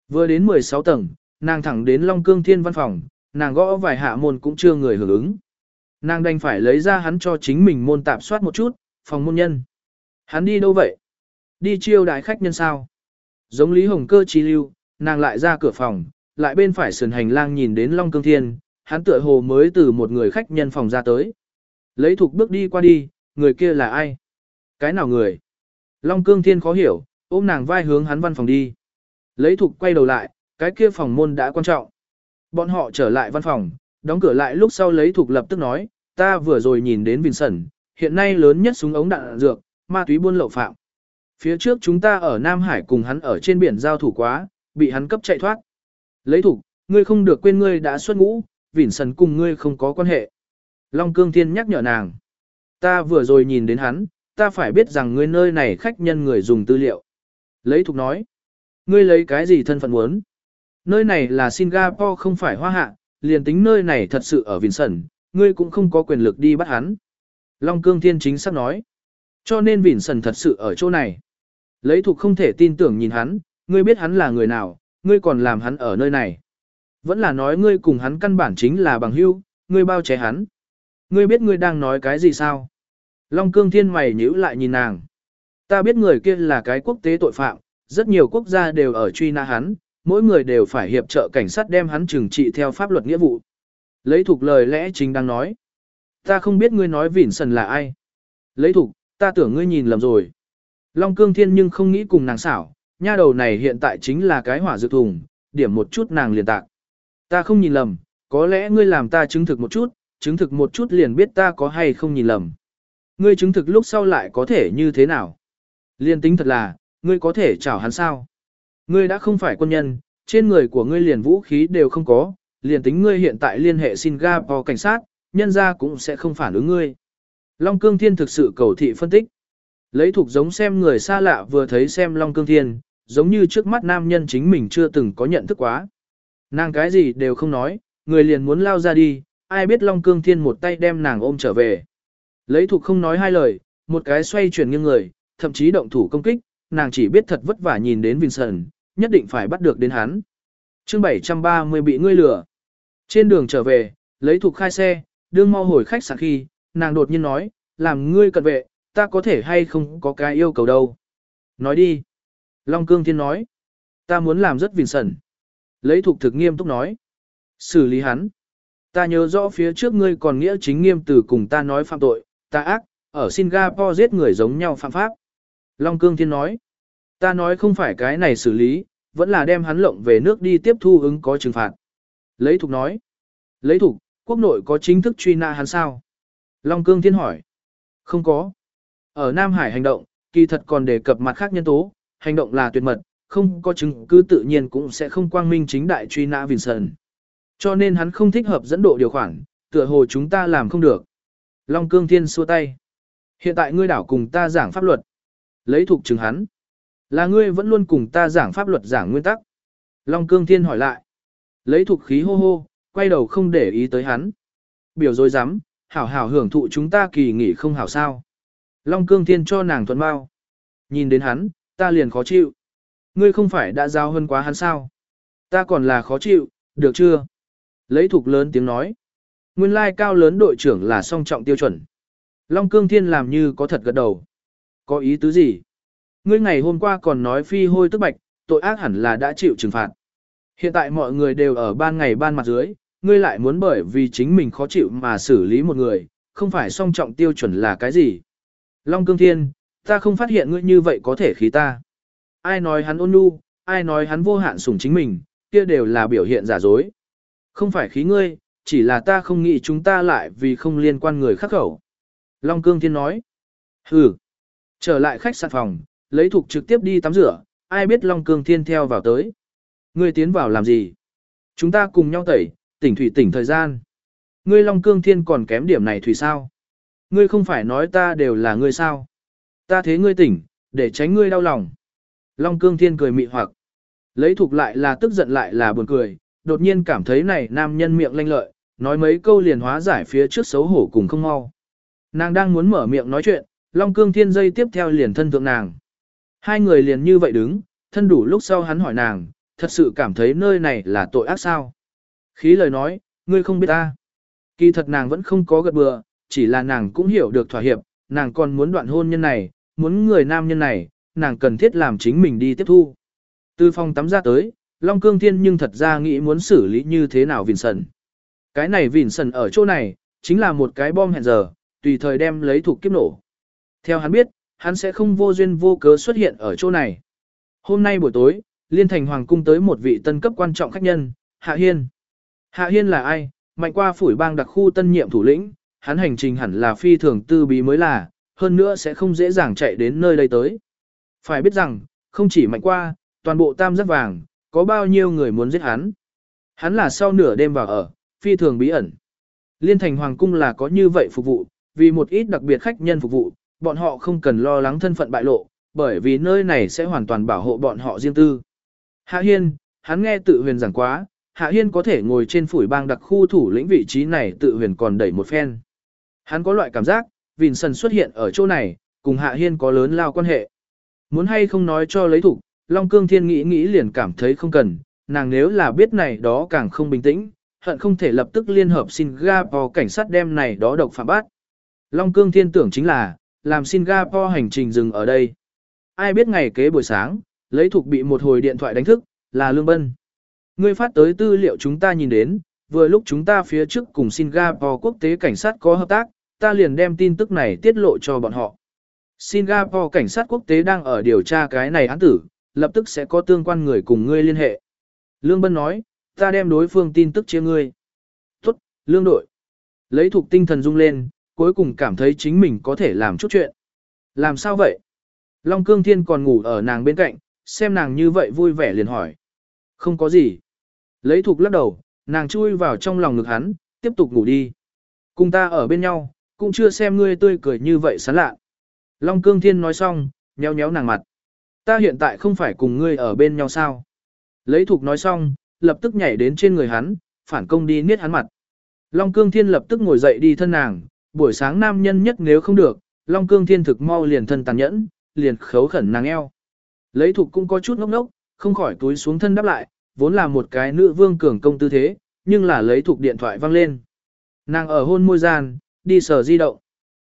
Vừa đến 16 tầng, nàng thẳng đến Long Cương Thiên văn phòng, nàng gõ vài hạ môn cũng chưa người hưởng ứng. Nàng đành phải lấy ra hắn cho chính mình môn tạp soát một chút, phòng môn nhân. Hắn đi đâu vậy? Đi chiêu đại khách nhân sao? Giống Lý Hồng Cơ chi lưu, nàng lại ra cửa phòng, lại bên phải sườn hành lang nhìn đến Long Cương Thiên, hắn tựa hồ mới từ một người khách nhân phòng ra tới. Lấy thục bước đi qua đi, người kia là ai? Cái nào người? Long Cương Thiên khó hiểu, ôm nàng vai hướng hắn văn phòng đi. Lấy thục quay đầu lại, cái kia phòng môn đã quan trọng. Bọn họ trở lại văn phòng, đóng cửa lại lúc sau lấy thục lập tức nói, ta vừa rồi nhìn đến Vincent, hiện nay lớn nhất súng ống đạn dược, ma túy buôn lậu phạm. Phía trước chúng ta ở Nam Hải cùng hắn ở trên biển giao thủ quá, bị hắn cấp chạy thoát. Lấy thủ, ngươi không được quên ngươi đã xuất ngũ, Vincent cùng ngươi không có quan hệ. Long Cương Thiên nhắc nhở nàng. Ta vừa rồi nhìn đến hắn, ta phải biết rằng ngươi nơi này khách nhân người dùng tư liệu. Lấy thục nói, ngươi lấy cái gì thân phận muốn? Nơi này là Singapore không phải hoa hạ, liền tính nơi này thật sự ở Vincent, ngươi cũng không có quyền lực đi bắt hắn. Long Cương Thiên chính xác nói, cho nên Vincent thật sự ở chỗ này. Lấy thục không thể tin tưởng nhìn hắn, ngươi biết hắn là người nào, ngươi còn làm hắn ở nơi này. Vẫn là nói ngươi cùng hắn căn bản chính là bằng hữu, ngươi bao che hắn. Ngươi biết ngươi đang nói cái gì sao? Long cương thiên mày nhíu lại nhìn nàng. Ta biết người kia là cái quốc tế tội phạm, rất nhiều quốc gia đều ở truy nã hắn, mỗi người đều phải hiệp trợ cảnh sát đem hắn trừng trị theo pháp luật nghĩa vụ. Lấy thuộc lời lẽ chính đang nói. Ta không biết ngươi nói vỉn sần là ai. Lấy thuộc, ta tưởng ngươi nhìn lầm rồi. Long cương thiên nhưng không nghĩ cùng nàng xảo, nha đầu này hiện tại chính là cái hỏa dược thùng, điểm một chút nàng liền tạc. Ta không nhìn lầm, có lẽ ngươi làm ta chứng thực một chút, chứng thực một chút liền biết ta có hay không nhìn lầm. Ngươi chứng thực lúc sau lại có thể như thế nào? Liên tính thật là, ngươi có thể chảo hắn sao? Ngươi đã không phải quân nhân, trên người của ngươi liền vũ khí đều không có, liền tính ngươi hiện tại liên hệ Singapore cảnh sát, nhân ra cũng sẽ không phản ứng ngươi. Long Cương Thiên thực sự cầu thị phân tích. Lấy thuộc giống xem người xa lạ vừa thấy xem Long Cương Thiên, giống như trước mắt nam nhân chính mình chưa từng có nhận thức quá. Nàng cái gì đều không nói, người liền muốn lao ra đi, ai biết Long Cương Thiên một tay đem nàng ôm trở về. Lấy thuộc không nói hai lời, một cái xoay chuyển nghiêng người, thậm chí động thủ công kích, nàng chỉ biết thật vất vả nhìn đến Vincent, nhất định phải bắt được đến hắn. chương 730 bị ngươi lừa. Trên đường trở về, lấy thuộc khai xe, đương mau hồi khách sạn khi, nàng đột nhiên nói, làm ngươi cận vệ, ta có thể hay không có cái yêu cầu đâu. Nói đi. Long Cương Thiên nói. Ta muốn làm rất vinh sẩn. Lấy thục thực nghiêm túc nói. Xử lý hắn. Ta nhớ rõ phía trước ngươi còn nghĩa chính nghiêm từ cùng ta nói phạm tội, ta ác, ở Singapore giết người giống nhau phạm pháp. Long Cương Thiên nói. Ta nói không phải cái này xử lý, vẫn là đem hắn lộng về nước đi tiếp thu ứng có trừng phạt. Lấy thục nói. Lấy thục, quốc nội có chính thức truy nã hắn sao? Long Cương Thiên hỏi. Không có. Ở Nam Hải hành động, kỳ thật còn đề cập mặt khác nhân tố, hành động là tuyệt mật, không có chứng cứ tự nhiên cũng sẽ không quang minh chính đại truy nã Vincent. Cho nên hắn không thích hợp dẫn độ điều khoản, tựa hồ chúng ta làm không được. Long Cương Thiên xua tay. Hiện tại ngươi đảo cùng ta giảng pháp luật. Lấy thuộc chứng hắn. Là ngươi vẫn luôn cùng ta giảng pháp luật giảng nguyên tắc. Long Cương Thiên hỏi lại. Lấy thuộc khí hô hô, quay đầu không để ý tới hắn. Biểu dối dám, hảo hảo hưởng thụ chúng ta kỳ nghỉ không hảo sao. Long Cương Thiên cho nàng thuận bao. Nhìn đến hắn, ta liền khó chịu. Ngươi không phải đã giao hơn quá hắn sao? Ta còn là khó chịu, được chưa? Lấy thuộc lớn tiếng nói. Nguyên lai cao lớn đội trưởng là song trọng tiêu chuẩn. Long Cương Thiên làm như có thật gật đầu. Có ý tứ gì? Ngươi ngày hôm qua còn nói phi hôi tức bạch, tội ác hẳn là đã chịu trừng phạt. Hiện tại mọi người đều ở ban ngày ban mặt dưới, ngươi lại muốn bởi vì chính mình khó chịu mà xử lý một người, không phải song trọng tiêu chuẩn là cái gì. Long Cương Thiên, ta không phát hiện ngươi như vậy có thể khí ta. Ai nói hắn ôn nhu, ai nói hắn vô hạn sủng chính mình, kia đều là biểu hiện giả dối. Không phải khí ngươi, chỉ là ta không nghĩ chúng ta lại vì không liên quan người khác khẩu. Long Cương Thiên nói. Hừ. Trở lại khách sạn phòng, lấy thục trực tiếp đi tắm rửa, ai biết Long Cương Thiên theo vào tới. Ngươi tiến vào làm gì? Chúng ta cùng nhau tẩy, tỉnh thủy tỉnh thời gian. Ngươi Long Cương Thiên còn kém điểm này thủy sao? Ngươi không phải nói ta đều là ngươi sao? Ta thế ngươi tỉnh, để tránh ngươi đau lòng. Long Cương Thiên cười mị hoặc. Lấy thuộc lại là tức giận lại là buồn cười, đột nhiên cảm thấy này nam nhân miệng lanh lợi, nói mấy câu liền hóa giải phía trước xấu hổ cùng không mau. Nàng đang muốn mở miệng nói chuyện, Long Cương Thiên dây tiếp theo liền thân thượng nàng. Hai người liền như vậy đứng, thân đủ lúc sau hắn hỏi nàng, thật sự cảm thấy nơi này là tội ác sao. Khí lời nói, ngươi không biết ta. Kỳ thật nàng vẫn không có gật bừa, chỉ là nàng cũng hiểu được thỏa hiệp, nàng còn muốn đoạn hôn nhân này, muốn người nam nhân này, nàng cần thiết làm chính mình đi tiếp thu. Từ phòng tắm ra tới, Long Cương Thiên nhưng thật ra nghĩ muốn xử lý như thế nào Vincent. Cái này Vincent ở chỗ này, chính là một cái bom hẹn giờ, tùy thời đem lấy thuộc kiếp nổ. Theo hắn biết, hắn sẽ không vô duyên vô cớ xuất hiện ở chỗ này. Hôm nay buổi tối, Liên Thành Hoàng cung tới một vị tân cấp quan trọng khách nhân, Hạ Hiên. Hạ Hiên là ai? Mạnh qua phủi bang đặc khu tân nhiệm thủ lĩnh, hắn hành trình hẳn là phi thường tư bí mới là, hơn nữa sẽ không dễ dàng chạy đến nơi đây tới. Phải biết rằng, không chỉ mạnh qua, toàn bộ tam giác vàng, có bao nhiêu người muốn giết hắn. Hắn là sau nửa đêm vào ở, phi thường bí ẩn. Liên thành hoàng cung là có như vậy phục vụ, vì một ít đặc biệt khách nhân phục vụ, bọn họ không cần lo lắng thân phận bại lộ, bởi vì nơi này sẽ hoàn toàn bảo hộ bọn họ riêng tư. Hạ Hiên, hắn nghe tự huyền giảng quá, Hạ Hiên có thể ngồi trên phủi bang đặc khu thủ lĩnh vị trí này tự huyền còn đẩy một phen. Hắn có loại cảm giác, Vincent xuất hiện ở chỗ này, cùng Hạ Hiên có lớn lao quan hệ. Muốn hay không nói cho lấy thủ, Long Cương Thiên nghĩ nghĩ liền cảm thấy không cần, nàng nếu là biết này đó càng không bình tĩnh, hận không thể lập tức liên hợp Singapore cảnh sát đem này đó độc phạm bắt. Long Cương Thiên tưởng chính là, làm Singapore hành trình dừng ở đây. Ai biết ngày kế buổi sáng, lấy thuộc bị một hồi điện thoại đánh thức, là Lương Bân. Ngươi phát tới tư liệu chúng ta nhìn đến, vừa lúc chúng ta phía trước cùng Singapore quốc tế cảnh sát có hợp tác, ta liền đem tin tức này tiết lộ cho bọn họ. Singapore cảnh sát quốc tế đang ở điều tra cái này án tử, lập tức sẽ có tương quan người cùng ngươi liên hệ. Lương Bân nói, ta đem đối phương tin tức chia ngươi. Tốt, lương đội. Lấy thuộc tinh thần rung lên, cuối cùng cảm thấy chính mình có thể làm chút chuyện. Làm sao vậy? Long Cương Thiên còn ngủ ở nàng bên cạnh, xem nàng như vậy vui vẻ liền hỏi. Không có gì. Lấy thuộc lắc đầu, nàng chui vào trong lòng ngực hắn, tiếp tục ngủ đi. Cùng ta ở bên nhau, cũng chưa xem ngươi tươi cười như vậy sán lạ. Long Cương Thiên nói xong, nhéo nhéo nàng mặt. Ta hiện tại không phải cùng ngươi ở bên nhau sao? Lấy thục nói xong, lập tức nhảy đến trên người hắn, phản công đi niết hắn mặt. Long Cương Thiên lập tức ngồi dậy đi thân nàng, buổi sáng nam nhân nhất nếu không được, Long Cương Thiên thực mau liền thân tàn nhẫn, liền khấu khẩn nàng eo. Lấy thục cũng có chút ngốc ngốc, không khỏi túi xuống thân đáp lại, vốn là một cái nữ vương cường công tư thế, nhưng là lấy thục điện thoại văng lên. Nàng ở hôn môi gian, đi sờ di động.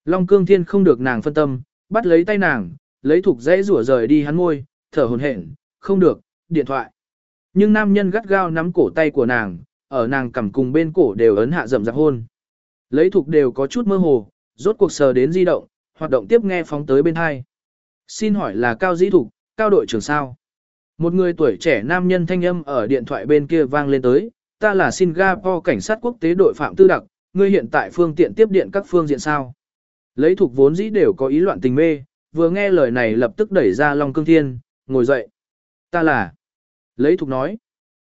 Long cương thiên không được nàng phân tâm, bắt lấy tay nàng, lấy thục dễ rủa rời đi hắn ngôi, thở hồn hển, không được, điện thoại. Nhưng nam nhân gắt gao nắm cổ tay của nàng, ở nàng cầm cùng bên cổ đều ấn hạ rậm rạp hôn. Lấy thục đều có chút mơ hồ, rốt cuộc sờ đến di động, hoạt động tiếp nghe phóng tới bên hai. Xin hỏi là Cao Dĩ Thục, Cao đội trưởng sao? Một người tuổi trẻ nam nhân thanh âm ở điện thoại bên kia vang lên tới, ta là Singapore cảnh sát quốc tế đội phạm tư đặc, ngươi hiện tại phương tiện tiếp điện các phương diện sao? Lấy thuộc vốn dĩ đều có ý loạn tình mê, vừa nghe lời này lập tức đẩy ra Long Cương Thiên, ngồi dậy. Ta là... Lấy thuộc nói.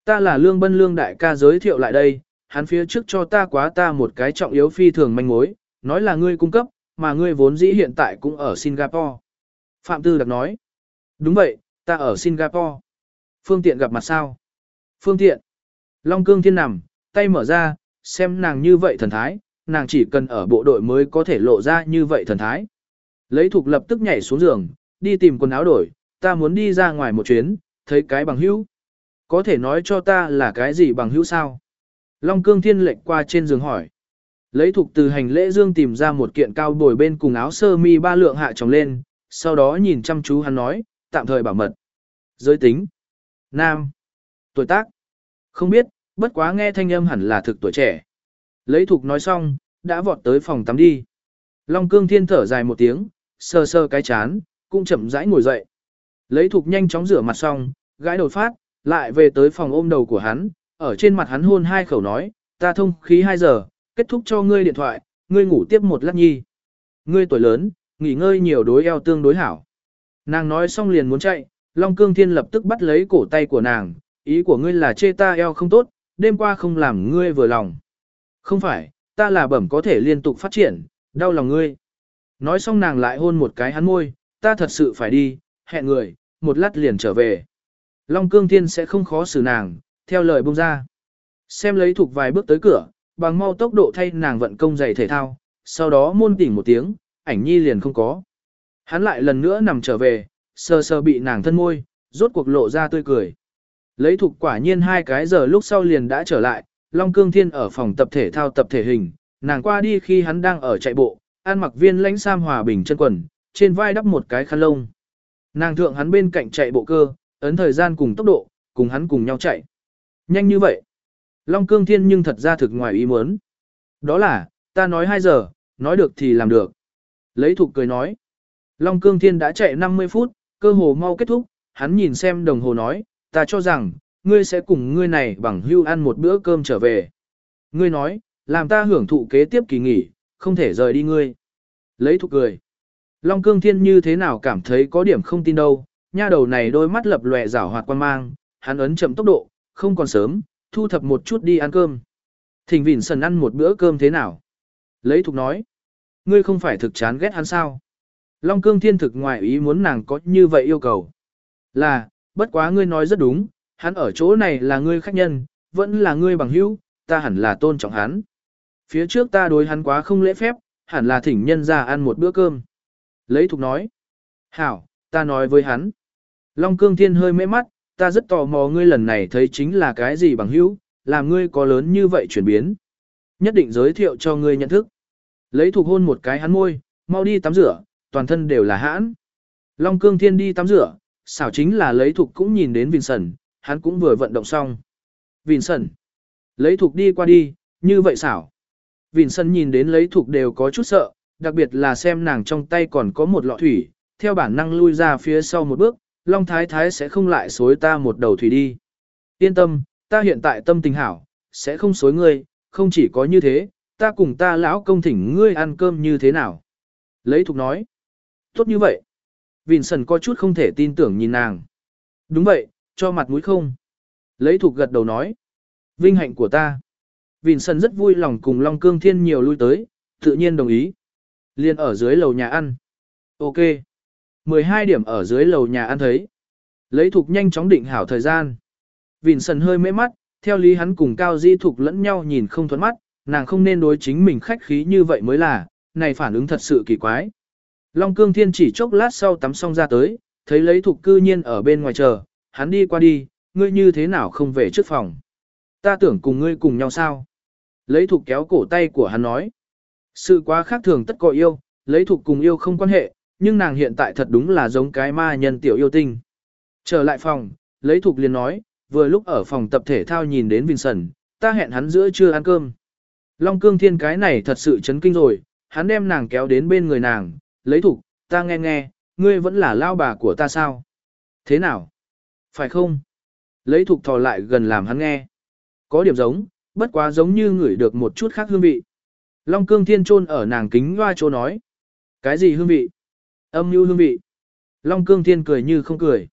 Ta là Lương Bân Lương đại ca giới thiệu lại đây, hắn phía trước cho ta quá ta một cái trọng yếu phi thường manh mối, nói là ngươi cung cấp, mà ngươi vốn dĩ hiện tại cũng ở Singapore. Phạm Tư Đặc nói. Đúng vậy, ta ở Singapore. Phương tiện gặp mặt sao? Phương tiện. Long Cương Thiên nằm, tay mở ra, xem nàng như vậy thần thái, nàng chỉ cần ở bộ đội mới có thể lộ ra như vậy thần thái. Lấy thục lập tức nhảy xuống giường, đi tìm quần áo đổi, ta muốn đi ra ngoài một chuyến, thấy cái bằng hữu. Có thể nói cho ta là cái gì bằng hữu sao? Long cương thiên lệnh qua trên giường hỏi. Lấy thục từ hành lễ dương tìm ra một kiện cao bồi bên cùng áo sơ mi ba lượng hạ trồng lên, sau đó nhìn chăm chú hắn nói, tạm thời bảo mật. Giới tính. Nam. Tuổi tác. Không biết, bất quá nghe thanh âm hẳn là thực tuổi trẻ. Lấy thục nói xong, đã vọt tới phòng tắm đi. Long cương thiên thở dài một tiếng, sờ sờ cái chán, cũng chậm rãi ngồi dậy. Lấy thục nhanh chóng rửa mặt xong, gãi đầu phát, lại về tới phòng ôm đầu của hắn, ở trên mặt hắn hôn hai khẩu nói, ta thông khí 2 giờ, kết thúc cho ngươi điện thoại, ngươi ngủ tiếp một lát nhi. Ngươi tuổi lớn, nghỉ ngơi nhiều đối eo tương đối hảo. Nàng nói xong liền muốn chạy, Long Cương Thiên lập tức bắt lấy cổ tay của nàng, ý của ngươi là chê ta eo không tốt, đêm qua không làm ngươi vừa lòng. Không phải, ta là bẩm có thể liên tục phát triển, đau lòng ngươi. Nói xong nàng lại hôn một cái hắn môi, ta thật sự phải đi, hẹn người, một lát liền trở về. Long Cương Thiên sẽ không khó xử nàng, theo lời bông ra. Xem lấy thuộc vài bước tới cửa, bằng mau tốc độ thay nàng vận công giày thể thao, sau đó môn tỉnh một tiếng, ảnh nhi liền không có. Hắn lại lần nữa nằm trở về, sờ sờ bị nàng thân môi, rốt cuộc lộ ra tươi cười. Lấy thục quả nhiên hai cái giờ lúc sau liền đã trở lại, Long Cương Thiên ở phòng tập thể thao tập thể hình, nàng qua đi khi hắn đang ở chạy bộ, ăn mặc viên lãnh sam hòa bình chân quần, trên vai đắp một cái khăn lông. Nàng thượng hắn bên cạnh chạy bộ cơ, ấn thời gian cùng tốc độ, cùng hắn cùng nhau chạy. Nhanh như vậy. Long Cương Thiên nhưng thật ra thực ngoài ý muốn. Đó là, ta nói 2 giờ, nói được thì làm được. Lấy thục cười nói. Long Cương Thiên đã chạy 50 phút, cơ hồ mau kết thúc, hắn nhìn xem đồng hồ nói, ta cho rằng, ngươi sẽ cùng ngươi này bằng hưu ăn một bữa cơm trở về. Ngươi nói, làm ta hưởng thụ kế tiếp kỳ nghỉ, không thể rời đi ngươi. Lấy thục cười. Long Cương Thiên như thế nào cảm thấy có điểm không tin đâu, nha đầu này đôi mắt lập lòe rảo hoạt quan mang, hắn ấn chậm tốc độ, không còn sớm, thu thập một chút đi ăn cơm. Thỉnh Vịn Sần ăn một bữa cơm thế nào? Lấy thục nói. Ngươi không phải thực chán ghét hắn sao? Long cương thiên thực ngoại ý muốn nàng có như vậy yêu cầu. Là, bất quá ngươi nói rất đúng, hắn ở chỗ này là ngươi khách nhân, vẫn là ngươi bằng hữu, ta hẳn là tôn trọng hắn. Phía trước ta đối hắn quá không lễ phép, hẳn là thỉnh nhân ra ăn một bữa cơm. Lấy thục nói. Hảo, ta nói với hắn. Long cương thiên hơi mê mắt, ta rất tò mò ngươi lần này thấy chính là cái gì bằng hữu, làm ngươi có lớn như vậy chuyển biến. Nhất định giới thiệu cho ngươi nhận thức. Lấy thục hôn một cái hắn môi, mau đi tắm rửa, toàn thân đều là hãn. Long cương thiên đi tắm rửa, xảo chính là lấy thuộc cũng nhìn đến Vincent, hắn cũng vừa vận động xong. Vincent. Lấy thuộc đi qua đi, như vậy xảo. Vincent nhìn đến lấy thuộc đều có chút sợ, đặc biệt là xem nàng trong tay còn có một lọ thủy, theo bản năng lui ra phía sau một bước, Long Thái Thái sẽ không lại xối ta một đầu thủy đi. Yên tâm, ta hiện tại tâm tình hảo, sẽ không xối ngươi, không chỉ có như thế, ta cùng ta lão công thỉnh ngươi ăn cơm như thế nào. Lấy thục nói. Tốt như vậy. Vincent có chút không thể tin tưởng nhìn nàng. Đúng vậy, cho mặt mũi không. Lấy thục gật đầu nói. Vinh hạnh của ta. Vincent rất vui lòng cùng Long Cương Thiên nhiều lui tới, tự nhiên đồng ý. Liên ở dưới lầu nhà ăn. Ok. 12 điểm ở dưới lầu nhà ăn thấy. Lấy thục nhanh chóng định hảo thời gian. Vincent hơi mê mắt, theo lý hắn cùng Cao Di Thục lẫn nhau nhìn không thuẫn mắt, nàng không nên đối chính mình khách khí như vậy mới là, này phản ứng thật sự kỳ quái. Long Cương Thiên chỉ chốc lát sau tắm xong ra tới, thấy lấy thục cư nhiên ở bên ngoài chờ, hắn đi qua đi, ngươi như thế nào không về trước phòng. Ta tưởng cùng ngươi cùng nhau sao. Lấy thục kéo cổ tay của hắn nói. Sự quá khác thường tất có yêu, lấy thuộc cùng yêu không quan hệ, nhưng nàng hiện tại thật đúng là giống cái ma nhân tiểu yêu tinh. Trở lại phòng, lấy thuộc liền nói, vừa lúc ở phòng tập thể thao nhìn đến Vincent, ta hẹn hắn giữa trưa ăn cơm. Long cương thiên cái này thật sự chấn kinh rồi, hắn đem nàng kéo đến bên người nàng, lấy thuộc, ta nghe nghe, ngươi vẫn là lao bà của ta sao? Thế nào? Phải không? Lấy thuộc thò lại gần làm hắn nghe. Có điểm giống, bất quá giống như ngửi được một chút khác hương vị. Long cương thiên trôn ở nàng kính loa chỗ nói. Cái gì hương vị? Âm như hương vị. Long cương thiên cười như không cười.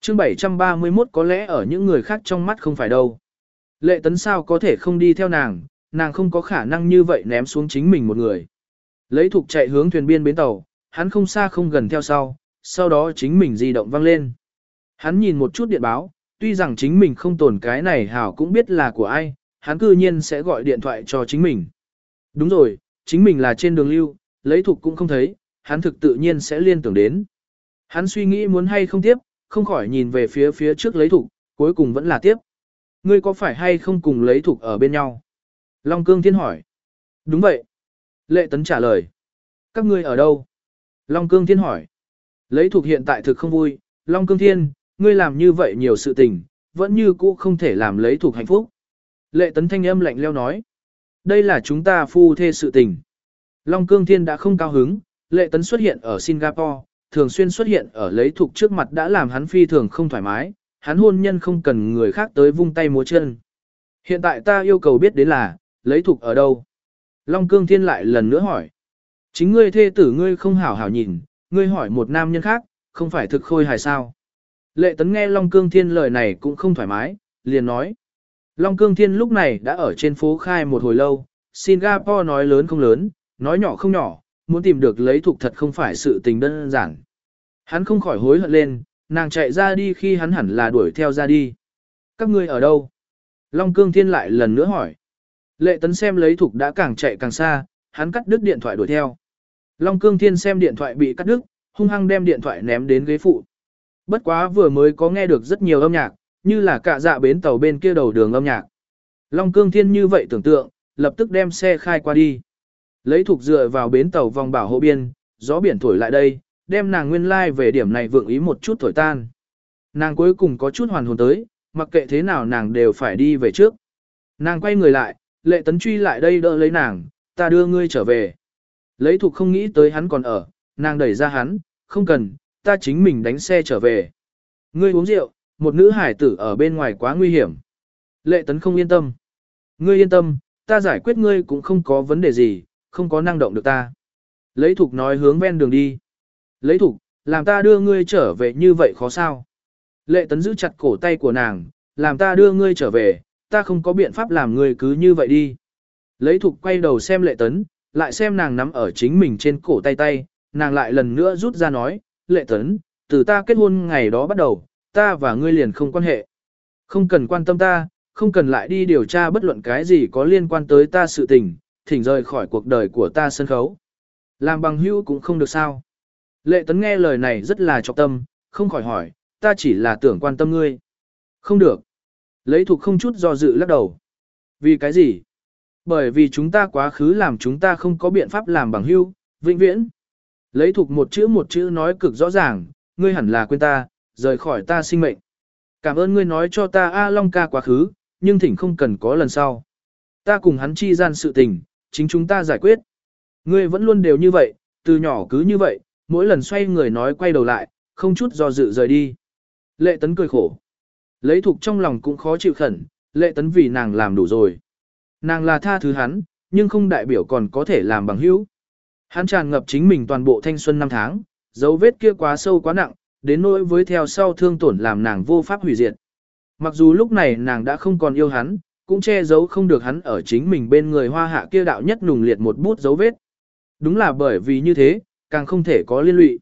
chương 731 có lẽ ở những người khác trong mắt không phải đâu. Lệ tấn sao có thể không đi theo nàng, nàng không có khả năng như vậy ném xuống chính mình một người. Lấy thục chạy hướng thuyền biên bến tàu, hắn không xa không gần theo sau, sau đó chính mình di động vang lên. Hắn nhìn một chút điện báo, tuy rằng chính mình không tồn cái này hảo cũng biết là của ai, hắn cư nhiên sẽ gọi điện thoại cho chính mình. Đúng rồi, chính mình là trên đường lưu, lấy thục cũng không thấy, hắn thực tự nhiên sẽ liên tưởng đến. Hắn suy nghĩ muốn hay không tiếp, không khỏi nhìn về phía phía trước lấy thục, cuối cùng vẫn là tiếp. Ngươi có phải hay không cùng lấy thục ở bên nhau? Long Cương Thiên hỏi. Đúng vậy. Lệ Tấn trả lời. Các ngươi ở đâu? Long Cương Thiên hỏi. Lấy thuộc hiện tại thực không vui, Long Cương Thiên, ngươi làm như vậy nhiều sự tình, vẫn như cũ không thể làm lấy thuộc hạnh phúc. Lệ Tấn thanh âm lạnh leo nói. Đây là chúng ta phu thê sự tình. Long Cương Thiên đã không cao hứng, Lệ Tấn xuất hiện ở Singapore, thường xuyên xuất hiện ở lấy thuộc trước mặt đã làm hắn phi thường không thoải mái, hắn hôn nhân không cần người khác tới vung tay múa chân. Hiện tại ta yêu cầu biết đến là, lấy thuộc ở đâu? Long Cương Thiên lại lần nữa hỏi. Chính ngươi thê tử ngươi không hảo hảo nhìn, ngươi hỏi một nam nhân khác, không phải thực khôi hài sao. Lệ Tấn nghe Long Cương Thiên lời này cũng không thoải mái, liền nói. Long Cương Thiên lúc này đã ở trên phố khai một hồi lâu, Singapore nói lớn không lớn, nói nhỏ không nhỏ, muốn tìm được lấy thuộc thật không phải sự tình đơn giản. Hắn không khỏi hối hận lên, nàng chạy ra đi khi hắn hẳn là đuổi theo ra đi. Các ngươi ở đâu? Long Cương Thiên lại lần nữa hỏi. Lệ Tấn xem lấy thuộc đã càng chạy càng xa, hắn cắt đứt điện thoại đuổi theo. Long Cương Thiên xem điện thoại bị cắt đứt, hung hăng đem điện thoại ném đến ghế phụ. Bất quá vừa mới có nghe được rất nhiều âm nhạc, như là cả dạ bến tàu bên kia đầu đường âm nhạc. Long Cương Thiên như vậy tưởng tượng, lập tức đem xe khai qua đi. Lấy thuộc dựa vào bến tàu vòng bảo hộ biên, gió biển thổi lại đây, đem nàng nguyên lai like về điểm này vượng ý một chút thổi tan. Nàng cuối cùng có chút hoàn hồn tới, mặc kệ thế nào nàng đều phải đi về trước. Nàng quay người lại, lệ tấn truy lại đây đỡ lấy nàng, ta đưa ngươi trở về. Lấy thuộc không nghĩ tới hắn còn ở, nàng đẩy ra hắn, không cần, ta chính mình đánh xe trở về. Ngươi uống rượu, một nữ hải tử ở bên ngoài quá nguy hiểm. Lệ tấn không yên tâm. Ngươi yên tâm, ta giải quyết ngươi cũng không có vấn đề gì, không có năng động được ta. Lấy thục nói hướng ven đường đi. Lấy thục, làm ta đưa ngươi trở về như vậy khó sao. Lệ tấn giữ chặt cổ tay của nàng, làm ta đưa ngươi trở về, ta không có biện pháp làm ngươi cứ như vậy đi. Lấy thục quay đầu xem lệ tấn, lại xem nàng nắm ở chính mình trên cổ tay tay, nàng lại lần nữa rút ra nói, lệ tấn, từ ta kết hôn ngày đó bắt đầu, ta và ngươi liền không quan hệ. Không cần quan tâm ta, không cần lại đi điều tra bất luận cái gì có liên quan tới ta sự tình, thỉnh rời khỏi cuộc đời của ta sân khấu. Làm bằng hữu cũng không được sao. Lệ tấn nghe lời này rất là trọng tâm, không khỏi hỏi, ta chỉ là tưởng quan tâm ngươi. Không được. Lấy thuộc không chút do dự lắc đầu. Vì cái gì? Bởi vì chúng ta quá khứ làm chúng ta không có biện pháp làm bằng hữu, vĩnh viễn. Lấy thuộc một chữ một chữ nói cực rõ ràng, ngươi hẳn là quên ta, rời khỏi ta sinh mệnh. Cảm ơn ngươi nói cho ta A Long ca quá khứ, nhưng thỉnh không cần có lần sau. Ta cùng hắn chi gian sự tình, chính chúng ta giải quyết. Ngươi vẫn luôn đều như vậy, từ nhỏ cứ như vậy, mỗi lần xoay người nói quay đầu lại, không chút do dự rời đi. Lệ tấn cười khổ. Lấy thuộc trong lòng cũng khó chịu khẩn, lệ tấn vì nàng làm đủ rồi. Nàng là tha thứ hắn, nhưng không đại biểu còn có thể làm bằng hữu. Hắn tràn ngập chính mình toàn bộ thanh xuân năm tháng, dấu vết kia quá sâu quá nặng, đến nỗi với theo sau thương tổn làm nàng vô pháp hủy diệt. Mặc dù lúc này nàng đã không còn yêu hắn, cũng che giấu không được hắn ở chính mình bên người hoa hạ kia đạo nhất nùng liệt một bút dấu vết. Đúng là bởi vì như thế, càng không thể có liên lụy.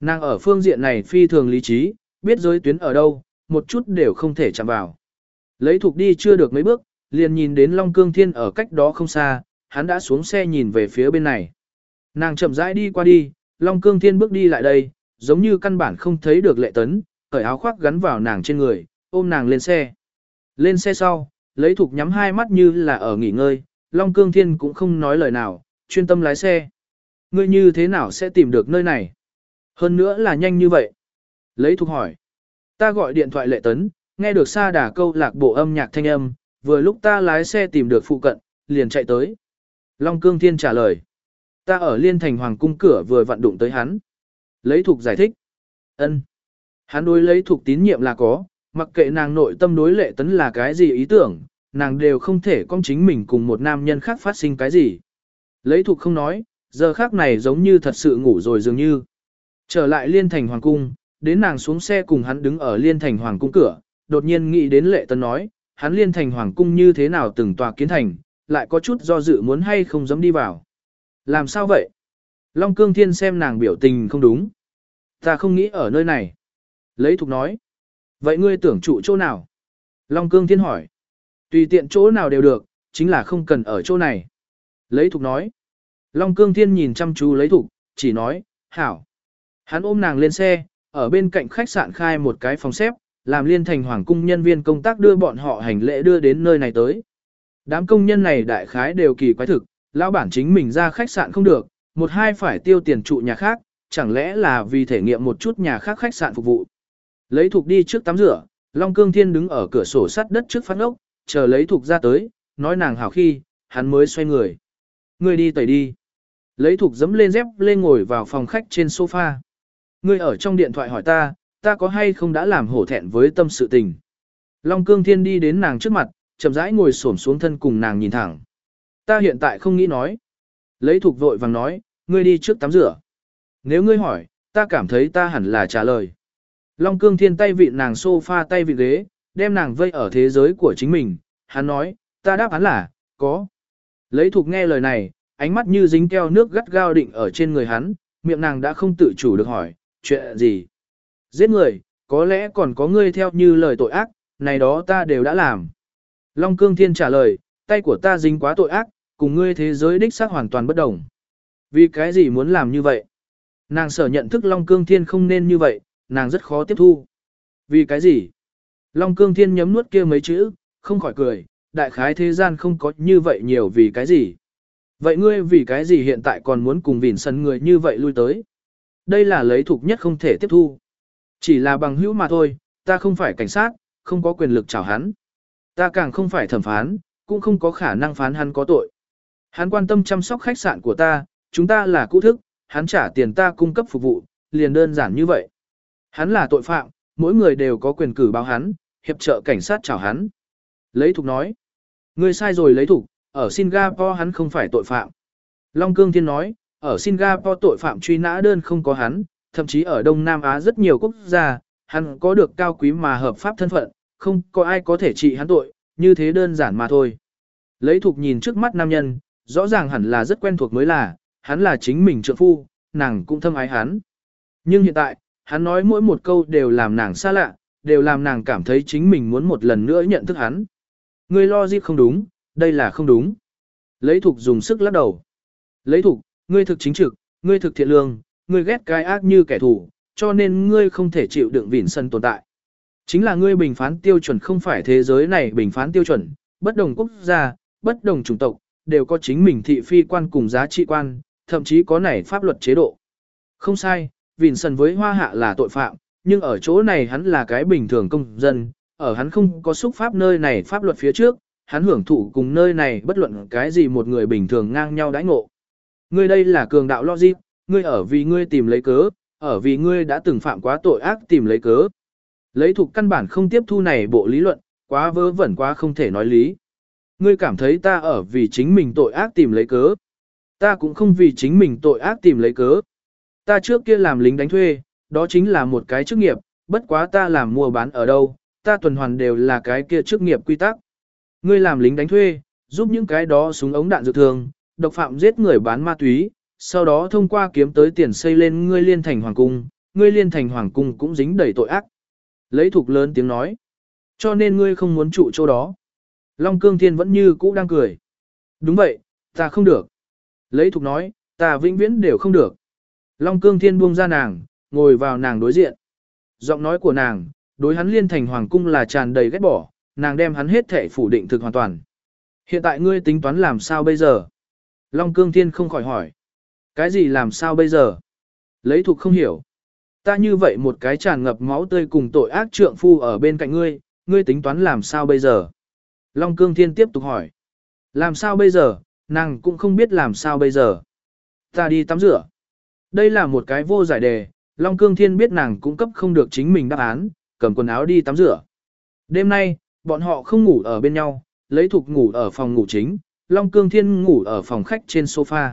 Nàng ở phương diện này phi thường lý trí, biết giới tuyến ở đâu, một chút đều không thể chạm vào. Lấy thuộc đi chưa được mấy bước, liền nhìn đến Long Cương Thiên ở cách đó không xa, hắn đã xuống xe nhìn về phía bên này. Nàng chậm rãi đi qua đi, Long Cương Thiên bước đi lại đây, giống như căn bản không thấy được lệ tấn, cởi áo khoác gắn vào nàng trên người, ôm nàng lên xe. Lên xe sau, lấy thục nhắm hai mắt như là ở nghỉ ngơi, Long Cương Thiên cũng không nói lời nào, chuyên tâm lái xe. ngươi như thế nào sẽ tìm được nơi này? Hơn nữa là nhanh như vậy. Lấy thục hỏi. Ta gọi điện thoại lệ tấn, nghe được xa đà câu lạc bộ âm nhạc thanh âm, vừa lúc ta lái xe tìm được phụ cận, liền chạy tới. Long Cương Thiên trả lời. Ta ở Liên Thành Hoàng cung cửa vừa vận đụng tới hắn. Lấy thục giải thích. ân Hắn đối lấy thục tín nhiệm là có, mặc kệ nàng nội tâm đối lệ tấn là cái gì ý tưởng, nàng đều không thể con chính mình cùng một nam nhân khác phát sinh cái gì. Lấy thục không nói, giờ khác này giống như thật sự ngủ rồi dường như. Trở lại Liên Thành Hoàng cung, đến nàng xuống xe cùng hắn đứng ở Liên Thành Hoàng cung cửa, đột nhiên nghĩ đến lệ tân nói, hắn Liên Thành Hoàng cung như thế nào từng tòa kiến thành, lại có chút do dự muốn hay không dám đi vào. Làm sao vậy? Long Cương Thiên xem nàng biểu tình không đúng. Ta không nghĩ ở nơi này. Lấy thục nói. Vậy ngươi tưởng trụ chỗ nào? Long Cương Thiên hỏi. Tùy tiện chỗ nào đều được, chính là không cần ở chỗ này. Lấy thục nói. Long Cương Thiên nhìn chăm chú lấy thục, chỉ nói, hảo. Hắn ôm nàng lên xe, ở bên cạnh khách sạn khai một cái phòng xếp, làm liên thành hoàng cung nhân viên công tác đưa bọn họ hành lễ đưa đến nơi này tới. Đám công nhân này đại khái đều kỳ quái thực, lão bản chính mình ra khách sạn không được, một hai phải tiêu tiền trụ nhà khác, chẳng lẽ là vì thể nghiệm một chút nhà khác khách sạn phục vụ. Lấy thuộc đi trước tắm rửa, Long Cương Thiên đứng ở cửa sổ sắt đất trước phát ốc, chờ lấy thuộc ra tới, nói nàng hảo khi, hắn mới xoay người. Người đi tẩy đi. Lấy thuộc dấm lên dép lên ngồi vào phòng khách trên sofa. Ngươi ở trong điện thoại hỏi ta, ta có hay không đã làm hổ thẹn với tâm sự tình. Long Cương Thiên đi đến nàng trước mặt, chậm rãi ngồi xổm xuống thân cùng nàng nhìn thẳng. Ta hiện tại không nghĩ nói. Lấy thuộc vội vàng nói, ngươi đi trước tắm rửa. Nếu ngươi hỏi, ta cảm thấy ta hẳn là trả lời. Long cương thiên tay vịn nàng sofa tay vịn ghế, đem nàng vây ở thế giới của chính mình. Hắn nói, ta đáp án là, có. Lấy thuộc nghe lời này, ánh mắt như dính keo nước gắt gao định ở trên người hắn, miệng nàng đã không tự chủ được hỏi, chuyện gì? Giết người, có lẽ còn có ngươi theo như lời tội ác, này đó ta đều đã làm. Long Cương Thiên trả lời, tay của ta dính quá tội ác, cùng ngươi thế giới đích xác hoàn toàn bất đồng. Vì cái gì muốn làm như vậy? Nàng sở nhận thức Long Cương Thiên không nên như vậy, nàng rất khó tiếp thu. Vì cái gì? Long Cương Thiên nhấm nuốt kia mấy chữ, không khỏi cười, đại khái thế gian không có như vậy nhiều vì cái gì. Vậy ngươi vì cái gì hiện tại còn muốn cùng vỉn sân người như vậy lui tới? Đây là lấy thuộc nhất không thể tiếp thu. Chỉ là bằng hữu mà thôi, ta không phải cảnh sát, không có quyền lực chào hắn. Ta càng không phải thẩm phán, cũng không có khả năng phán hắn có tội. Hắn quan tâm chăm sóc khách sạn của ta, chúng ta là cũ thức, hắn trả tiền ta cung cấp phục vụ, liền đơn giản như vậy. Hắn là tội phạm, mỗi người đều có quyền cử báo hắn, hiệp trợ cảnh sát chào hắn. Lấy thục nói. Ngươi sai rồi lấy thục, ở Singapore hắn không phải tội phạm. Long Cương Thiên nói, ở Singapore tội phạm truy nã đơn không có hắn, thậm chí ở Đông Nam Á rất nhiều quốc gia, hắn có được cao quý mà hợp pháp thân phận, không có ai có thể trị hắn tội, như thế đơn giản mà thôi. Lấy thục nhìn trước mắt nam nhân, rõ ràng hẳn là rất quen thuộc mới là, hắn là chính mình trợ phu, nàng cũng thâm ái hắn. Nhưng hiện tại, hắn nói mỗi một câu đều làm nàng xa lạ, đều làm nàng cảm thấy chính mình muốn một lần nữa nhận thức hắn. Người lo gì không đúng, đây là không đúng. Lấy thục dùng sức lắc đầu. Lấy thục, ngươi thực chính trực, ngươi thực thiện lương, ngươi ghét cái ác như kẻ thù, cho nên ngươi không thể chịu đựng vỉn sân tồn tại. Chính là ngươi bình phán tiêu chuẩn không phải thế giới này bình phán tiêu chuẩn, bất đồng quốc gia, bất đồng chủng tộc, đều có chính mình thị phi quan cùng giá trị quan, thậm chí có nảy pháp luật chế độ. Không sai, vỉn sân với Hoa Hạ là tội phạm, nhưng ở chỗ này hắn là cái bình thường công dân, ở hắn không có xúc pháp nơi này pháp luật phía trước, hắn hưởng thụ cùng nơi này bất luận cái gì một người bình thường ngang nhau đãi ngộ. Ngươi đây là cường đạo logic, ngươi ở vì ngươi tìm lấy cớ, ở vì ngươi đã từng phạm quá tội ác tìm lấy cớ. Lấy thuộc căn bản không tiếp thu này bộ lý luận, quá vớ vẩn quá không thể nói lý. Ngươi cảm thấy ta ở vì chính mình tội ác tìm lấy cớ. Ta cũng không vì chính mình tội ác tìm lấy cớ. Ta trước kia làm lính đánh thuê, đó chính là một cái chức nghiệp, bất quá ta làm mua bán ở đâu, ta tuần hoàn đều là cái kia chức nghiệp quy tắc. Ngươi làm lính đánh thuê, giúp những cái đó súng ống đạn dược thường, độc phạm giết người bán ma túy, sau đó thông qua kiếm tới tiền xây lên ngươi liên thành hoàng cung, ngươi liên thành hoàng cung cũng dính đầy tội ác. Lấy thuộc lớn tiếng nói. Cho nên ngươi không muốn trụ chỗ đó. Long Cương Thiên vẫn như cũ đang cười. Đúng vậy, ta không được. Lấy thuộc nói, ta vĩnh viễn đều không được. Long Cương Thiên buông ra nàng, ngồi vào nàng đối diện. Giọng nói của nàng, đối hắn liên thành hoàng cung là tràn đầy ghét bỏ, nàng đem hắn hết thể phủ định thực hoàn toàn. Hiện tại ngươi tính toán làm sao bây giờ? Long Cương Thiên không khỏi hỏi. Cái gì làm sao bây giờ? Lấy thuộc không hiểu. Ta như vậy một cái tràn ngập máu tươi cùng tội ác trượng phu ở bên cạnh ngươi, ngươi tính toán làm sao bây giờ? Long Cương Thiên tiếp tục hỏi. Làm sao bây giờ, nàng cũng không biết làm sao bây giờ. Ta đi tắm rửa. Đây là một cái vô giải đề, Long Cương Thiên biết nàng cũng cấp không được chính mình đáp án, cầm quần áo đi tắm rửa. Đêm nay, bọn họ không ngủ ở bên nhau, lấy thục ngủ ở phòng ngủ chính, Long Cương Thiên ngủ ở phòng khách trên sofa.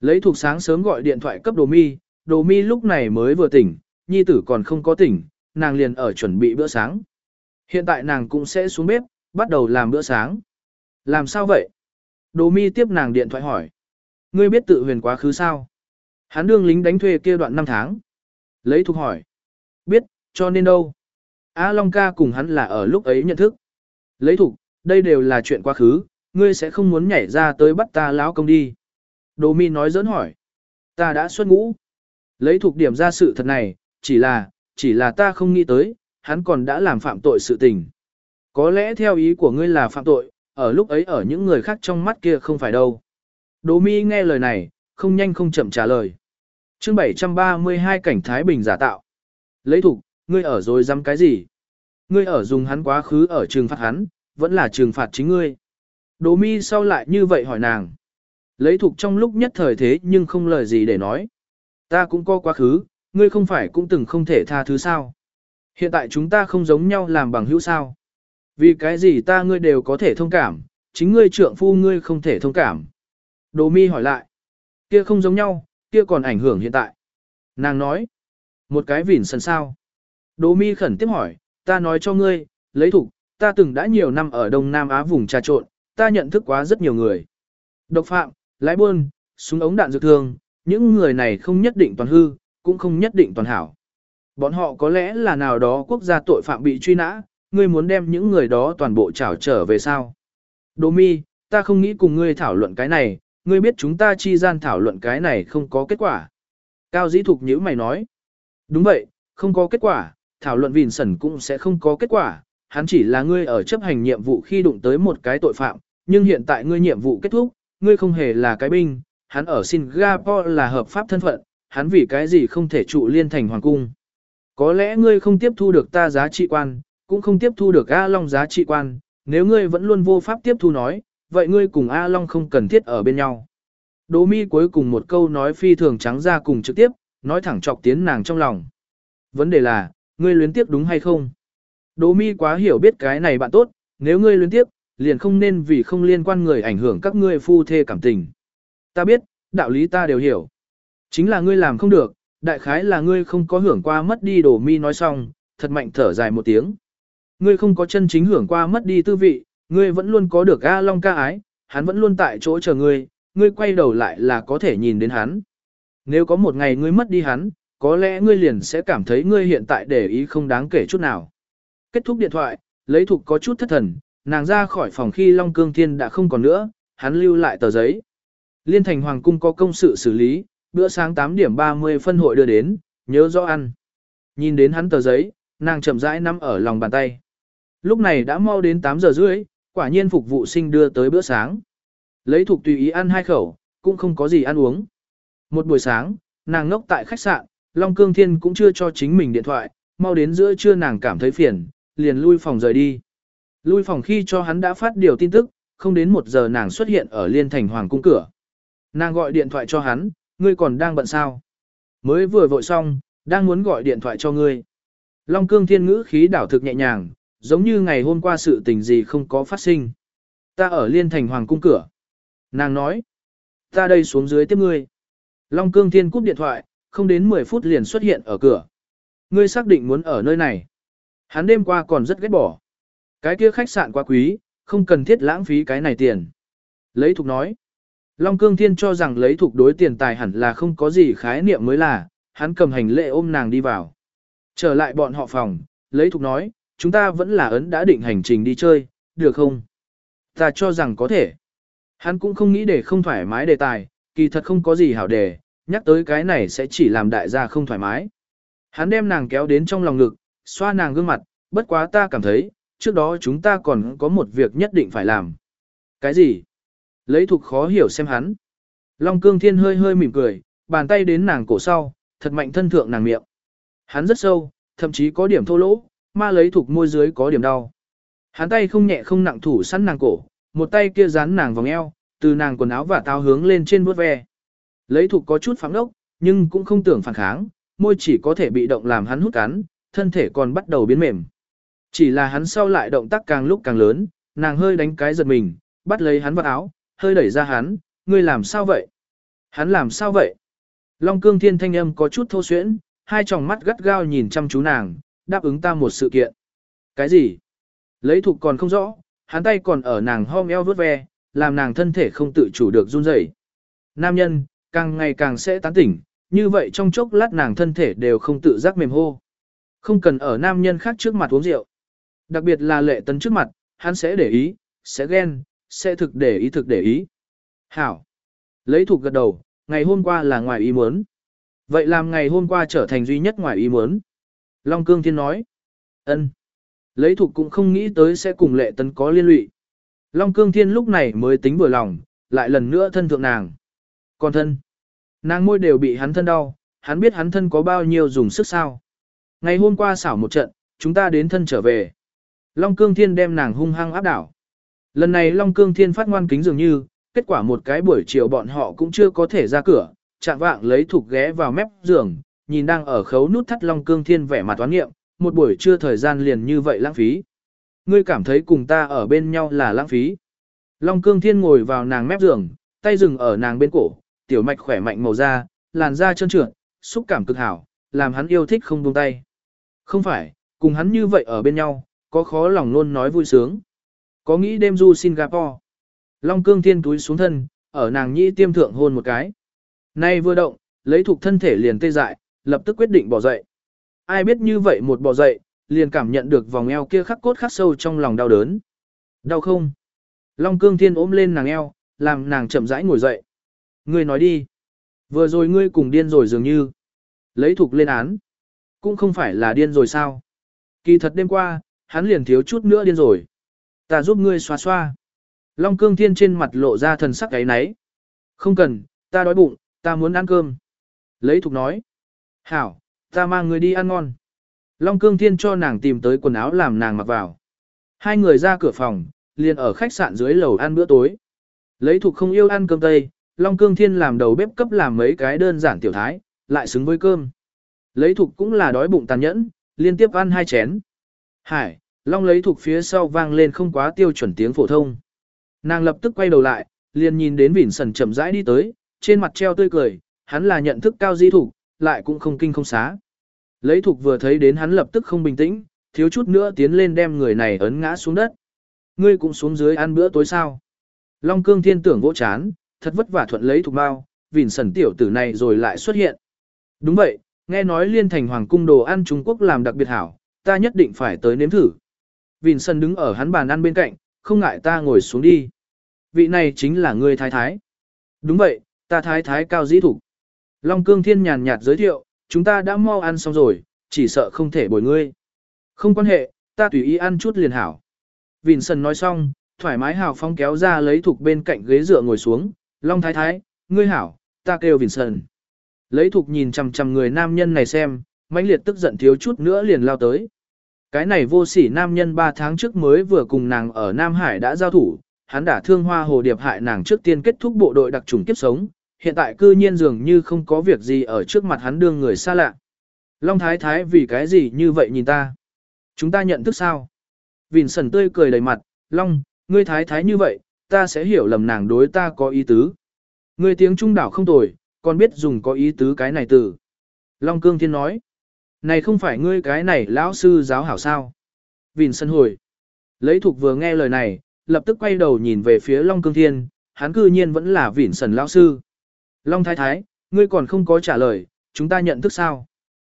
Lấy thuộc sáng sớm gọi điện thoại cấp đồ mi, đồ mi lúc này mới vừa tỉnh, nhi tử còn không có tỉnh, nàng liền ở chuẩn bị bữa sáng. Hiện tại nàng cũng sẽ xuống bếp, bắt đầu làm bữa sáng. Làm sao vậy? Đồ mi tiếp nàng điện thoại hỏi. Ngươi biết tự huyền quá khứ sao? Hắn đương lính đánh thuê kia đoạn năm tháng. Lấy thuộc hỏi. Biết, cho nên đâu? A Long ca cùng hắn là ở lúc ấy nhận thức. Lấy thuộc, đây đều là chuyện quá khứ, ngươi sẽ không muốn nhảy ra tới bắt ta lão công đi. Đồ mi nói dỡn hỏi. Ta đã xuất ngũ. Lấy thuộc điểm ra sự thật này, chỉ là, chỉ là ta không nghĩ tới, hắn còn đã làm phạm tội sự tình. Có lẽ theo ý của ngươi là phạm tội, ở lúc ấy ở những người khác trong mắt kia không phải đâu. Đồ mi nghe lời này, không nhanh không chậm trả lời. chương 732 cảnh Thái Bình giả tạo. Lấy thục, ngươi ở rồi dám cái gì? Ngươi ở dùng hắn quá khứ ở trừng phạt hắn, vẫn là trừng phạt chính ngươi. Đồ mi sau lại như vậy hỏi nàng. Lấy thục trong lúc nhất thời thế nhưng không lời gì để nói. Ta cũng có quá khứ, ngươi không phải cũng từng không thể tha thứ sao. Hiện tại chúng ta không giống nhau làm bằng hữu sao. Vì cái gì ta ngươi đều có thể thông cảm, chính ngươi trượng phu ngươi không thể thông cảm. Đồ mi hỏi lại. Kia không giống nhau, kia còn ảnh hưởng hiện tại. Nàng nói. Một cái vỉn sần sao. Đồ mi khẩn tiếp hỏi, ta nói cho ngươi, lấy thục, ta từng đã nhiều năm ở Đông Nam Á vùng trà trộn, ta nhận thức quá rất nhiều người. Độc phạm, lái buôn, súng ống đạn dược thương, những người này không nhất định toàn hư, cũng không nhất định toàn hảo. Bọn họ có lẽ là nào đó quốc gia tội phạm bị truy nã, ngươi muốn đem những người đó toàn bộ trảo trở về sao? Đỗ mi, ta không nghĩ cùng ngươi thảo luận cái này, ngươi biết chúng ta chi gian thảo luận cái này không có kết quả. Cao dĩ thục nhữ mày nói. Đúng vậy, không có kết quả, thảo luận vìn sẩn cũng sẽ không có kết quả, hắn chỉ là ngươi ở chấp hành nhiệm vụ khi đụng tới một cái tội phạm, nhưng hiện tại ngươi nhiệm vụ kết thúc, ngươi không hề là cái binh, hắn ở Singapore là hợp pháp thân phận, hắn vì cái gì không thể trụ liên thành hoàng cung. Có lẽ ngươi không tiếp thu được ta giá trị quan, cũng không tiếp thu được A Long giá trị quan, nếu ngươi vẫn luôn vô pháp tiếp thu nói, vậy ngươi cùng A Long không cần thiết ở bên nhau. Đỗ mi cuối cùng một câu nói phi thường trắng ra cùng trực tiếp, nói thẳng chọc tiến nàng trong lòng. Vấn đề là, ngươi luyến tiếp đúng hay không? Đỗ mi quá hiểu biết cái này bạn tốt, nếu ngươi luyến tiếp, liền không nên vì không liên quan người ảnh hưởng các ngươi phu thê cảm tình. Ta biết, đạo lý ta đều hiểu. Chính là ngươi làm không được, đại khái là ngươi không có hưởng qua mất đi đổ mi nói xong, thật mạnh thở dài một tiếng. Ngươi không có chân chính hưởng qua mất đi tư vị, ngươi vẫn luôn có được A Long ca ái, hắn vẫn luôn tại chỗ chờ ngươi, ngươi quay đầu lại là có thể nhìn đến hắn. Nếu có một ngày ngươi mất đi hắn, có lẽ ngươi liền sẽ cảm thấy ngươi hiện tại để ý không đáng kể chút nào. Kết thúc điện thoại, lấy thục có chút thất thần, nàng ra khỏi phòng khi Long Cương Thiên đã không còn nữa, hắn lưu lại tờ giấy. Liên thành Hoàng Cung có công sự xử lý, bữa sáng 8 điểm 30 phân hội đưa đến, nhớ rõ ăn. Nhìn đến hắn tờ giấy, nàng chậm rãi nắm ở lòng bàn tay. Lúc này đã mau đến 8 giờ rưỡi, quả nhiên phục vụ sinh đưa tới bữa sáng. Lấy thuộc tùy ý ăn hai khẩu, cũng không có gì ăn uống. Một buổi sáng, nàng ngốc tại khách sạn, Long Cương Thiên cũng chưa cho chính mình điện thoại, mau đến giữa trưa nàng cảm thấy phiền, liền lui phòng rời đi. Lui phòng khi cho hắn đã phát điều tin tức, không đến một giờ nàng xuất hiện ở liên thành hoàng cung cửa. Nàng gọi điện thoại cho hắn, ngươi còn đang bận sao? Mới vừa vội xong, đang muốn gọi điện thoại cho ngươi. Long cương thiên ngữ khí đảo thực nhẹ nhàng, giống như ngày hôm qua sự tình gì không có phát sinh. Ta ở liên thành hoàng cung cửa. Nàng nói, ta đây xuống dưới tiếp ngươi. Long cương thiên cúp điện thoại, không đến 10 phút liền xuất hiện ở cửa. Ngươi xác định muốn ở nơi này. Hắn đêm qua còn rất ghét bỏ. Cái kia khách sạn quá quý, không cần thiết lãng phí cái này tiền. Lấy thục nói. Long Cương Thiên cho rằng lấy thục đối tiền tài hẳn là không có gì khái niệm mới là, hắn cầm hành lệ ôm nàng đi vào. Trở lại bọn họ phòng, lấy thục nói, chúng ta vẫn là ấn đã định hành trình đi chơi, được không? Ta cho rằng có thể. Hắn cũng không nghĩ để không thoải mái đề tài, kỳ thật không có gì hảo đề, nhắc tới cái này sẽ chỉ làm đại gia không thoải mái. Hắn đem nàng kéo đến trong lòng ngực, xoa nàng gương mặt, bất quá ta cảm thấy, trước đó chúng ta còn có một việc nhất định phải làm. Cái gì? Lấy thuộc khó hiểu xem hắn. Long cương thiên hơi hơi mỉm cười, bàn tay đến nàng cổ sau, thật mạnh thân thượng nàng miệng. Hắn rất sâu, thậm chí có điểm thô lỗ, ma lấy thuộc môi dưới có điểm đau. Hắn tay không nhẹ không nặng thủ săn nàng cổ, một tay kia dán nàng vòng eo, từ nàng quần áo và tao hướng lên trên vuốt ve. Lấy thuộc có chút phẳng đốc, nhưng cũng không tưởng phản kháng, môi chỉ có thể bị động làm hắn hút cắn, thân thể còn bắt đầu biến mềm. Chỉ là hắn sau lại động tác càng lúc càng lớn, nàng hơi đánh cái giật mình, bắt lấy hắn vào áo, hơi đẩy ra hắn, ngươi làm sao vậy? Hắn làm sao vậy? Long cương thiên thanh âm có chút thô xuyễn, hai tròng mắt gắt gao nhìn chăm chú nàng, đáp ứng ta một sự kiện. Cái gì? Lấy thục còn không rõ, hắn tay còn ở nàng hom eo vớt ve, làm nàng thân thể không tự chủ được run rẩy. Nam nhân, càng ngày càng sẽ tán tỉnh, như vậy trong chốc lát nàng thân thể đều không tự giác mềm hô. Không cần ở nam nhân khác trước mặt uống rượu. Đặc biệt là lệ tấn trước mặt, hắn sẽ để ý, sẽ ghen, sẽ thực để ý thực để ý. Hảo. Lấy thuộc gật đầu, ngày hôm qua là ngoài ý muốn. Vậy làm ngày hôm qua trở thành duy nhất ngoài ý muốn. Long Cương Thiên nói. ân. Lấy thuộc cũng không nghĩ tới sẽ cùng lệ tấn có liên lụy. Long Cương Thiên lúc này mới tính vừa lòng, lại lần nữa thân thượng nàng. Còn thân. Nàng môi đều bị hắn thân đau, hắn biết hắn thân có bao nhiêu dùng sức sao. Ngày hôm qua xảo một trận, chúng ta đến thân trở về. Long Cương Thiên đem nàng hung hăng áp đảo. Lần này Long Cương Thiên phát ngoan kính dường như, kết quả một cái buổi chiều bọn họ cũng chưa có thể ra cửa, chạm vạng lấy thục ghé vào mép giường, nhìn đang ở khấu nút thắt Long Cương Thiên vẻ mặt toán nghiệm, một buổi trưa thời gian liền như vậy lãng phí. Ngươi cảm thấy cùng ta ở bên nhau là lãng phí. Long Cương Thiên ngồi vào nàng mép giường, tay dừng ở nàng bên cổ, tiểu mạch khỏe mạnh màu da, làn da trơn trượt, xúc cảm cực hảo, làm hắn yêu thích không buông tay. Không phải, cùng hắn như vậy ở bên nhau, có khó lòng luôn nói vui sướng. Có nghĩ đêm du Singapore. Long cương thiên túi xuống thân, ở nàng nhĩ tiêm thượng hôn một cái. Nay vừa động, lấy thuộc thân thể liền tê dại, lập tức quyết định bỏ dậy. Ai biết như vậy một bỏ dậy, liền cảm nhận được vòng eo kia khắc cốt khắc sâu trong lòng đau đớn. Đau không? Long cương thiên ôm lên nàng eo, làm nàng chậm rãi ngồi dậy. Ngươi nói đi. Vừa rồi ngươi cùng điên rồi dường như. Lấy thuộc lên án. Cũng không phải là điên rồi sao. Kỳ thật đêm qua, hắn liền thiếu chút nữa điên rồi. Ta giúp ngươi xoa xoa. Long cương thiên trên mặt lộ ra thần sắc cái nấy. Không cần, ta đói bụng, ta muốn ăn cơm. Lấy thục nói. Hảo, ta mang người đi ăn ngon. Long cương thiên cho nàng tìm tới quần áo làm nàng mặc vào. Hai người ra cửa phòng, liền ở khách sạn dưới lầu ăn bữa tối. Lấy thục không yêu ăn cơm tây, Long cương thiên làm đầu bếp cấp làm mấy cái đơn giản tiểu thái, lại xứng với cơm. Lấy thục cũng là đói bụng tàn nhẫn, liên tiếp ăn hai chén. Hải, Long lấy thuộc phía sau vang lên không quá tiêu chuẩn tiếng phổ thông. Nàng lập tức quay đầu lại, liền nhìn đến Vỉn Sần chậm rãi đi tới, trên mặt treo tươi cười, hắn là nhận thức cao di thủ, lại cũng không kinh không xá. Lấy thuộc vừa thấy đến hắn lập tức không bình tĩnh, thiếu chút nữa tiến lên đem người này ấn ngã xuống đất. Ngươi cũng xuống dưới ăn bữa tối sao. Long cương thiên tưởng vỗ chán, thật vất vả thuận lấy thuộc bao, Vỉn Sần tiểu tử này rồi lại xuất hiện. Đúng vậy, nghe nói liên thành hoàng cung đồ ăn Trung Quốc làm đặc biệt hảo, ta nhất định phải tới nếm thử. Vincent đứng ở hắn bàn ăn bên cạnh, không ngại ta ngồi xuống đi. Vị này chính là ngươi thái thái. Đúng vậy, ta thái thái cao dĩ thủ. Long cương thiên nhàn nhạt giới thiệu, chúng ta đã mau ăn xong rồi, chỉ sợ không thể bồi ngươi. Không quan hệ, ta tùy ý ăn chút liền hảo. Vincent nói xong, thoải mái hào phong kéo ra lấy thục bên cạnh ghế dựa ngồi xuống. Long thái thái, ngươi hảo, ta kêu Vincent. Lấy thục nhìn chằm chằm người nam nhân này xem, mãnh liệt tức giận thiếu chút nữa liền lao tới. Cái này vô sỉ nam nhân 3 tháng trước mới vừa cùng nàng ở Nam Hải đã giao thủ, hắn đã thương hoa hồ điệp hại nàng trước tiên kết thúc bộ đội đặc trùng kiếp sống, hiện tại cư nhiên dường như không có việc gì ở trước mặt hắn đương người xa lạ. Long Thái Thái vì cái gì như vậy nhìn ta? Chúng ta nhận thức sao? Vìn sần tươi cười đầy mặt, Long, ngươi Thái Thái như vậy, ta sẽ hiểu lầm nàng đối ta có ý tứ. Ngươi tiếng trung đảo không tồi, còn biết dùng có ý tứ cái này từ. Long Cương Thiên nói. Này không phải ngươi cái này lão sư giáo hảo sao? Vìn sân hồi. Lấy thuộc vừa nghe lời này, lập tức quay đầu nhìn về phía Long Cương Thiên, hắn cư nhiên vẫn là vỉn sần lão sư. Long Thái Thái, ngươi còn không có trả lời, chúng ta nhận thức sao?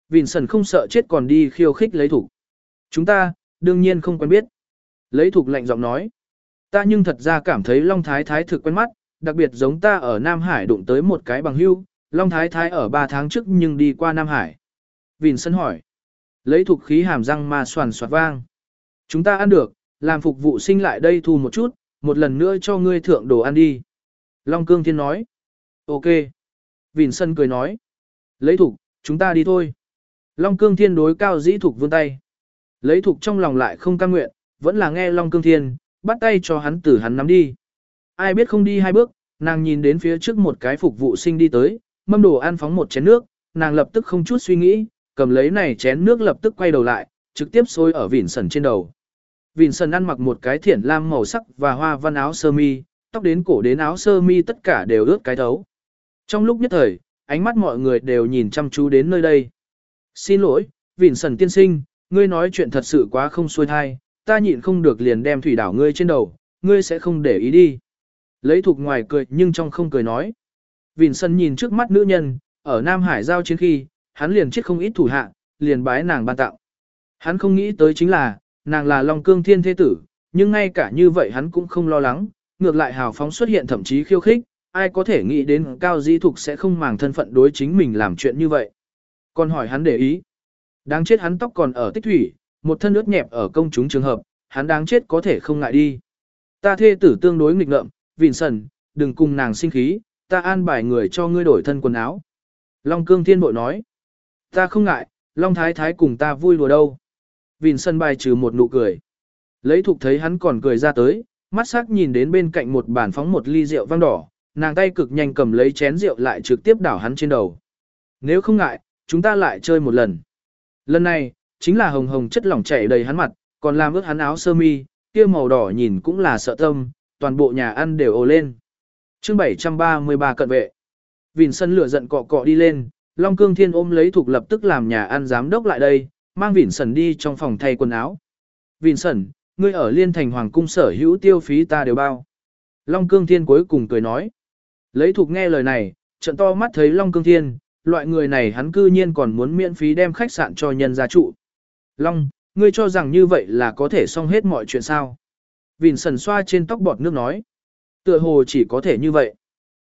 Vỉn sần không sợ chết còn đi khiêu khích lấy thủ. Chúng ta, đương nhiên không quen biết. Lấy thuộc lạnh giọng nói. Ta nhưng thật ra cảm thấy Long Thái Thái thực quen mắt, đặc biệt giống ta ở Nam Hải đụng tới một cái bằng hưu, Long Thái Thái ở 3 tháng trước nhưng đi qua Nam Hải. Vìn sân hỏi. Lấy thuộc khí hàm răng mà soàn soạt vang. Chúng ta ăn được, làm phục vụ sinh lại đây thu một chút, một lần nữa cho ngươi thượng đồ ăn đi. Long Cương Thiên nói. Ok. Vịn sân cười nói. Lấy thuộc chúng ta đi thôi. Long cương thiên đối cao dĩ thuộc vươn tay. Lấy thuộc trong lòng lại không cam nguyện, vẫn là nghe Long cương thiên, bắt tay cho hắn tử hắn nắm đi. Ai biết không đi hai bước, nàng nhìn đến phía trước một cái phục vụ sinh đi tới, mâm đồ ăn phóng một chén nước, nàng lập tức không chút suy nghĩ, cầm lấy này chén nước lập tức quay đầu lại, trực tiếp xối ở vỉn sần trên đầu. Vỉn sần ăn mặc một cái thiển lam màu sắc và hoa văn áo sơ mi, tóc đến cổ đến áo sơ mi tất cả đều ướt cái thấu. Trong lúc nhất thời, ánh mắt mọi người đều nhìn chăm chú đến nơi đây. Xin lỗi, vỉn Sần tiên sinh, ngươi nói chuyện thật sự quá không xuôi thai, ta nhịn không được liền đem thủy đảo ngươi trên đầu, ngươi sẽ không để ý đi. Lấy thuộc ngoài cười nhưng trong không cười nói. Vịn Sần nhìn trước mắt nữ nhân, ở Nam Hải giao chiến khi, hắn liền chết không ít thủ hạ, liền bái nàng ban tặng. Hắn không nghĩ tới chính là, nàng là Long Cương Thiên Thế Tử, nhưng ngay cả như vậy hắn cũng không lo lắng, ngược lại hào phóng xuất hiện thậm chí khiêu khích, ai có thể nghĩ đến Cao Di Thục sẽ không màng thân phận đối chính mình làm chuyện như vậy. Còn hỏi hắn để ý. Đáng chết hắn tóc còn ở tích thủy, một thân ướt nhẹp ở công chúng trường hợp, hắn đáng chết có thể không ngại đi. Ta thê tử tương đối nghịch ngợm, Vincent, đừng cùng nàng sinh khí, ta an bài người cho ngươi đổi thân quần áo. Long cương thiên bội nói. Ta không ngại, Long thái thái cùng ta vui đùa đâu. Vincent bài trừ một nụ cười. Lấy thục thấy hắn còn cười ra tới, mắt sắc nhìn đến bên cạnh một bàn phóng một ly rượu vang đỏ, nàng tay cực nhanh cầm lấy chén rượu lại trực tiếp đảo hắn trên đầu. Nếu không ngại, chúng ta lại chơi một lần. Lần này, chính là hồng hồng chất lỏng chảy đầy hắn mặt, còn làm ướt hắn áo sơ mi, kia màu đỏ nhìn cũng là sợ tâm, toàn bộ nhà ăn đều ồ lên. chương 733 cận vệ. Vìn sân lửa giận cọ cọ đi lên, Long Cương Thiên ôm lấy thuộc lập tức làm nhà ăn giám đốc lại đây, mang Vịn Sẩn đi trong phòng thay quần áo. Vịn Sẩn, ngươi ở Liên Thành Hoàng Cung sở hữu tiêu phí ta đều bao. Long Cương Thiên cuối cùng cười nói. Lấy thuộc nghe lời này, trận to mắt thấy Long Cương Thiên, loại người này hắn cư nhiên còn muốn miễn phí đem khách sạn cho nhân gia trụ. Long, ngươi cho rằng như vậy là có thể xong hết mọi chuyện sao? Vịn Sẩn xoa trên tóc bọt nước nói. Tựa hồ chỉ có thể như vậy.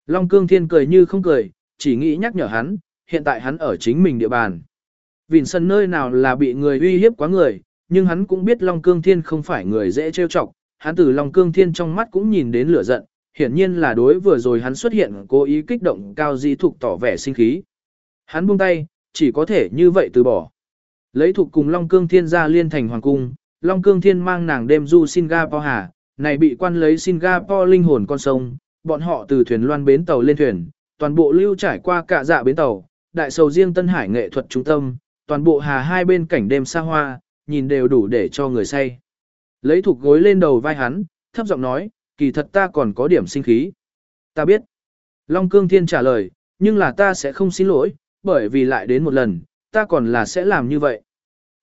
Long Cương Thiên cười như không cười, chỉ nghĩ nhắc nhở hắn, hiện tại hắn ở chính mình địa bàn. Vịn sân nơi nào là bị người uy hiếp quá người, nhưng hắn cũng biết Long Cương Thiên không phải người dễ trêu chọc, hắn từ Long Cương Thiên trong mắt cũng nhìn đến lửa giận, hiển nhiên là đối vừa rồi hắn xuất hiện cố ý kích động cao dĩ thục tỏ vẻ sinh khí. Hắn buông tay, chỉ có thể như vậy từ bỏ. Lấy thuộc cùng Long Cương Thiên ra liên thành hoàng cung, Long Cương Thiên mang nàng đêm du Singapore hà, này bị quan lấy Singapore linh hồn con sông, bọn họ từ thuyền loan bến tàu lên thuyền, toàn bộ lưu trải qua cả dạ bến tàu, đại sầu riêng Tân Hải nghệ thuật trung tâm, toàn bộ hà hai bên cảnh đêm xa hoa, nhìn đều đủ để cho người say. Lấy thuộc gối lên đầu vai hắn, thấp giọng nói, kỳ thật ta còn có điểm sinh khí. Ta biết. Long Cương Thiên trả lời, nhưng là ta sẽ không xin lỗi, bởi vì lại đến một lần, ta còn là sẽ làm như vậy.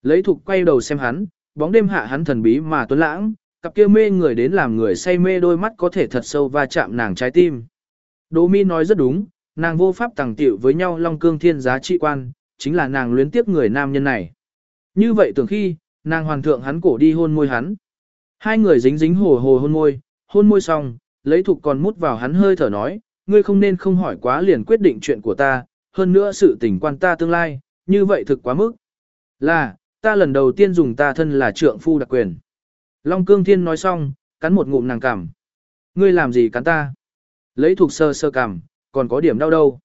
Lấy thục quay đầu xem hắn, bóng đêm hạ hắn thần bí mà tuấn lãng, cặp kia mê người đến làm người say mê đôi mắt có thể thật sâu va chạm nàng trái tim. Đỗ Mi nói rất đúng, nàng vô pháp tàng tiệu với nhau long cương thiên giá trị quan, chính là nàng luyến tiếp người nam nhân này. Như vậy tưởng khi, nàng hoàn thượng hắn cổ đi hôn môi hắn. Hai người dính dính hồ hồ hôn môi, hôn môi xong, lấy thục còn mút vào hắn hơi thở nói, ngươi không nên không hỏi quá liền quyết định chuyện của ta, hơn nữa sự tình quan ta tương lai, như vậy thực quá mức. Là, ta lần đầu tiên dùng ta thân là trượng phu đặc quyền. Long Cương Thiên nói xong, cắn một ngụm nàng cảm. Ngươi làm gì cắn ta? Lấy thuộc sơ sơ cảm, còn có điểm đau đâu.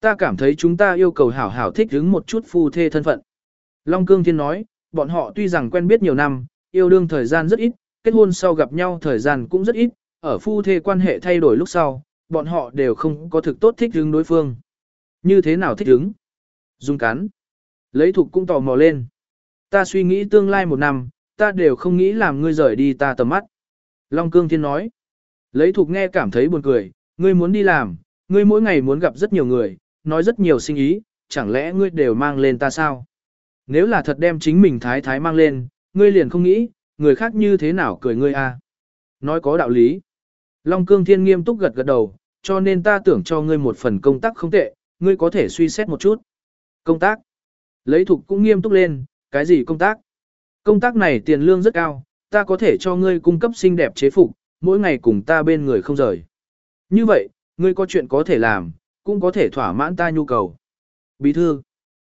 Ta cảm thấy chúng ta yêu cầu hảo hảo thích ứng một chút phu thê thân phận. Long Cương Thiên nói, bọn họ tuy rằng quen biết nhiều năm, yêu đương thời gian rất ít, kết hôn sau gặp nhau thời gian cũng rất ít, ở phu thê quan hệ thay đổi lúc sau, bọn họ đều không có thực tốt thích ứng đối phương. Như thế nào thích ứng? Dung cắn. Lấy thục cũng tò mò lên. Ta suy nghĩ tương lai một năm, ta đều không nghĩ làm ngươi rời đi ta tầm mắt. Long Cương Thiên nói. Lấy thục nghe cảm thấy buồn cười, ngươi muốn đi làm, ngươi mỗi ngày muốn gặp rất nhiều người, nói rất nhiều sinh ý, chẳng lẽ ngươi đều mang lên ta sao? Nếu là thật đem chính mình thái thái mang lên, ngươi liền không nghĩ, người khác như thế nào cười ngươi a? À? Nói có đạo lý. Long Cương Thiên nghiêm túc gật gật đầu, cho nên ta tưởng cho ngươi một phần công tác không tệ, ngươi có thể suy xét một chút. Công tác. Lấy thục cũng nghiêm túc lên, cái gì công tác? Công tác này tiền lương rất cao, ta có thể cho ngươi cung cấp xinh đẹp chế phục, mỗi ngày cùng ta bên người không rời. Như vậy, ngươi có chuyện có thể làm, cũng có thể thỏa mãn ta nhu cầu. Bí thư,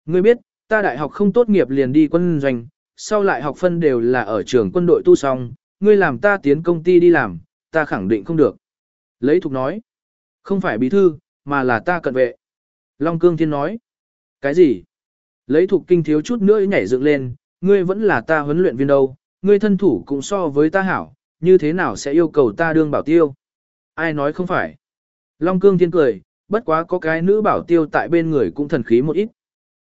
ngươi biết, ta đại học không tốt nghiệp liền đi quân doanh, sau lại học phân đều là ở trường quân đội tu xong, ngươi làm ta tiến công ty đi làm, ta khẳng định không được. Lấy thục nói, không phải bí thư, mà là ta cận vệ. Long Cương Thiên nói. Cái gì? Lấy thục kinh thiếu chút nữa nhảy dựng lên, ngươi vẫn là ta huấn luyện viên đâu, ngươi thân thủ cũng so với ta hảo, như thế nào sẽ yêu cầu ta đương bảo tiêu? Ai nói không phải? Long Cương Thiên cười, bất quá có cái nữ bảo tiêu tại bên người cũng thần khí một ít.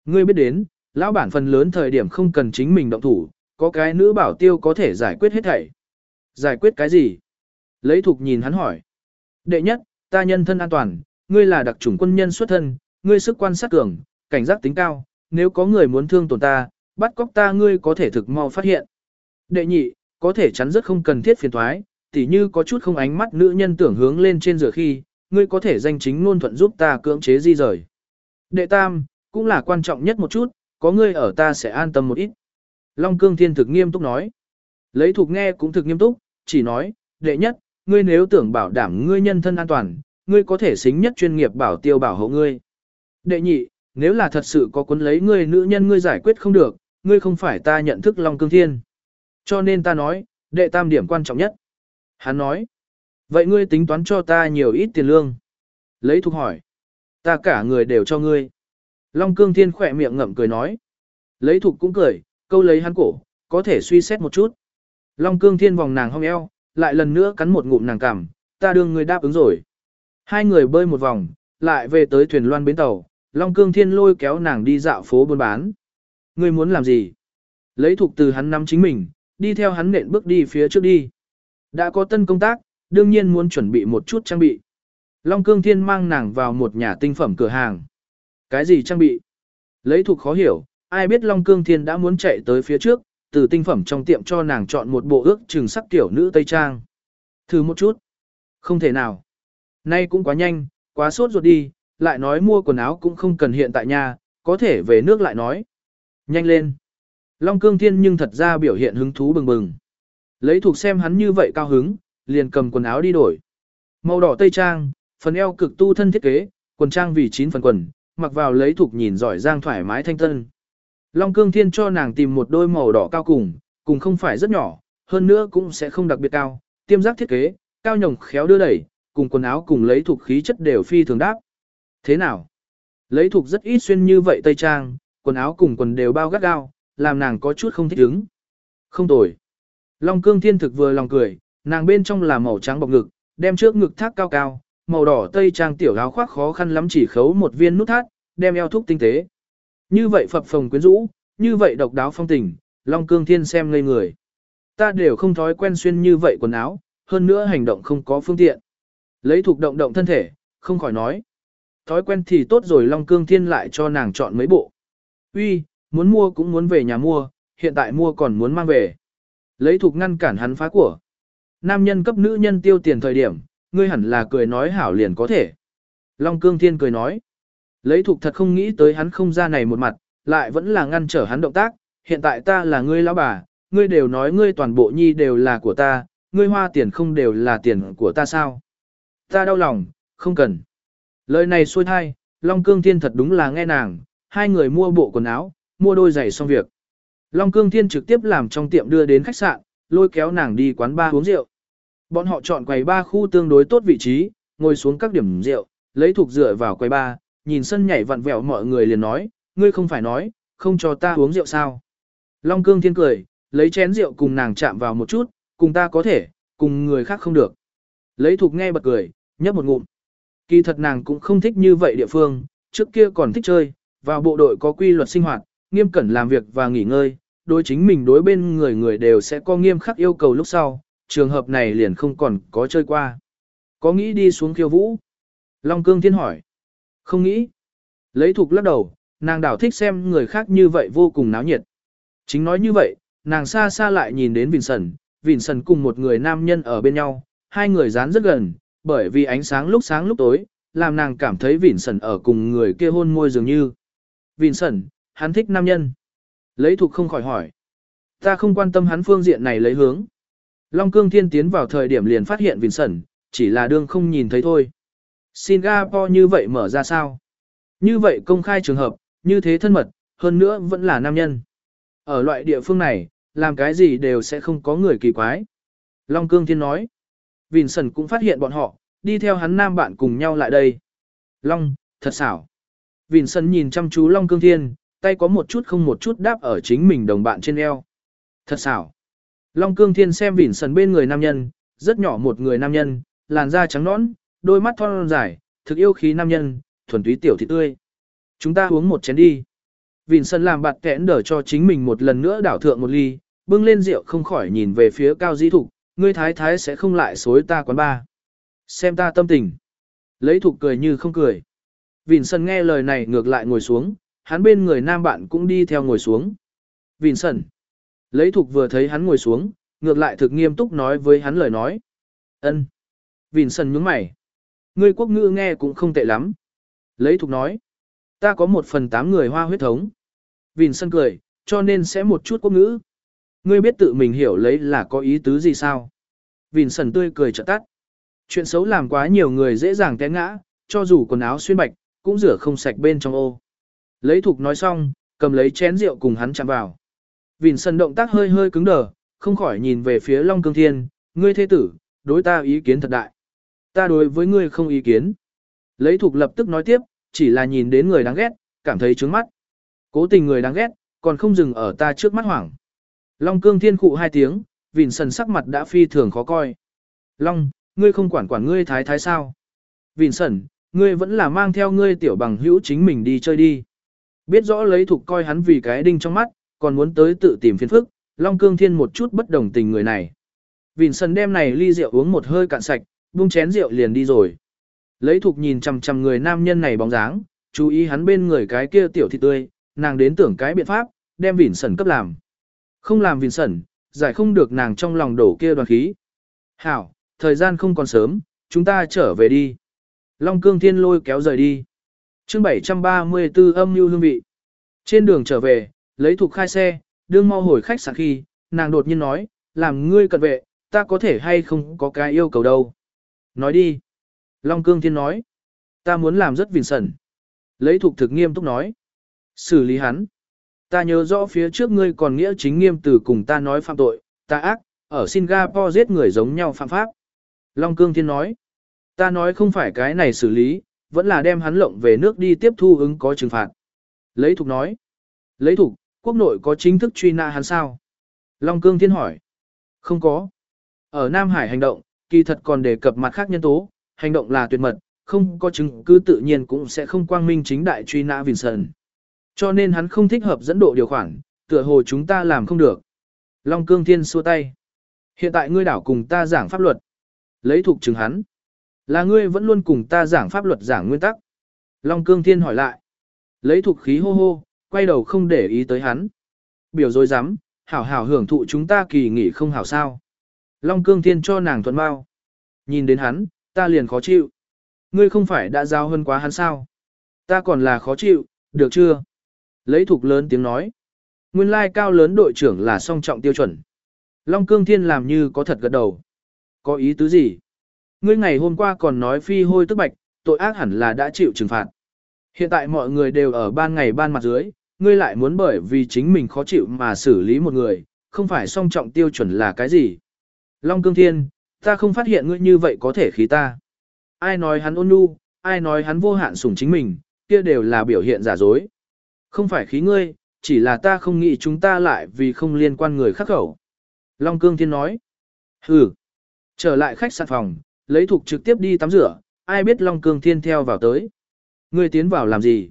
Ngươi biết đến, lão bản phần lớn thời điểm không cần chính mình động thủ, có cái nữ bảo tiêu có thể giải quyết hết thảy. Giải quyết cái gì? Lấy thục nhìn hắn hỏi. Đệ nhất, ta nhân thân an toàn, ngươi là đặc chủng quân nhân xuất thân, ngươi sức quan sát cường, cảnh giác tính cao, nếu có người muốn thương tổn ta, bắt cóc ta ngươi có thể thực mau phát hiện. Đệ nhị, có thể chắn rất không cần thiết phiền thoái, tỉ như có chút không ánh mắt nữ nhân tưởng hướng lên trên rửa khi, ngươi có thể danh chính ngôn thuận giúp ta cưỡng chế di rời. Đệ tam, cũng là quan trọng nhất một chút, có ngươi ở ta sẽ an tâm một ít. Long Cương Thiên thực nghiêm túc nói. Lấy thuộc nghe cũng thực nghiêm túc, chỉ nói, đệ nhất, ngươi nếu tưởng bảo đảm ngươi nhân thân an toàn, ngươi có thể xính nhất chuyên nghiệp bảo tiêu bảo hộ ngươi. Đệ nhị, nếu là thật sự có cuốn lấy ngươi nữ nhân ngươi giải quyết không được, ngươi không phải ta nhận thức Long Cương Thiên. Cho nên ta nói, đệ tam điểm quan trọng nhất. Hắn nói, vậy ngươi tính toán cho ta nhiều ít tiền lương. Lấy thuộc hỏi, ta cả người đều cho ngươi. Long Cương Thiên khỏe miệng ngậm cười nói. Lấy thuộc cũng cười, câu lấy hắn cổ, có thể suy xét một chút. Long Cương Thiên vòng nàng hong eo, lại lần nữa cắn một ngụm nàng cằm, ta đương người đáp ứng rồi. Hai người bơi một vòng, lại về tới thuyền loan bến tàu, Long Cương Thiên lôi kéo nàng đi dạo phố buôn bán. Ngươi muốn làm gì? Lấy thuộc từ hắn nắm chính mình, đi theo hắn nện bước đi phía trước đi. Đã có tân công tác, đương nhiên muốn chuẩn bị một chút trang bị. Long Cương Thiên mang nàng vào một nhà tinh phẩm cửa hàng. Cái gì trang bị? Lấy thuộc khó hiểu, ai biết Long Cương Thiên đã muốn chạy tới phía trước, từ tinh phẩm trong tiệm cho nàng chọn một bộ ước trừng sắc tiểu nữ Tây Trang. Thử một chút. Không thể nào. Nay cũng quá nhanh, quá sốt ruột đi, lại nói mua quần áo cũng không cần hiện tại nhà, có thể về nước lại nói. Nhanh lên. Long Cương Thiên nhưng thật ra biểu hiện hứng thú bừng bừng. Lấy thuộc xem hắn như vậy cao hứng, liền cầm quần áo đi đổi. Màu đỏ tây trang, phần eo cực tu thân thiết kế, quần trang vì chín phần quần, mặc vào lấy thuộc nhìn giỏi giang thoải mái thanh tân. Long Cương Thiên cho nàng tìm một đôi màu đỏ cao cùng, cùng không phải rất nhỏ, hơn nữa cũng sẽ không đặc biệt cao, tiêm giác thiết kế, cao nhồng khéo đưa đẩy, cùng quần áo cùng lấy thuộc khí chất đều phi thường đáp. Thế nào? Lấy thuộc rất ít xuyên như vậy tây trang, quần áo cùng quần đều bao gắt gao, làm nàng có chút không thích ứng. Không tồi. Long cương thiên thực vừa lòng cười, nàng bên trong là màu trắng bọc ngực, đem trước ngực thác cao cao, màu đỏ tây trang tiểu áo khoác khó khăn lắm chỉ khấu một viên nút thắt, đem eo thúc tinh tế. Như vậy phập phồng quyến rũ, như vậy độc đáo phong tình, Long cương thiên xem ngây người. Ta đều không thói quen xuyên như vậy quần áo, hơn nữa hành động không có phương tiện. Lấy thuộc động động thân thể, không khỏi nói. Thói quen thì tốt rồi Long Cương Thiên lại cho nàng chọn mấy bộ. Uy, muốn mua cũng muốn về nhà mua, hiện tại mua còn muốn mang về. Lấy thuộc ngăn cản hắn phá của. Nam nhân cấp nữ nhân tiêu tiền thời điểm, ngươi hẳn là cười nói hảo liền có thể. Long Cương Thiên cười nói. Lấy thuộc thật không nghĩ tới hắn không ra này một mặt, lại vẫn là ngăn trở hắn động tác. Hiện tại ta là ngươi lão bà, ngươi đều nói ngươi toàn bộ nhi đều là của ta, ngươi hoa tiền không đều là tiền của ta sao? Ta đau lòng, không cần. Lời này xuôi thai, Long Cương Thiên thật đúng là nghe nàng, hai người mua bộ quần áo, mua đôi giày xong việc. Long Cương Thiên trực tiếp làm trong tiệm đưa đến khách sạn, lôi kéo nàng đi quán ba uống rượu. Bọn họ chọn quầy ba khu tương đối tốt vị trí, ngồi xuống các điểm rượu, lấy thuộc dựa vào quầy ba, nhìn sân nhảy vặn vẹo mọi người liền nói, ngươi không phải nói, không cho ta uống rượu sao. Long Cương Thiên cười, lấy chén rượu cùng nàng chạm vào một chút, cùng ta có thể, cùng người khác không được. Lấy thuộc nghe bật cười, nhấp một ngụm. Kỳ thật nàng cũng không thích như vậy địa phương, trước kia còn thích chơi, vào bộ đội có quy luật sinh hoạt, nghiêm cẩn làm việc và nghỉ ngơi, đối chính mình đối bên người người đều sẽ có nghiêm khắc yêu cầu lúc sau, trường hợp này liền không còn có chơi qua. Có nghĩ đi xuống khiêu vũ? Long Cương Thiên hỏi. Không nghĩ. Lấy thục lắc đầu, nàng đảo thích xem người khác như vậy vô cùng náo nhiệt. Chính nói như vậy, nàng xa xa lại nhìn đến Vincent, Vincent cùng một người nam nhân ở bên nhau, hai người dán rất gần, bởi vì ánh sáng lúc sáng lúc tối, làm nàng cảm thấy Vincent ở cùng người kia hôn môi dường như. Vincent, hắn thích nam nhân. Lấy thuộc không khỏi hỏi. Ta không quan tâm hắn phương diện này lấy hướng. Long Cương Thiên tiến vào thời điểm liền phát hiện Vincent, chỉ là đương không nhìn thấy thôi. Singapore như vậy mở ra sao? Như vậy công khai trường hợp, như thế thân mật, hơn nữa vẫn là nam nhân. Ở loại địa phương này, làm cái gì đều sẽ không có người kỳ quái. Long Cương Thiên nói. Vincent cũng phát hiện bọn họ, đi theo hắn nam bạn cùng nhau lại đây. Long, thật xảo. Vincent nhìn chăm chú Long Cương Thiên, tay có một chút không một chút đáp ở chính mình đồng bạn trên eo. Thật xảo. Long Cương Thiên xem Vịn sân bên người nam nhân, rất nhỏ một người nam nhân, làn da trắng nõn, đôi mắt thon dài, thực yêu khí nam nhân, thuần túy tiểu thị tươi. Chúng ta uống một chén đi. Vịn sân làm bạt kẽn đỡ cho chính mình một lần nữa đảo thượng một ly, bưng lên rượu không khỏi nhìn về phía cao dĩ thục, ngươi thái thái sẽ không lại xối ta quán ba. Xem ta tâm tình. Lấy thục cười như không cười. Vịn sân nghe lời này ngược lại ngồi xuống, hắn bên người nam bạn cũng đi theo ngồi xuống. Vincent. Lấy thục vừa thấy hắn ngồi xuống, ngược lại thực nghiêm túc nói với hắn lời nói. ân. Vincent nhướng mày. Ngươi quốc ngữ nghe cũng không tệ lắm. Lấy thục nói. Ta có một phần tám người hoa huyết thống. Vincent cười, cho nên sẽ một chút quốc ngữ. Ngươi biết tự mình hiểu lấy là có ý tứ gì sao? Vincent tươi cười trợ tắt. Chuyện xấu làm quá nhiều người dễ dàng té ngã, cho dù quần áo xuyên bạch, cũng rửa không sạch bên trong ô. Lấy thục nói xong, cầm lấy chén rượu cùng hắn chạm vào. Vịn sần động tác hơi hơi cứng đờ, không khỏi nhìn về phía Long Cương Thiên, ngươi thế tử, đối ta ý kiến thật đại. Ta đối với ngươi không ý kiến. Lấy thục lập tức nói tiếp, chỉ là nhìn đến người đáng ghét, cảm thấy trướng mắt. Cố tình người đáng ghét, còn không dừng ở ta trước mắt hoảng. Long cương thiên khụ hai tiếng, Vịn sần sắc mặt đã phi thường khó coi. Long, ngươi không quản quản ngươi thái thái sao? Vịn sần, ngươi vẫn là mang theo ngươi tiểu bằng hữu chính mình đi chơi đi. Biết rõ lấy thục coi hắn vì cái đinh trong mắt, còn muốn tới tự tìm phiền phức, Long cương thiên một chút bất đồng tình người này. Vịn sân đem này ly rượu uống một hơi cạn sạch, buông chén rượu liền đi rồi. Lấy thục nhìn chằm chằm người nam nhân này bóng dáng, chú ý hắn bên người cái kia tiểu thị tươi, nàng đến tưởng cái biện pháp, đem vỉn sẩn cấp làm. Không làm vỉn sẩn giải không được nàng trong lòng đổ kia đoàn khí. Hảo, thời gian không còn sớm, chúng ta trở về đi. Long cương thiên lôi kéo rời đi chương 734 âm lưu hương vị. Trên đường trở về, lấy thuộc khai xe, đương mau hồi khách sạn khi, nàng đột nhiên nói, làm ngươi cận vệ, ta có thể hay không có cái yêu cầu đâu. Nói đi. Long cương thiên nói, ta muốn làm rất vỉn sẩn Lấy thuộc thực nghiêm túc nói. Xử lý hắn. Ta nhớ rõ phía trước ngươi còn nghĩa chính nghiêm từ cùng ta nói phạm tội, ta ác, ở Singapore giết người giống nhau phạm pháp. Long Cương Thiên nói, ta nói không phải cái này xử lý, vẫn là đem hắn lộng về nước đi tiếp thu ứng có trừng phạt. Lấy thục nói, lấy thục, quốc nội có chính thức truy nã hắn sao? Long Cương Thiên hỏi, không có. Ở Nam Hải hành động, kỳ thật còn đề cập mặt khác nhân tố, hành động là tuyệt mật, không có chứng cứ tự nhiên cũng sẽ không quang minh chính đại truy nã Vincent. Cho nên hắn không thích hợp dẫn độ điều khoản, tựa hồ chúng ta làm không được. Long Cương Thiên xua tay. Hiện tại ngươi đảo cùng ta giảng pháp luật. Lấy thuộc chứng hắn. Là ngươi vẫn luôn cùng ta giảng pháp luật giảng nguyên tắc. Long Cương Thiên hỏi lại. Lấy thuộc khí hô hô, quay đầu không để ý tới hắn. Biểu dối rắm hảo hảo hưởng thụ chúng ta kỳ nghỉ không hảo sao. Long Cương Thiên cho nàng thuận bao. Nhìn đến hắn, ta liền khó chịu. Ngươi không phải đã giao hơn quá hắn sao? Ta còn là khó chịu, được chưa? Lấy thuộc lớn tiếng nói. Nguyên lai cao lớn đội trưởng là song trọng tiêu chuẩn. Long Cương Thiên làm như có thật gật đầu. Có ý tứ gì? Ngươi ngày hôm qua còn nói phi hôi tức bạch, tội ác hẳn là đã chịu trừng phạt. Hiện tại mọi người đều ở ban ngày ban mặt dưới, ngươi lại muốn bởi vì chính mình khó chịu mà xử lý một người, không phải song trọng tiêu chuẩn là cái gì? Long Cương Thiên, ta không phát hiện ngươi như vậy có thể khí ta. Ai nói hắn ôn nhu, ai nói hắn vô hạn sủng chính mình, kia đều là biểu hiện giả dối. Không phải khí ngươi, chỉ là ta không nghĩ chúng ta lại vì không liên quan người khác khẩu. Long Cương Thiên nói. Hừ. Trở lại khách sạn phòng, lấy thục trực tiếp đi tắm rửa, ai biết Long Cương Thiên theo vào tới. Ngươi tiến vào làm gì?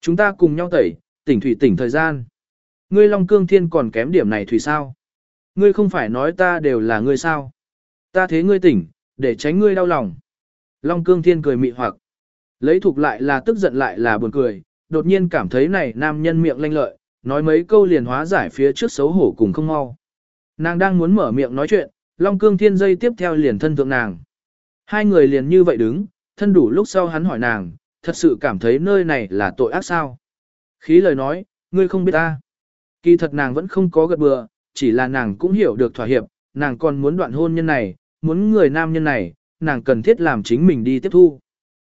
Chúng ta cùng nhau tẩy, tỉnh thủy tỉnh thời gian. Ngươi Long Cương Thiên còn kém điểm này thủy sao? Ngươi không phải nói ta đều là ngươi sao? Ta thế ngươi tỉnh, để tránh ngươi đau lòng. Long Cương Thiên cười mị hoặc. Lấy thục lại là tức giận lại là buồn cười, đột nhiên cảm thấy này nam nhân miệng lanh lợi, nói mấy câu liền hóa giải phía trước xấu hổ cùng không mau. Nàng đang muốn mở miệng nói chuyện, Long Cương Thiên dây tiếp theo liền thân thượng nàng. Hai người liền như vậy đứng, thân đủ lúc sau hắn hỏi nàng, thật sự cảm thấy nơi này là tội ác sao. Khí lời nói, ngươi không biết ta. Kỳ thật nàng vẫn không có gật bừa, chỉ là nàng cũng hiểu được thỏa hiệp, nàng còn muốn đoạn hôn nhân này, muốn người nam nhân này, nàng cần thiết làm chính mình đi tiếp thu.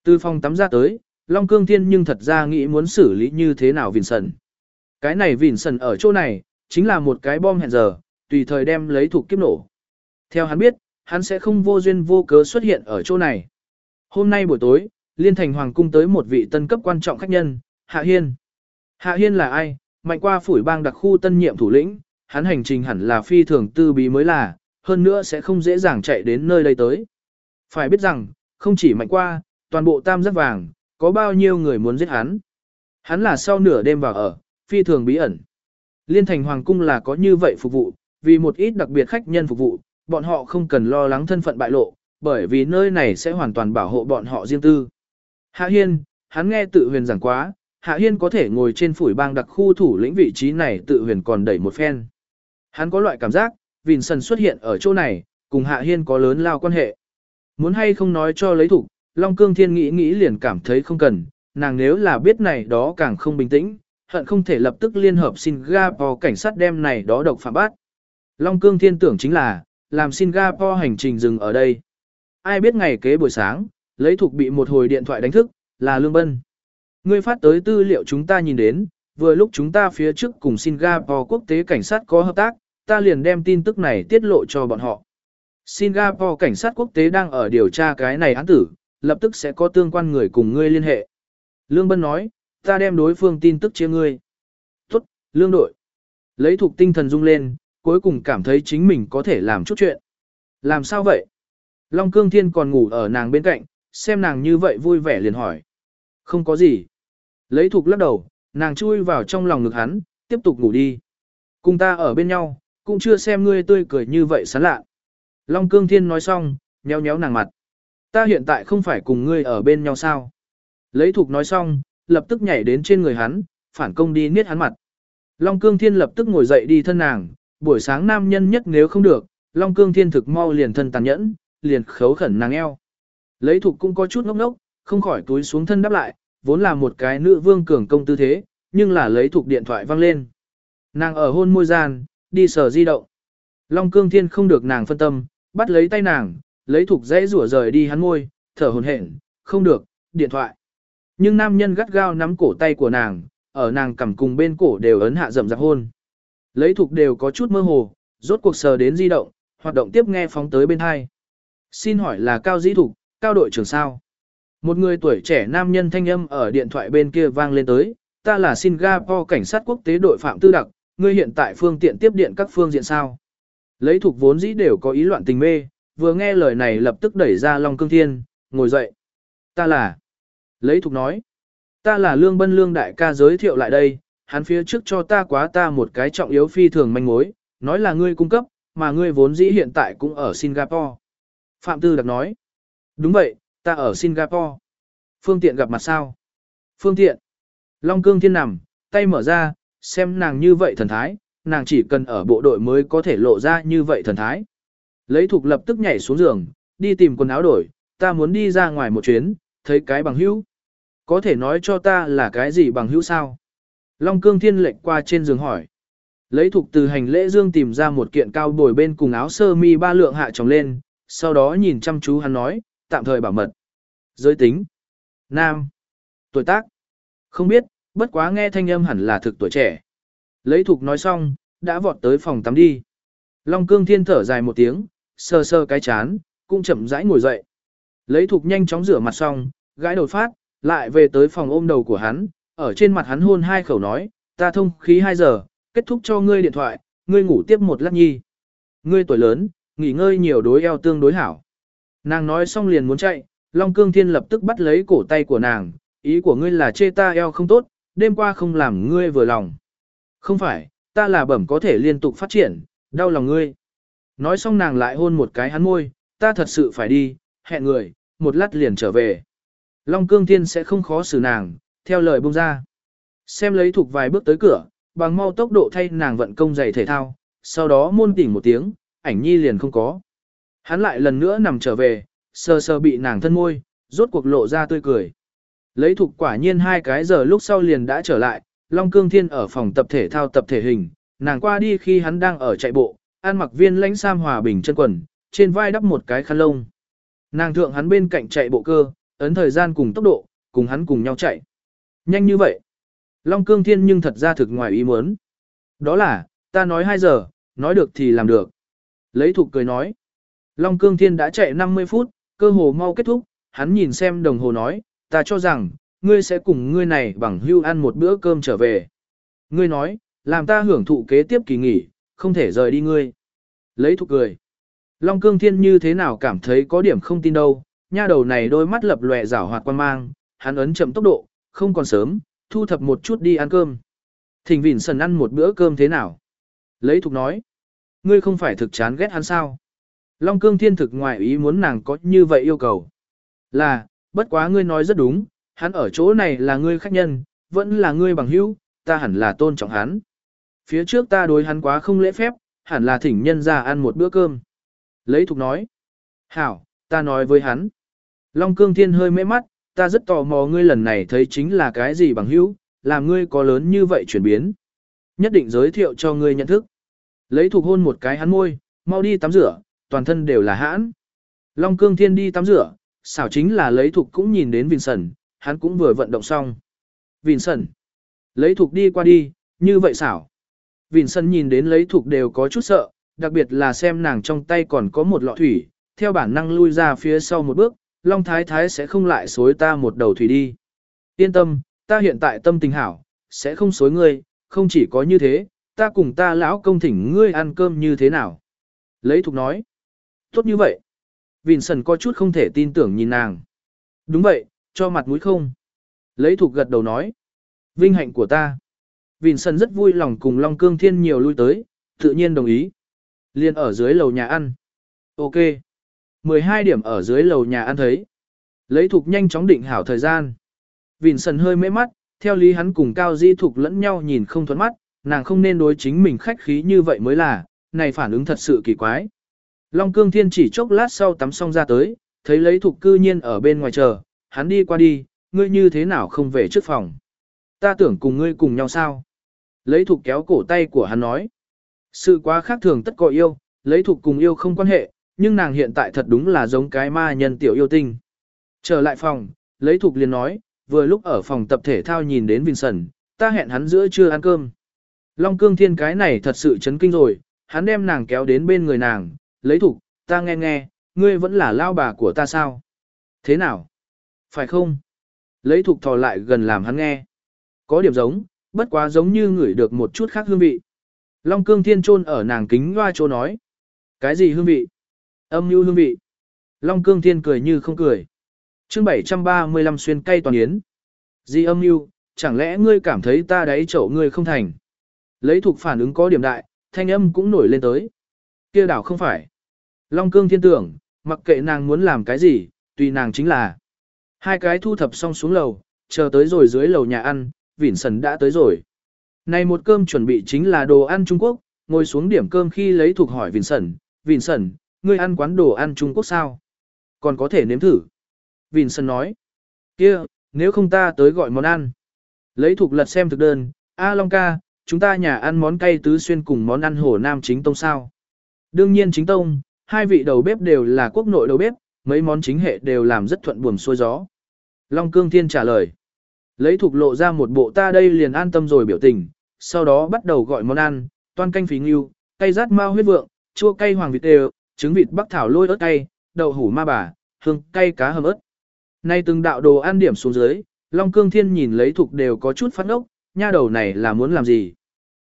Từ phòng tắm ra tới, Long Cương Thiên nhưng thật ra nghĩ muốn xử lý như thế nào Vincent. Cái này Vincent ở chỗ này, chính là một cái bom hẹn giờ, tùy thời đem lấy thuộc kiếp nổ. Theo hắn biết, hắn sẽ không vô duyên vô cớ xuất hiện ở chỗ này. Hôm nay buổi tối, Liên thành hoàng cung tới một vị tân cấp quan trọng khách nhân, Hạ Hiên. Hạ Hiên là ai? Mạnh qua phủi bang đặc khu tân nhiệm thủ lĩnh, hắn hành trình hẳn là phi thường tư bí mới là, hơn nữa sẽ không dễ dàng chạy đến nơi đây tới. Phải biết rằng, không chỉ mạnh qua, toàn bộ tam giác vàng, có bao nhiêu người muốn giết hắn. Hắn là sau nửa đêm vào ở, phi thường bí ẩn. Liên thành hoàng cung là có như vậy phục vụ, vì một ít đặc biệt khách nhân phục vụ, bọn họ không cần lo lắng thân phận bại lộ, bởi vì nơi này sẽ hoàn toàn bảo hộ bọn họ riêng tư. Hạ Hiên, hắn nghe tự huyền giảng quá, Hạ Hiên có thể ngồi trên phủi bang đặc khu thủ lĩnh vị trí này tự huyền còn đẩy một phen. Hắn có loại cảm giác, Vincent xuất hiện ở chỗ này, cùng Hạ Hiên có lớn lao quan hệ. Muốn hay không nói cho lấy thủ, Long Cương Thiên nghĩ nghĩ liền cảm thấy không cần, nàng nếu là biết này đó càng không bình tĩnh, hận không thể lập tức liên hợp Singapore cảnh sát đem này đó độc phạm bắt. Long Cương Thiên tưởng chính là, làm Singapore hành trình dừng ở đây. Ai biết ngày kế buổi sáng, lấy thuộc bị một hồi điện thoại đánh thức, là Lương Bân. Ngươi phát tới tư liệu chúng ta nhìn đến, vừa lúc chúng ta phía trước cùng Singapore quốc tế cảnh sát có hợp tác, ta liền đem tin tức này tiết lộ cho bọn họ. Singapore cảnh sát quốc tế đang ở điều tra cái này án tử, lập tức sẽ có tương quan người cùng ngươi liên hệ. Lương Bân nói, ta đem đối phương tin tức chia ngươi. Tốt, lương đội. Lấy thuộc tinh thần rung lên, cuối cùng cảm thấy chính mình có thể làm chút chuyện. Làm sao vậy? Long Cương Thiên còn ngủ ở nàng bên cạnh, xem nàng như vậy vui vẻ liền hỏi. Không có gì. Lấy thục lắc đầu, nàng chui vào trong lòng ngực hắn, tiếp tục ngủ đi. Cùng ta ở bên nhau, cũng chưa xem ngươi tươi cười như vậy sán lạ. Long Cương Thiên nói xong, nhéo nhéo nàng mặt. Ta hiện tại không phải cùng ngươi ở bên nhau sao? Lấy thục nói xong, lập tức nhảy đến trên người hắn, phản công đi niết hắn mặt. Long Cương Thiên lập tức ngồi dậy đi thân nàng, buổi sáng nam nhân nhất nếu không được, Long Cương Thiên thực mau liền thân tàn nhẫn, liền khấu khẩn nàng eo. Lấy thục cũng có chút ngốc ngốc, không khỏi túi xuống thân đáp lại, vốn là một cái nữ vương cường công tư thế, nhưng là lấy thục điện thoại văng lên. Nàng ở hôn môi gian, đi sở di động. Long Cương Thiên không được nàng phân tâm, bắt lấy tay nàng, lấy thục dãy rủa rời đi hắn môi, thở hồn hển, không được, điện thoại. Nhưng nam nhân gắt gao nắm cổ tay của nàng, ở nàng cầm cùng bên cổ đều ấn hạ rậm rạp hôn. Lấy thục đều có chút mơ hồ, rốt cuộc sờ đến di động, hoạt động tiếp nghe phóng tới bên hai. Xin hỏi là Cao Dĩ Thục, Cao đội trưởng sao? Một người tuổi trẻ nam nhân thanh âm ở điện thoại bên kia vang lên tới, ta là Singapore cảnh sát quốc tế đội phạm tư đặc, ngươi hiện tại phương tiện tiếp điện các phương diện sao? Lấy thuộc vốn dĩ đều có ý loạn tình mê, vừa nghe lời này lập tức đẩy ra Long Cương Thiên, ngồi dậy. Ta là... Lấy thuộc nói. Ta là Lương Bân Lương đại ca giới thiệu lại đây, hắn phía trước cho ta quá ta một cái trọng yếu phi thường manh mối, nói là ngươi cung cấp, mà ngươi vốn dĩ hiện tại cũng ở Singapore. Phạm Tư Đặc nói. Đúng vậy, ta ở Singapore. Phương tiện gặp mặt sao? Phương tiện. Long Cương Thiên nằm, tay mở ra, xem nàng như vậy thần thái, nàng chỉ cần ở bộ đội mới có thể lộ ra như vậy thần thái. Lấy thục lập tức nhảy xuống giường, đi tìm quần áo đổi, ta muốn đi ra ngoài một chuyến, thấy cái bằng hữu. Có thể nói cho ta là cái gì bằng hữu sao? Long cương thiên lệnh qua trên giường hỏi. Lấy thục từ hành lễ dương tìm ra một kiện cao bồi bên cùng áo sơ mi ba lượng hạ trồng lên, sau đó nhìn chăm chú hắn nói, tạm thời bảo mật. Giới tính. Nam. Tuổi tác. Không biết, bất quá nghe thanh âm hẳn là thực tuổi trẻ. Lấy thục nói xong, đã vọt tới phòng tắm đi. Long cương thiên thở dài một tiếng, sơ sơ cái chán, cũng chậm rãi ngồi dậy. Lấy thục nhanh chóng rửa mặt xong, gãi đột phát, lại về tới phòng ôm đầu của hắn, ở trên mặt hắn hôn hai khẩu nói, ta thông khí 2 giờ, kết thúc cho ngươi điện thoại, ngươi ngủ tiếp một lát nhi. Ngươi tuổi lớn, nghỉ ngơi nhiều đối eo tương đối hảo. Nàng nói xong liền muốn chạy, Long Cương Thiên lập tức bắt lấy cổ tay của nàng, ý của ngươi là chê ta eo không tốt, đêm qua không làm ngươi vừa lòng. Không phải, ta là bẩm có thể liên tục phát triển, đau lòng ngươi. Nói xong nàng lại hôn một cái hắn môi, ta thật sự phải đi, hẹn người, một lát liền trở về. Long Cương Thiên sẽ không khó xử nàng, theo lời bông ra. Xem lấy thuộc vài bước tới cửa, bằng mau tốc độ thay nàng vận công giày thể thao, sau đó môn tỉnh một tiếng, ảnh nhi liền không có. Hắn lại lần nữa nằm trở về, sờ sờ bị nàng thân môi, rốt cuộc lộ ra tươi cười. Lấy thuộc quả nhiên hai cái giờ lúc sau liền đã trở lại, Long Cương Thiên ở phòng tập thể thao tập thể hình, nàng qua đi khi hắn đang ở chạy bộ, ăn mặc viên lãnh sam hòa bình chân quần, trên vai đắp một cái khăn lông. Nàng thượng hắn bên cạnh chạy bộ cơ, ấn thời gian cùng tốc độ, cùng hắn cùng nhau chạy. Nhanh như vậy. Long Cương Thiên nhưng thật ra thực ngoài ý muốn. Đó là, ta nói 2 giờ, nói được thì làm được. Lấy thục cười nói. Long Cương Thiên đã chạy 50 phút, cơ hồ mau kết thúc, hắn nhìn xem đồng hồ nói, ta cho rằng, ngươi sẽ cùng ngươi này bằng hưu ăn một bữa cơm trở về. Ngươi nói, làm ta hưởng thụ kế tiếp kỳ nghỉ, không thể rời đi ngươi. Lấy thục cười. Long cương thiên như thế nào cảm thấy có điểm không tin đâu, nha đầu này đôi mắt lập lòe rảo hoạt quan mang, hắn ấn chậm tốc độ, không còn sớm, thu thập một chút đi ăn cơm. Thỉnh Vịn Sần ăn một bữa cơm thế nào? Lấy thục nói. Ngươi không phải thực chán ghét hắn sao? Long cương thiên thực ngoại ý muốn nàng có như vậy yêu cầu. Là, bất quá ngươi nói rất đúng, hắn ở chỗ này là ngươi khách nhân, vẫn là ngươi bằng hữu, ta hẳn là tôn trọng hắn. Phía trước ta đối hắn quá không lễ phép, hẳn là thỉnh nhân ra ăn một bữa cơm. Lấy thục nói. Hảo, ta nói với hắn. Long cương thiên hơi mê mắt, ta rất tò mò ngươi lần này thấy chính là cái gì bằng hữu, làm ngươi có lớn như vậy chuyển biến. Nhất định giới thiệu cho ngươi nhận thức. Lấy thuộc hôn một cái hắn môi, mau đi tắm rửa, toàn thân đều là hãn. Long cương thiên đi tắm rửa, xảo chính là lấy thuộc cũng nhìn đến Vincent, hắn cũng vừa vận động xong. Vincent. Lấy thuộc đi qua đi, như vậy xảo. Vincent nhìn đến lấy thuộc đều có chút sợ, đặc biệt là xem nàng trong tay còn có một lọ thủy, theo bản năng lui ra phía sau một bước, Long Thái Thái sẽ không lại xối ta một đầu thủy đi. Yên tâm, ta hiện tại tâm tình hảo, sẽ không xối ngươi, không chỉ có như thế, ta cùng ta lão công thỉnh ngươi ăn cơm như thế nào. Lấy thục nói. Tốt như vậy. Vincent có chút không thể tin tưởng nhìn nàng. Đúng vậy, cho mặt mũi không. Lấy thục gật đầu nói. Vinh hạnh của ta. Vincent rất vui lòng cùng Long Cương Thiên nhiều lui tới, tự nhiên đồng ý. Liên ở dưới lầu nhà ăn. Ok. 12 điểm ở dưới lầu nhà ăn thấy. Lấy thục nhanh chóng định hảo thời gian. Vịn sần hơi mê mắt, theo lý hắn cùng Cao Di Thục lẫn nhau nhìn không thuẫn mắt, nàng không nên đối chính mình khách khí như vậy mới là, này phản ứng thật sự kỳ quái. Long Cương Thiên chỉ chốc lát sau tắm xong ra tới, thấy lấy Thục cư nhiên ở bên ngoài chờ, hắn đi qua đi, ngươi như thế nào không về trước phòng. Ta tưởng cùng ngươi cùng nhau sao. Lấy Thục kéo cổ tay của hắn nói. Sự quá khác thường tất có yêu, lấy Thục cùng yêu không quan hệ, nhưng nàng hiện tại thật đúng là giống cái ma nhân tiểu yêu tinh. Trở lại phòng, lấy Thục liền nói, vừa lúc ở phòng tập thể thao nhìn đến Vincent, ta hẹn hắn giữa trưa ăn cơm. Long cương thiên cái này thật sự chấn kinh rồi, hắn đem nàng kéo đến bên người nàng, lấy thục, ta nghe nghe, ngươi vẫn là lao bà của ta sao? Thế nào? Phải không? Lấy thục thò lại gần làm hắn nghe. Có điểm giống, bất quá giống như ngửi được một chút khác hương vị. Long cương thiên trôn ở nàng kính loa chỗ nói. Cái gì hương vị? Âm như hương vị. Long cương thiên cười như không cười. chương 735 xuyên cây toàn yến. Di âm mưu chẳng lẽ ngươi cảm thấy ta đáy chậu ngươi không thành? Lấy thuộc phản ứng có điểm đại, thanh âm cũng nổi lên tới. kia đảo không phải. Long cương thiên tưởng, mặc kệ nàng muốn làm cái gì, tùy nàng chính là. Hai cái thu thập xong xuống lầu, chờ tới rồi dưới lầu nhà ăn, Vỉn Sần đã tới rồi. Này một cơm chuẩn bị chính là đồ ăn Trung Quốc, ngồi xuống điểm cơm khi lấy thuộc hỏi Vỉn Sần, Vỉn Sần, ngươi ăn quán đồ ăn Trung Quốc sao? Còn có thể nếm thử. Vincent nói, kia, nếu không ta tới gọi món ăn. Lấy thuộc lật xem thực đơn, A Long ca, chúng ta nhà ăn món cay tứ xuyên cùng món ăn hồ nam chính tông sao. Đương nhiên chính tông, hai vị đầu bếp đều là quốc nội đầu bếp, mấy món chính hệ đều làm rất thuận buồm xuôi gió. Long Cương Thiên trả lời. Lấy thuộc lộ ra một bộ ta đây liền an tâm rồi biểu tình, sau đó bắt đầu gọi món ăn, toan canh phí ngưu, cay rát mao huyết vượng, chua cay hoàng vịt đều, trứng vịt bắc thảo lôi ớt cay, đậu hủ ma bà, hương cay cá hầm ớt. Nay từng đạo đồ ăn điểm xuống dưới, Long Cương Thiên nhìn lấy thuộc đều có chút phát ốc, nha đầu này là muốn làm gì.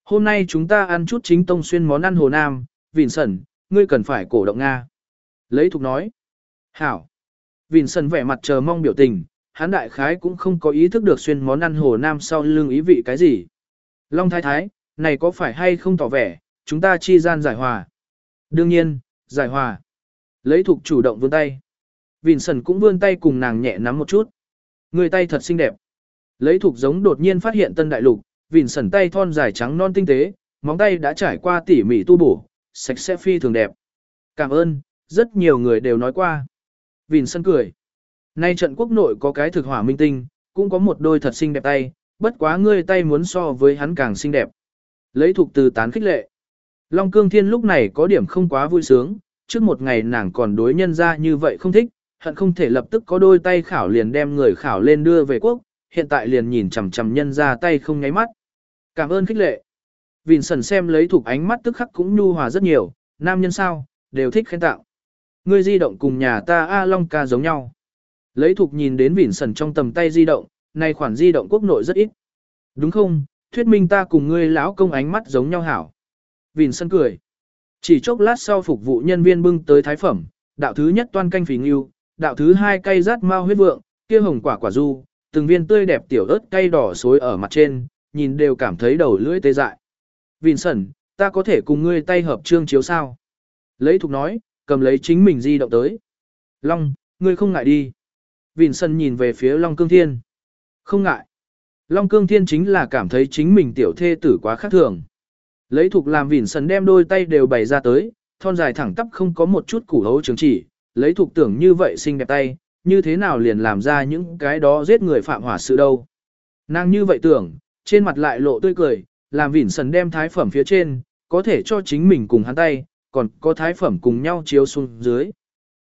Hôm nay chúng ta ăn chút chính tông xuyên món ăn Hồ Nam, Vịn Sẩn, ngươi cần phải cổ động Nga. Lấy thục nói. Hảo. Vịn Sẩn vẻ mặt chờ mong biểu tình, hắn đại khái cũng không có ý thức được xuyên món ăn Hồ Nam sau lưng ý vị cái gì. Long Thái Thái, này có phải hay không tỏ vẻ, chúng ta chi gian giải hòa. Đương nhiên, giải hòa. Lấy thục chủ động vươn tay. Vincent Sẩn cũng vươn tay cùng nàng nhẹ nắm một chút. Người tay thật xinh đẹp. Lấy thục giống đột nhiên phát hiện tân đại lục, Vincent sẩn tay thon dài trắng non tinh tế, móng tay đã trải qua tỉ mỉ tu bổ, sạch sẽ phi thường đẹp. Cảm ơn, rất nhiều người đều nói qua. Vincent cười. Nay trận quốc nội có cái thực hỏa minh tinh, cũng có một đôi thật xinh đẹp tay, bất quá ngươi tay muốn so với hắn càng xinh đẹp. Lấy thuộc từ tán khích lệ. Long Cương Thiên lúc này có điểm không quá vui sướng, trước một ngày nàng còn đối nhân ra như vậy không thích, hận không thể lập tức có đôi tay khảo liền đem người khảo lên đưa về quốc, hiện tại liền nhìn chằm chằm nhân ra tay không nháy mắt. Cảm ơn khích lệ. Vịn sần xem lấy thuộc ánh mắt tức khắc cũng nhu hòa rất nhiều, nam nhân sao, đều thích khen tạo. Ngươi di động cùng nhà ta A Long ca giống nhau. Lấy thuộc nhìn đến vịn sần trong tầm tay di động, này khoản di động quốc nội rất ít. Đúng không, thuyết minh ta cùng ngươi lão công ánh mắt giống nhau hảo. Vỉn sân cười. Chỉ chốc lát sau phục vụ nhân viên bưng tới thái phẩm, đạo thứ nhất toan canh phì ngưu, đạo thứ hai cây rát mau huyết vượng, kia hồng quả quả du, từng viên tươi đẹp tiểu ớt cay đỏ xối ở mặt trên, nhìn đều cảm thấy đầu lưỡi tê dại. Vincent, ta có thể cùng ngươi tay hợp trương chiếu sao? Lấy thục nói, cầm lấy chính mình di động tới. Long, ngươi không ngại đi. Vincent nhìn về phía Long Cương Thiên. Không ngại. Long Cương Thiên chính là cảm thấy chính mình tiểu thê tử quá khác thường. Lấy thục làm vỉn sần đem đôi tay đều bày ra tới, thon dài thẳng tắp không có một chút củ hấu chứng chỉ, lấy thục tưởng như vậy xinh đẹp tay, như thế nào liền làm ra những cái đó giết người phạm hỏa sự đâu. Nàng như vậy tưởng, trên mặt lại lộ tươi cười, làm vỉn sần đem thái phẩm phía trên, có thể cho chính mình cùng hắn tay, còn có thái phẩm cùng nhau chiếu xuống dưới.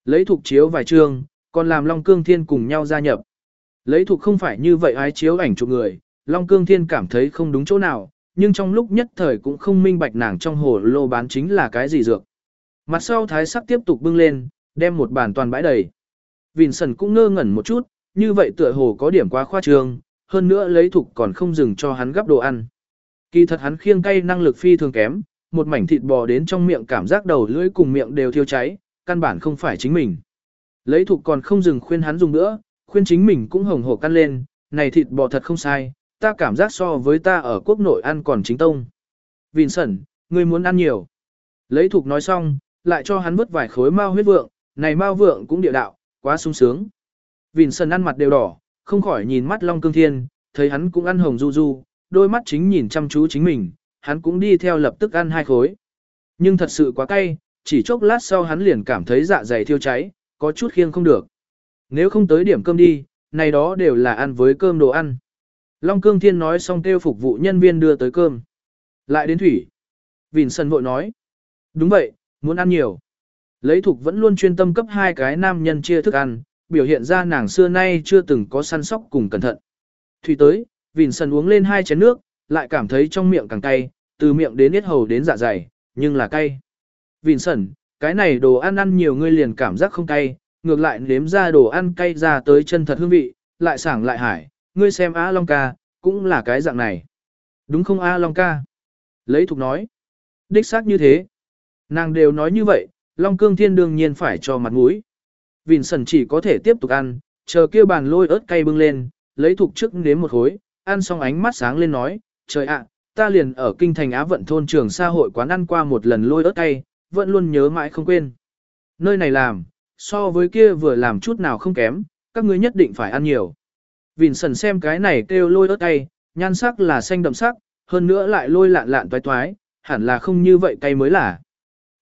Lấy thuộc chiếu vài chương, còn làm Long Cương Thiên cùng nhau gia nhập. Lấy thuộc không phải như vậy ái chiếu ảnh chụp người, Long Cương Thiên cảm thấy không đúng chỗ nào, nhưng trong lúc nhất thời cũng không minh bạch nàng trong hồ lô bán chính là cái gì dược. Mặt sau thái sắc tiếp tục bưng lên, đem một bàn toàn bãi đầy. Vincent cũng ngơ ngẩn một chút, như vậy tựa hồ có điểm quá khoa trương, hơn nữa lấy thục còn không dừng cho hắn gắp đồ ăn. Kỳ thật hắn khiêng cay năng lực phi thường kém, một mảnh thịt bò đến trong miệng cảm giác đầu lưỡi cùng miệng đều thiêu cháy, căn bản không phải chính mình. Lấy thục còn không dừng khuyên hắn dùng nữa, khuyên chính mình cũng hồng hổ căn lên, này thịt bò thật không sai, ta cảm giác so với ta ở quốc nội ăn còn chính tông. Vincent, ngươi muốn ăn nhiều. Lấy thục nói xong, lại cho hắn vứt vài khối mao huyết vượng, này mao vượng cũng địa đạo, quá sung sướng. Vincent ăn mặt đều đỏ, không khỏi nhìn mắt Long Cương Thiên, thấy hắn cũng ăn hồng du du, đôi mắt chính nhìn chăm chú chính mình, hắn cũng đi theo lập tức ăn hai khối. Nhưng thật sự quá cay, chỉ chốc lát sau hắn liền cảm thấy dạ dày thiêu cháy, có chút khiêng không được. Nếu không tới điểm cơm đi, này đó đều là ăn với cơm đồ ăn. Long Cương Thiên nói xong kêu phục vụ nhân viên đưa tới cơm. Lại đến thủy. Vincent vội nói. Đúng vậy, muốn ăn nhiều. Lấy thục vẫn luôn chuyên tâm cấp hai cái nam nhân chia thức ăn, biểu hiện ra nàng xưa nay chưa từng có săn sóc cùng cẩn thận. Thủy tới, Vincent uống lên hai chén nước, lại cảm thấy trong miệng càng cay, từ miệng đến yết hầu đến dạ dày, nhưng là cay. Vincent, cái này đồ ăn ăn nhiều người liền cảm giác không cay, ngược lại nếm ra đồ ăn cay ra tới chân thật hương vị, lại sảng lại hải, ngươi xem Á Long ca, cũng là cái dạng này. Đúng không A Long ca? Lấy thục nói. Đích xác như thế. Nàng đều nói như vậy, Long Cương Thiên đương nhiên phải cho mặt mũi. Vincent chỉ có thể tiếp tục ăn, chờ kia bàn lôi ớt cay bưng lên, lấy thục trước nếm một khối, ăn xong ánh mắt sáng lên nói, trời ạ, ta liền ở kinh thành Á vận thôn trường xã hội quán ăn qua một lần lôi ớt cay, vẫn luôn nhớ mãi không quên. Nơi này làm, so với kia vừa làm chút nào không kém, các ngươi nhất định phải ăn nhiều. Vincent xem cái này kêu lôi ớt cay, nhan sắc là xanh đậm sắc, hơn nữa lại lôi lạn lạn toái toái, hẳn là không như vậy cay mới là.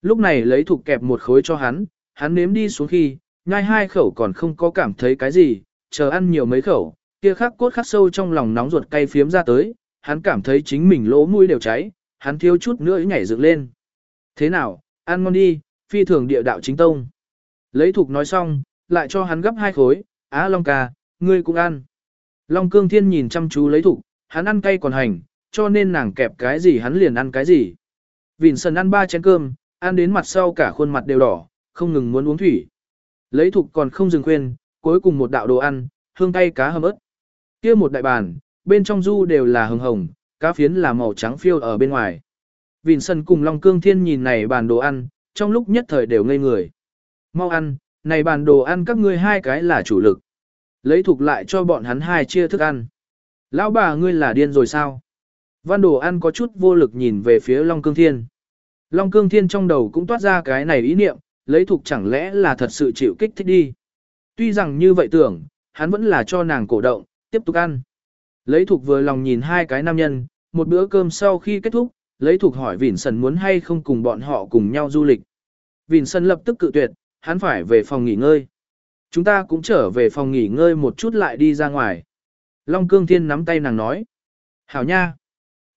Lúc này lấy thục kẹp một khối cho hắn, hắn nếm đi xuống khi, nhai hai khẩu còn không có cảm thấy cái gì, chờ ăn nhiều mấy khẩu, kia khắc cốt khắc sâu trong lòng nóng ruột cay phiếm ra tới, hắn cảm thấy chính mình lỗ mũi đều cháy, hắn thiếu chút nữa nhảy dựng lên. Thế nào, ăn ngon đi, phi thường địa đạo chính tông. Lấy thục nói xong, lại cho hắn gấp hai khối, á Long ca, ngươi cũng ăn. Long cương thiên nhìn chăm chú lấy thục, hắn ăn cay còn hành, cho nên nàng kẹp cái gì hắn liền ăn cái gì. Vịn sần ăn ba chén cơm, ăn đến mặt sau cả khuôn mặt đều đỏ, không ngừng muốn uống thủy. Lấy thục còn không dừng khuyên, cuối cùng một đạo đồ ăn, hương cay cá hầm ớt. Kia một đại bàn, bên trong du đều là hồng hồng, cá phiến là màu trắng phiêu ở bên ngoài. Vịn sần cùng Long Cương Thiên nhìn này bàn đồ ăn, trong lúc nhất thời đều ngây người. Mau ăn, này bàn đồ ăn các ngươi hai cái là chủ lực. Lấy thuộc lại cho bọn hắn hai chia thức ăn. Lão bà ngươi là điên rồi sao? Văn đồ ăn có chút vô lực nhìn về phía Long Cương Thiên. Long Cương Thiên trong đầu cũng toát ra cái này ý niệm, lấy thuộc chẳng lẽ là thật sự chịu kích thích đi. Tuy rằng như vậy tưởng, hắn vẫn là cho nàng cổ động, tiếp tục ăn. Lấy thuộc vừa lòng nhìn hai cái nam nhân, một bữa cơm sau khi kết thúc, lấy thuộc hỏi Vịn Sần muốn hay không cùng bọn họ cùng nhau du lịch. Vịn Sần lập tức cự tuyệt, hắn phải về phòng nghỉ ngơi. Chúng ta cũng trở về phòng nghỉ ngơi một chút lại đi ra ngoài. Long Cương Thiên nắm tay nàng nói. Hảo nha.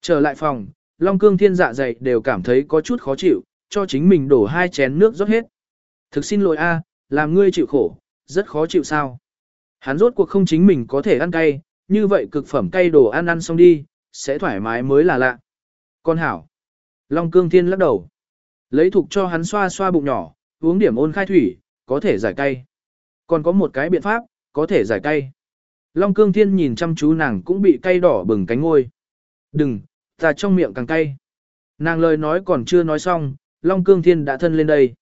Trở lại phòng, Long Cương Thiên dạ dày đều cảm thấy có chút khó chịu, cho chính mình đổ hai chén nước rót hết. Thực xin lỗi a, làm ngươi chịu khổ, rất khó chịu sao. Hắn rốt cuộc không chính mình có thể ăn cay, như vậy cực phẩm cay đồ ăn ăn xong đi, sẽ thoải mái mới là lạ. Con hảo. Long cương thiên lắc đầu. Lấy thục cho hắn xoa xoa bụng nhỏ, uống điểm ôn khai thủy, có thể giải cay. Còn có một cái biện pháp, có thể giải cay. Long cương thiên nhìn chăm chú nàng cũng bị cay đỏ bừng cánh ngôi. Đừng, ta trong miệng càng cay. Nàng lời nói còn chưa nói xong, Long cương thiên đã thân lên đây.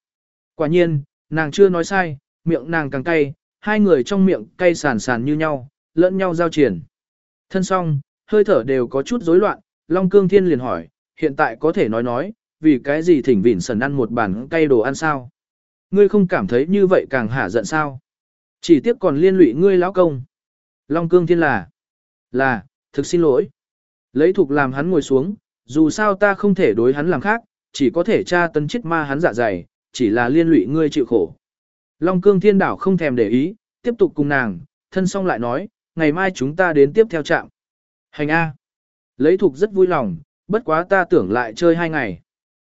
Quả nhiên, nàng chưa nói sai, miệng nàng càng cay, hai người trong miệng cay sàn sàn như nhau, lẫn nhau giao triển. Thân xong, hơi thở đều có chút rối loạn, Long Cương Thiên liền hỏi, hiện tại có thể nói nói, vì cái gì thỉnh vỉn sần ăn một bàn cay đồ ăn sao? Ngươi không cảm thấy như vậy càng hả giận sao? Chỉ tiếc còn liên lụy ngươi lão công. Long Cương Thiên là, là, thực xin lỗi. Lấy thuộc làm hắn ngồi xuống, dù sao ta không thể đối hắn làm khác, chỉ có thể tra tấn chết ma hắn dạ dày, chỉ là liên lụy ngươi chịu khổ. Long Cương Thiên Đảo không thèm để ý, tiếp tục cùng nàng, thân xong lại nói, ngày mai chúng ta đến tiếp theo trạm. Hành A. Lấy thục rất vui lòng, bất quá ta tưởng lại chơi hai ngày.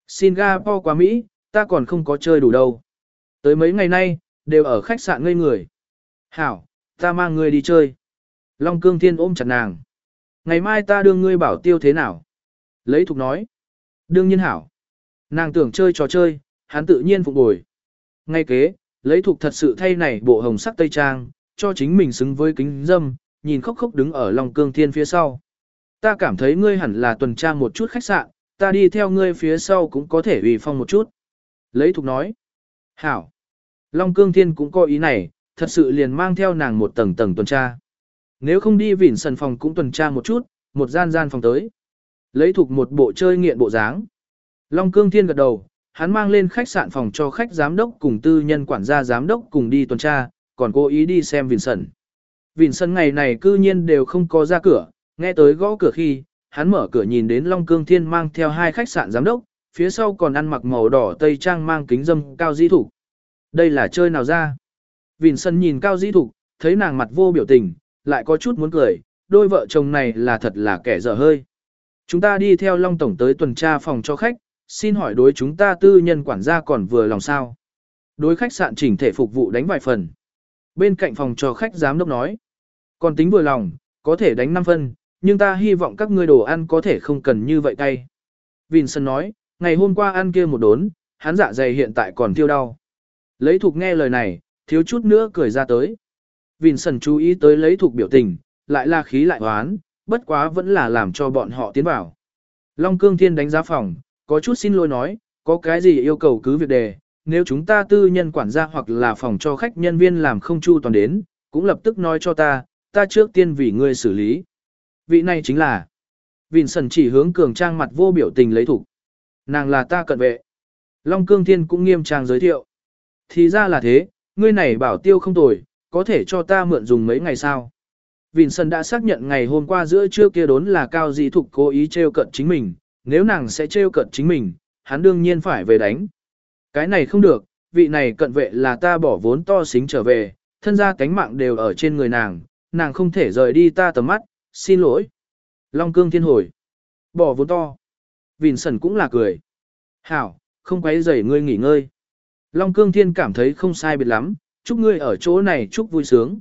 Singapore qua Mỹ, ta còn không có chơi đủ đâu. Tới mấy ngày nay, đều ở khách sạn ngây người. Hảo, ta mang ngươi đi chơi. Long Cương Thiên ôm chặt nàng. Ngày mai ta đưa ngươi bảo tiêu thế nào? Lấy thục nói. Đương nhiên hảo. Nàng tưởng chơi trò chơi, hắn tự nhiên phục bồi. Ngay kế, lấy thục thật sự thay này bộ hồng sắc tây trang, cho chính mình xứng với kính dâm, nhìn khóc khóc đứng ở Long Cương Thiên phía sau. Ta cảm thấy ngươi hẳn là tuần tra một chút khách sạn, ta đi theo ngươi phía sau cũng có thể ủy phong một chút. Lấy thục nói. Hảo. Long Cương Thiên cũng có ý này, thật sự liền mang theo nàng một tầng tầng tuần tra. Nếu không đi vỉn sân phòng cũng tuần tra một chút, một gian gian phòng tới. Lấy thuộc một bộ chơi nghiện bộ dáng. Long Cương Thiên gật đầu, hắn mang lên khách sạn phòng cho khách giám đốc cùng tư nhân quản gia giám đốc cùng đi tuần tra, còn cố ý đi xem vỉn sân. Vỉn sân ngày này cư nhiên đều không có ra cửa, nghe tới gõ cửa khi, hắn mở cửa nhìn đến Long Cương Thiên mang theo hai khách sạn giám đốc, phía sau còn ăn mặc màu đỏ tây trang mang kính dâm cao di thủ. Đây là chơi nào ra? Vincent nhìn cao di Thục, thấy nàng mặt vô biểu tình, lại có chút muốn cười, đôi vợ chồng này là thật là kẻ dở hơi. Chúng ta đi theo Long Tổng tới tuần tra phòng cho khách, xin hỏi đối chúng ta tư nhân quản gia còn vừa lòng sao. Đối khách sạn chỉnh thể phục vụ đánh vài phần. Bên cạnh phòng cho khách giám đốc nói. Còn tính vừa lòng, có thể đánh 5 phân, nhưng ta hy vọng các ngươi đồ ăn có thể không cần như vậy cay. Vincent nói, ngày hôm qua ăn kia một đốn, hắn dạ dày hiện tại còn tiêu đau. Lấy thục nghe lời này, thiếu chút nữa cười ra tới. Vincent chú ý tới lấy thuộc biểu tình, lại là khí lại hoán, bất quá vẫn là làm cho bọn họ tiến vào. Long Cương Thiên đánh giá phòng, có chút xin lỗi nói, có cái gì yêu cầu cứ việc đề, nếu chúng ta tư nhân quản gia hoặc là phòng cho khách nhân viên làm không chu toàn đến, cũng lập tức nói cho ta, ta trước tiên vì ngươi xử lý. Vị này chính là Vincent chỉ hướng cường trang mặt vô biểu tình lấy thủ. Nàng là ta cận vệ. Long Cương Thiên cũng nghiêm trang giới thiệu. Thì ra là thế, ngươi này bảo tiêu không tồi, có thể cho ta mượn dùng mấy ngày sao? Vincent đã xác nhận ngày hôm qua giữa trưa kia đốn là cao dĩ thục cố ý trêu cận chính mình, nếu nàng sẽ trêu cận chính mình, hắn đương nhiên phải về đánh. Cái này không được, vị này cận vệ là ta bỏ vốn to xính trở về, thân gia cánh mạng đều ở trên người nàng, nàng không thể rời đi ta tầm mắt, xin lỗi. Long cương thiên hồi. Bỏ vốn to. Vincent cũng là cười. Hảo, không quấy rầy ngươi nghỉ ngơi. Long cương thiên cảm thấy không sai biệt lắm, chúc ngươi ở chỗ này chúc vui sướng.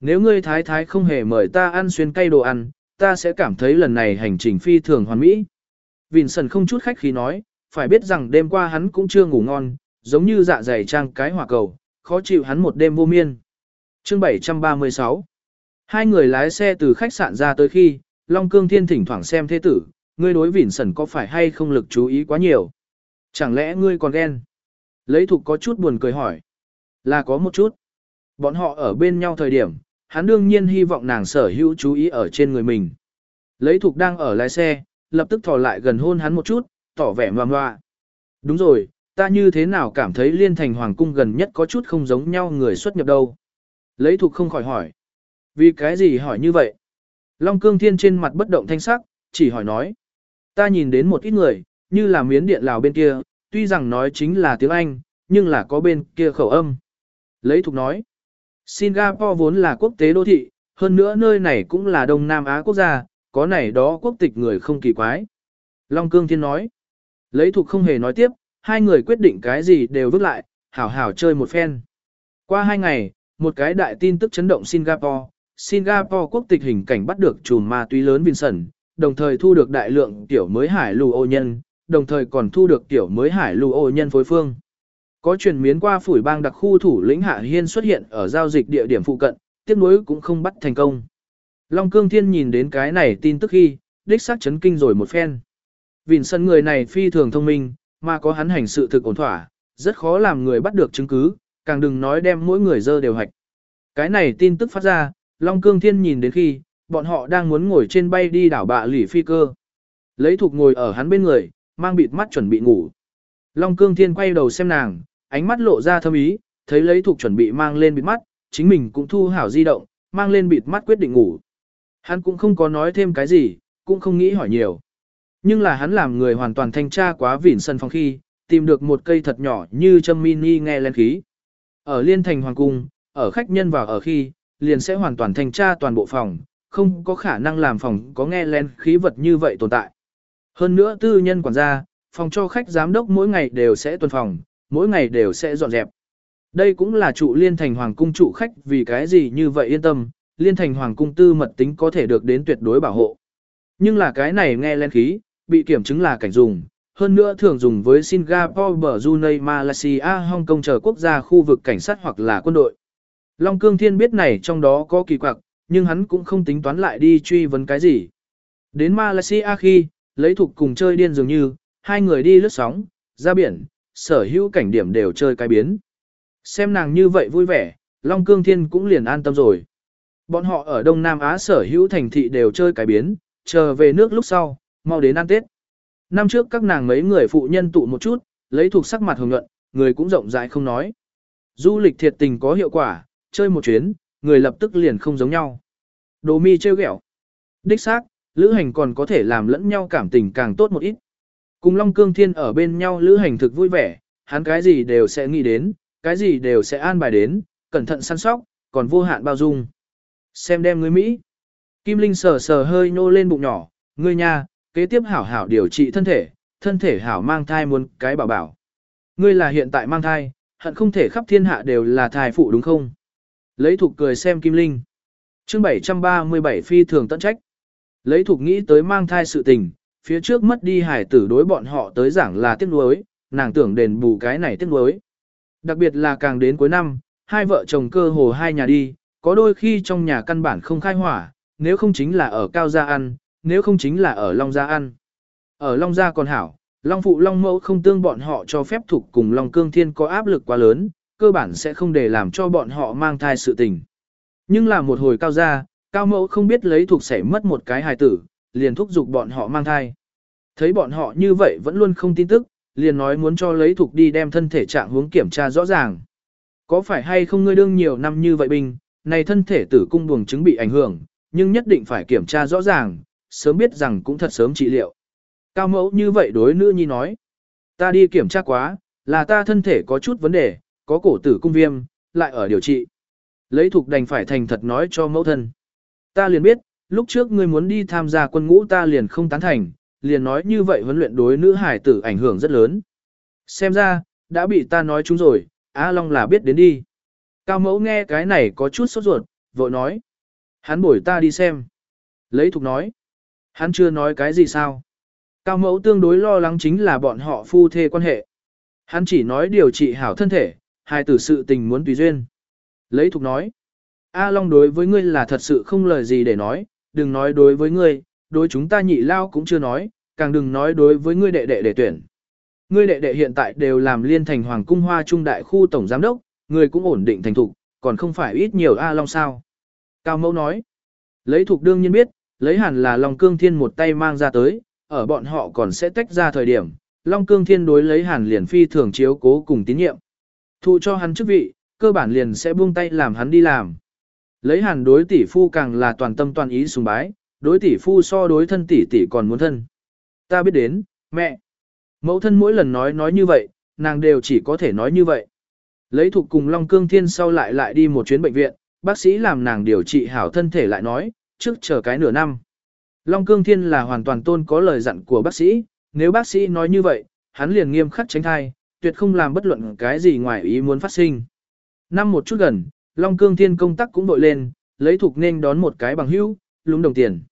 Nếu ngươi thái thái không hề mời ta ăn xuyên cây đồ ăn, ta sẽ cảm thấy lần này hành trình phi thường hoàn mỹ. Vìn không chút khách khí nói, phải biết rằng đêm qua hắn cũng chưa ngủ ngon, giống như dạ dày trang cái hỏa cầu, khó chịu hắn một đêm vô miên. Chương 736 Hai người lái xe từ khách sạn ra tới khi, Long Cương Thiên thỉnh thoảng xem thế tử, ngươi đối vỉn có phải hay không lực chú ý quá nhiều. Chẳng lẽ ngươi còn ghen? Lấy thục có chút buồn cười hỏi. Là có một chút. Bọn họ ở bên nhau thời điểm, hắn đương nhiên hy vọng nàng sở hữu chú ý ở trên người mình. Lấy thục đang ở lái xe, lập tức thò lại gần hôn hắn một chút, tỏ vẻ ngoan ngoạ. Đúng rồi, ta như thế nào cảm thấy liên thành hoàng cung gần nhất có chút không giống nhau người xuất nhập đâu. Lấy thục không khỏi hỏi. Vì cái gì hỏi như vậy? Long cương thiên trên mặt bất động thanh sắc, chỉ hỏi nói. Ta nhìn đến một ít người, như là miến điện lào bên kia, tuy rằng nói chính là tiếng Anh, nhưng là có bên kia khẩu âm. Lấy thục nói. Singapore vốn là quốc tế đô thị, hơn nữa nơi này cũng là Đông Nam Á quốc gia, có này đó quốc tịch người không kỳ quái. Long Cương Thiên nói. Lấy thuộc không hề nói tiếp, hai người quyết định cái gì đều vứt lại, hảo hảo chơi một phen. Qua hai ngày, một cái đại tin tức chấn động Singapore. Singapore quốc tịch hình cảnh bắt được chùm ma túy lớn Vincent, đồng thời thu được đại lượng tiểu mới hải lưu ô nhân, đồng thời còn thu được tiểu mới hải lưu ô nhân phối phương. Có truyền miến qua phủi bang đặc khu thủ lĩnh Hạ Hiên xuất hiện ở giao dịch địa điểm phụ cận, tiếc nuối cũng không bắt thành công. Long Cương Thiên nhìn đến cái này tin tức khi, đích xác chấn kinh rồi một phen. Vịn sân người này phi thường thông minh, mà có hắn hành sự thực ổn thỏa, rất khó làm người bắt được chứng cứ, càng đừng nói đem mỗi người dơ đều hạch. Cái này tin tức phát ra, Long Cương Thiên nhìn đến khi, bọn họ đang muốn ngồi trên bay đi đảo bạ lỉ phi cơ. Lấy thục ngồi ở hắn bên người, mang bịt mắt chuẩn bị ngủ. Long Cương Thiên quay đầu xem nàng, ánh mắt lộ ra thâm ý, thấy lấy thuộc chuẩn bị mang lên bịt mắt, chính mình cũng thu hảo di động, mang lên bịt mắt quyết định ngủ. Hắn cũng không có nói thêm cái gì, cũng không nghĩ hỏi nhiều. Nhưng là hắn làm người hoàn toàn thanh tra quá vỉn sân phòng khi, tìm được một cây thật nhỏ như châm mini nghe lên khí. Ở liên thành hoàng cung, ở khách nhân vào ở khi, liền sẽ hoàn toàn thanh tra toàn bộ phòng, không có khả năng làm phòng có nghe lên khí vật như vậy tồn tại. Hơn nữa tư nhân quản gia, phòng cho khách giám đốc mỗi ngày đều sẽ tuần phòng, mỗi ngày đều sẽ dọn dẹp. Đây cũng là trụ liên thành hoàng cung trụ khách vì cái gì như vậy yên tâm, liên thành hoàng cung tư mật tính có thể được đến tuyệt đối bảo hộ. Nhưng là cái này nghe lên khí, bị kiểm chứng là cảnh dùng, hơn nữa thường dùng với Singapore, Brunei, Malaysia, Hong Kong chờ quốc gia khu vực cảnh sát hoặc là quân đội. Long Cương Thiên biết này trong đó có kỳ quặc, nhưng hắn cũng không tính toán lại đi truy vấn cái gì. Đến Malaysia khi, lấy thuộc cùng chơi điên dường như, hai người đi lướt sóng, ra biển, sở hữu cảnh điểm đều chơi cái biến. Xem nàng như vậy vui vẻ, Long Cương Thiên cũng liền an tâm rồi. Bọn họ ở Đông Nam Á sở hữu thành thị đều chơi cái biến, chờ về nước lúc sau, mau đến ăn Tết. Năm trước các nàng mấy người phụ nhân tụ một chút, lấy thuộc sắc mặt hồng nhuận, người cũng rộng rãi không nói. Du lịch thiệt tình có hiệu quả, chơi một chuyến, người lập tức liền không giống nhau. Đồ mi trêu ghẹo. Đích xác, lữ hành còn có thể làm lẫn nhau cảm tình càng tốt một ít. Cùng Long Cương Thiên ở bên nhau lữ hành thực vui vẻ, hắn cái gì đều sẽ nghĩ đến, cái gì đều sẽ an bài đến, cẩn thận săn sóc, còn vô hạn bao dung. Xem đem người Mỹ. Kim Linh sờ sờ hơi nô lên bụng nhỏ, ngươi nha, kế tiếp hảo hảo điều trị thân thể, thân thể hảo mang thai muốn cái bảo bảo. Ngươi là hiện tại mang thai, hận không thể khắp thiên hạ đều là thai phụ đúng không? Lấy thục cười xem Kim Linh. chương 737 phi thường tận trách. Lấy thục nghĩ tới mang thai sự tình, phía trước mất đi hải tử đối bọn họ tới giảng là tiếc nuối, nàng tưởng đền bù cái này tiếc nuối. Đặc biệt là càng đến cuối năm, hai vợ chồng cơ hồ hai nhà đi, có đôi khi trong nhà căn bản không khai hỏa, nếu không chính là ở cao gia ăn, nếu không chính là ở Long Gia ăn. Ở Long Gia còn hảo, Long Phụ Long Mẫu không tương bọn họ cho phép thuộc cùng Long Cương Thiên có áp lực quá lớn, cơ bản sẽ không để làm cho bọn họ mang thai sự tình. Nhưng là một hồi cao gia, cao mẫu không biết lấy thuộc sẽ mất một cái hài tử, liền thúc giục bọn họ mang thai. Thấy bọn họ như vậy vẫn luôn không tin tức, liền nói muốn cho lấy thuộc đi đem thân thể trạng hướng kiểm tra rõ ràng. Có phải hay không ngươi đương nhiều năm như vậy bình, này thân thể tử cung buồng chứng bị ảnh hưởng, nhưng nhất định phải kiểm tra rõ ràng, sớm biết rằng cũng thật sớm trị liệu. Cao mẫu như vậy đối nữ nhi nói. Ta đi kiểm tra quá, là ta thân thể có chút vấn đề, có cổ tử cung viêm, lại ở điều trị. Lấy thuộc đành phải thành thật nói cho mẫu thân. Ta liền biết, lúc trước ngươi muốn đi tham gia quân ngũ ta liền không tán thành, liền nói như vậy huấn luyện đối nữ hải tử ảnh hưởng rất lớn. Xem ra, đã bị ta nói chúng rồi, A Long là biết đến đi. Cao mẫu nghe cái này có chút sốt ruột, vội nói. Hắn bổi ta đi xem. Lấy thục nói. Hắn chưa nói cái gì sao. Cao mẫu tương đối lo lắng chính là bọn họ phu thê quan hệ. Hắn chỉ nói điều trị hảo thân thể, hai tử sự tình muốn tùy duyên. Lấy thục nói. A Long đối với ngươi là thật sự không lời gì để nói, đừng nói đối với ngươi, đối chúng ta nhị lao cũng chưa nói, càng đừng nói đối với ngươi đệ đệ để tuyển. Ngươi đệ đệ hiện tại đều làm liên thành hoàng cung hoa trung đại khu tổng giám đốc, ngươi cũng ổn định thành thục, còn không phải ít nhiều A Long sao. Cao mẫu nói, lấy thục đương nhiên biết, lấy hẳn là Long Cương Thiên một tay mang ra tới, ở bọn họ còn sẽ tách ra thời điểm, Long Cương Thiên đối lấy hàn liền phi thường chiếu cố cùng tín nhiệm. Thụ cho hắn chức vị, cơ bản liền sẽ buông tay làm hắn đi làm. Lấy hàn đối tỷ phu càng là toàn tâm toàn ý sùng bái, đối tỷ phu so đối thân tỷ tỷ còn muốn thân. Ta biết đến, mẹ. Mẫu thân mỗi lần nói nói như vậy, nàng đều chỉ có thể nói như vậy. Lấy thuộc cùng Long Cương Thiên sau lại lại đi một chuyến bệnh viện, bác sĩ làm nàng điều trị hảo thân thể lại nói, trước chờ cái nửa năm. Long Cương Thiên là hoàn toàn tôn có lời dặn của bác sĩ, nếu bác sĩ nói như vậy, hắn liền nghiêm khắc tránh thai, tuyệt không làm bất luận cái gì ngoài ý muốn phát sinh. Năm một chút gần, Long Cương Thiên công tác cũng đội lên, lấy thuộc nên đón một cái bằng hữu, lúng đồng tiền.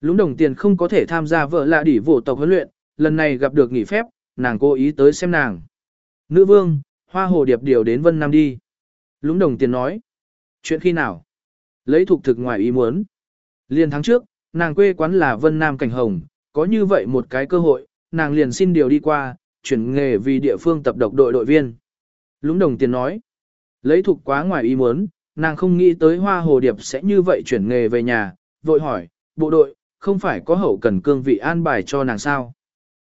Lúng đồng tiền không có thể tham gia vợ lạ đỉ vụ tộc huấn luyện, lần này gặp được nghỉ phép, nàng cố ý tới xem nàng. Nữ vương, hoa hồ điệp điều đến Vân Nam đi. Lúng đồng tiền nói. Chuyện khi nào? Lấy thuộc thực ngoài ý muốn. Liên tháng trước, nàng quê quán là Vân Nam Cảnh Hồng, có như vậy một cái cơ hội, nàng liền xin điều đi qua, chuyển nghề vì địa phương tập độc đội đội viên. Lúng đồng tiền nói, lấy thuộc quá ngoài ý muốn, nàng không nghĩ tới hoa hồ điệp sẽ như vậy chuyển nghề về nhà, vội hỏi, bộ đội, không phải có hậu cần cương vị an bài cho nàng sao?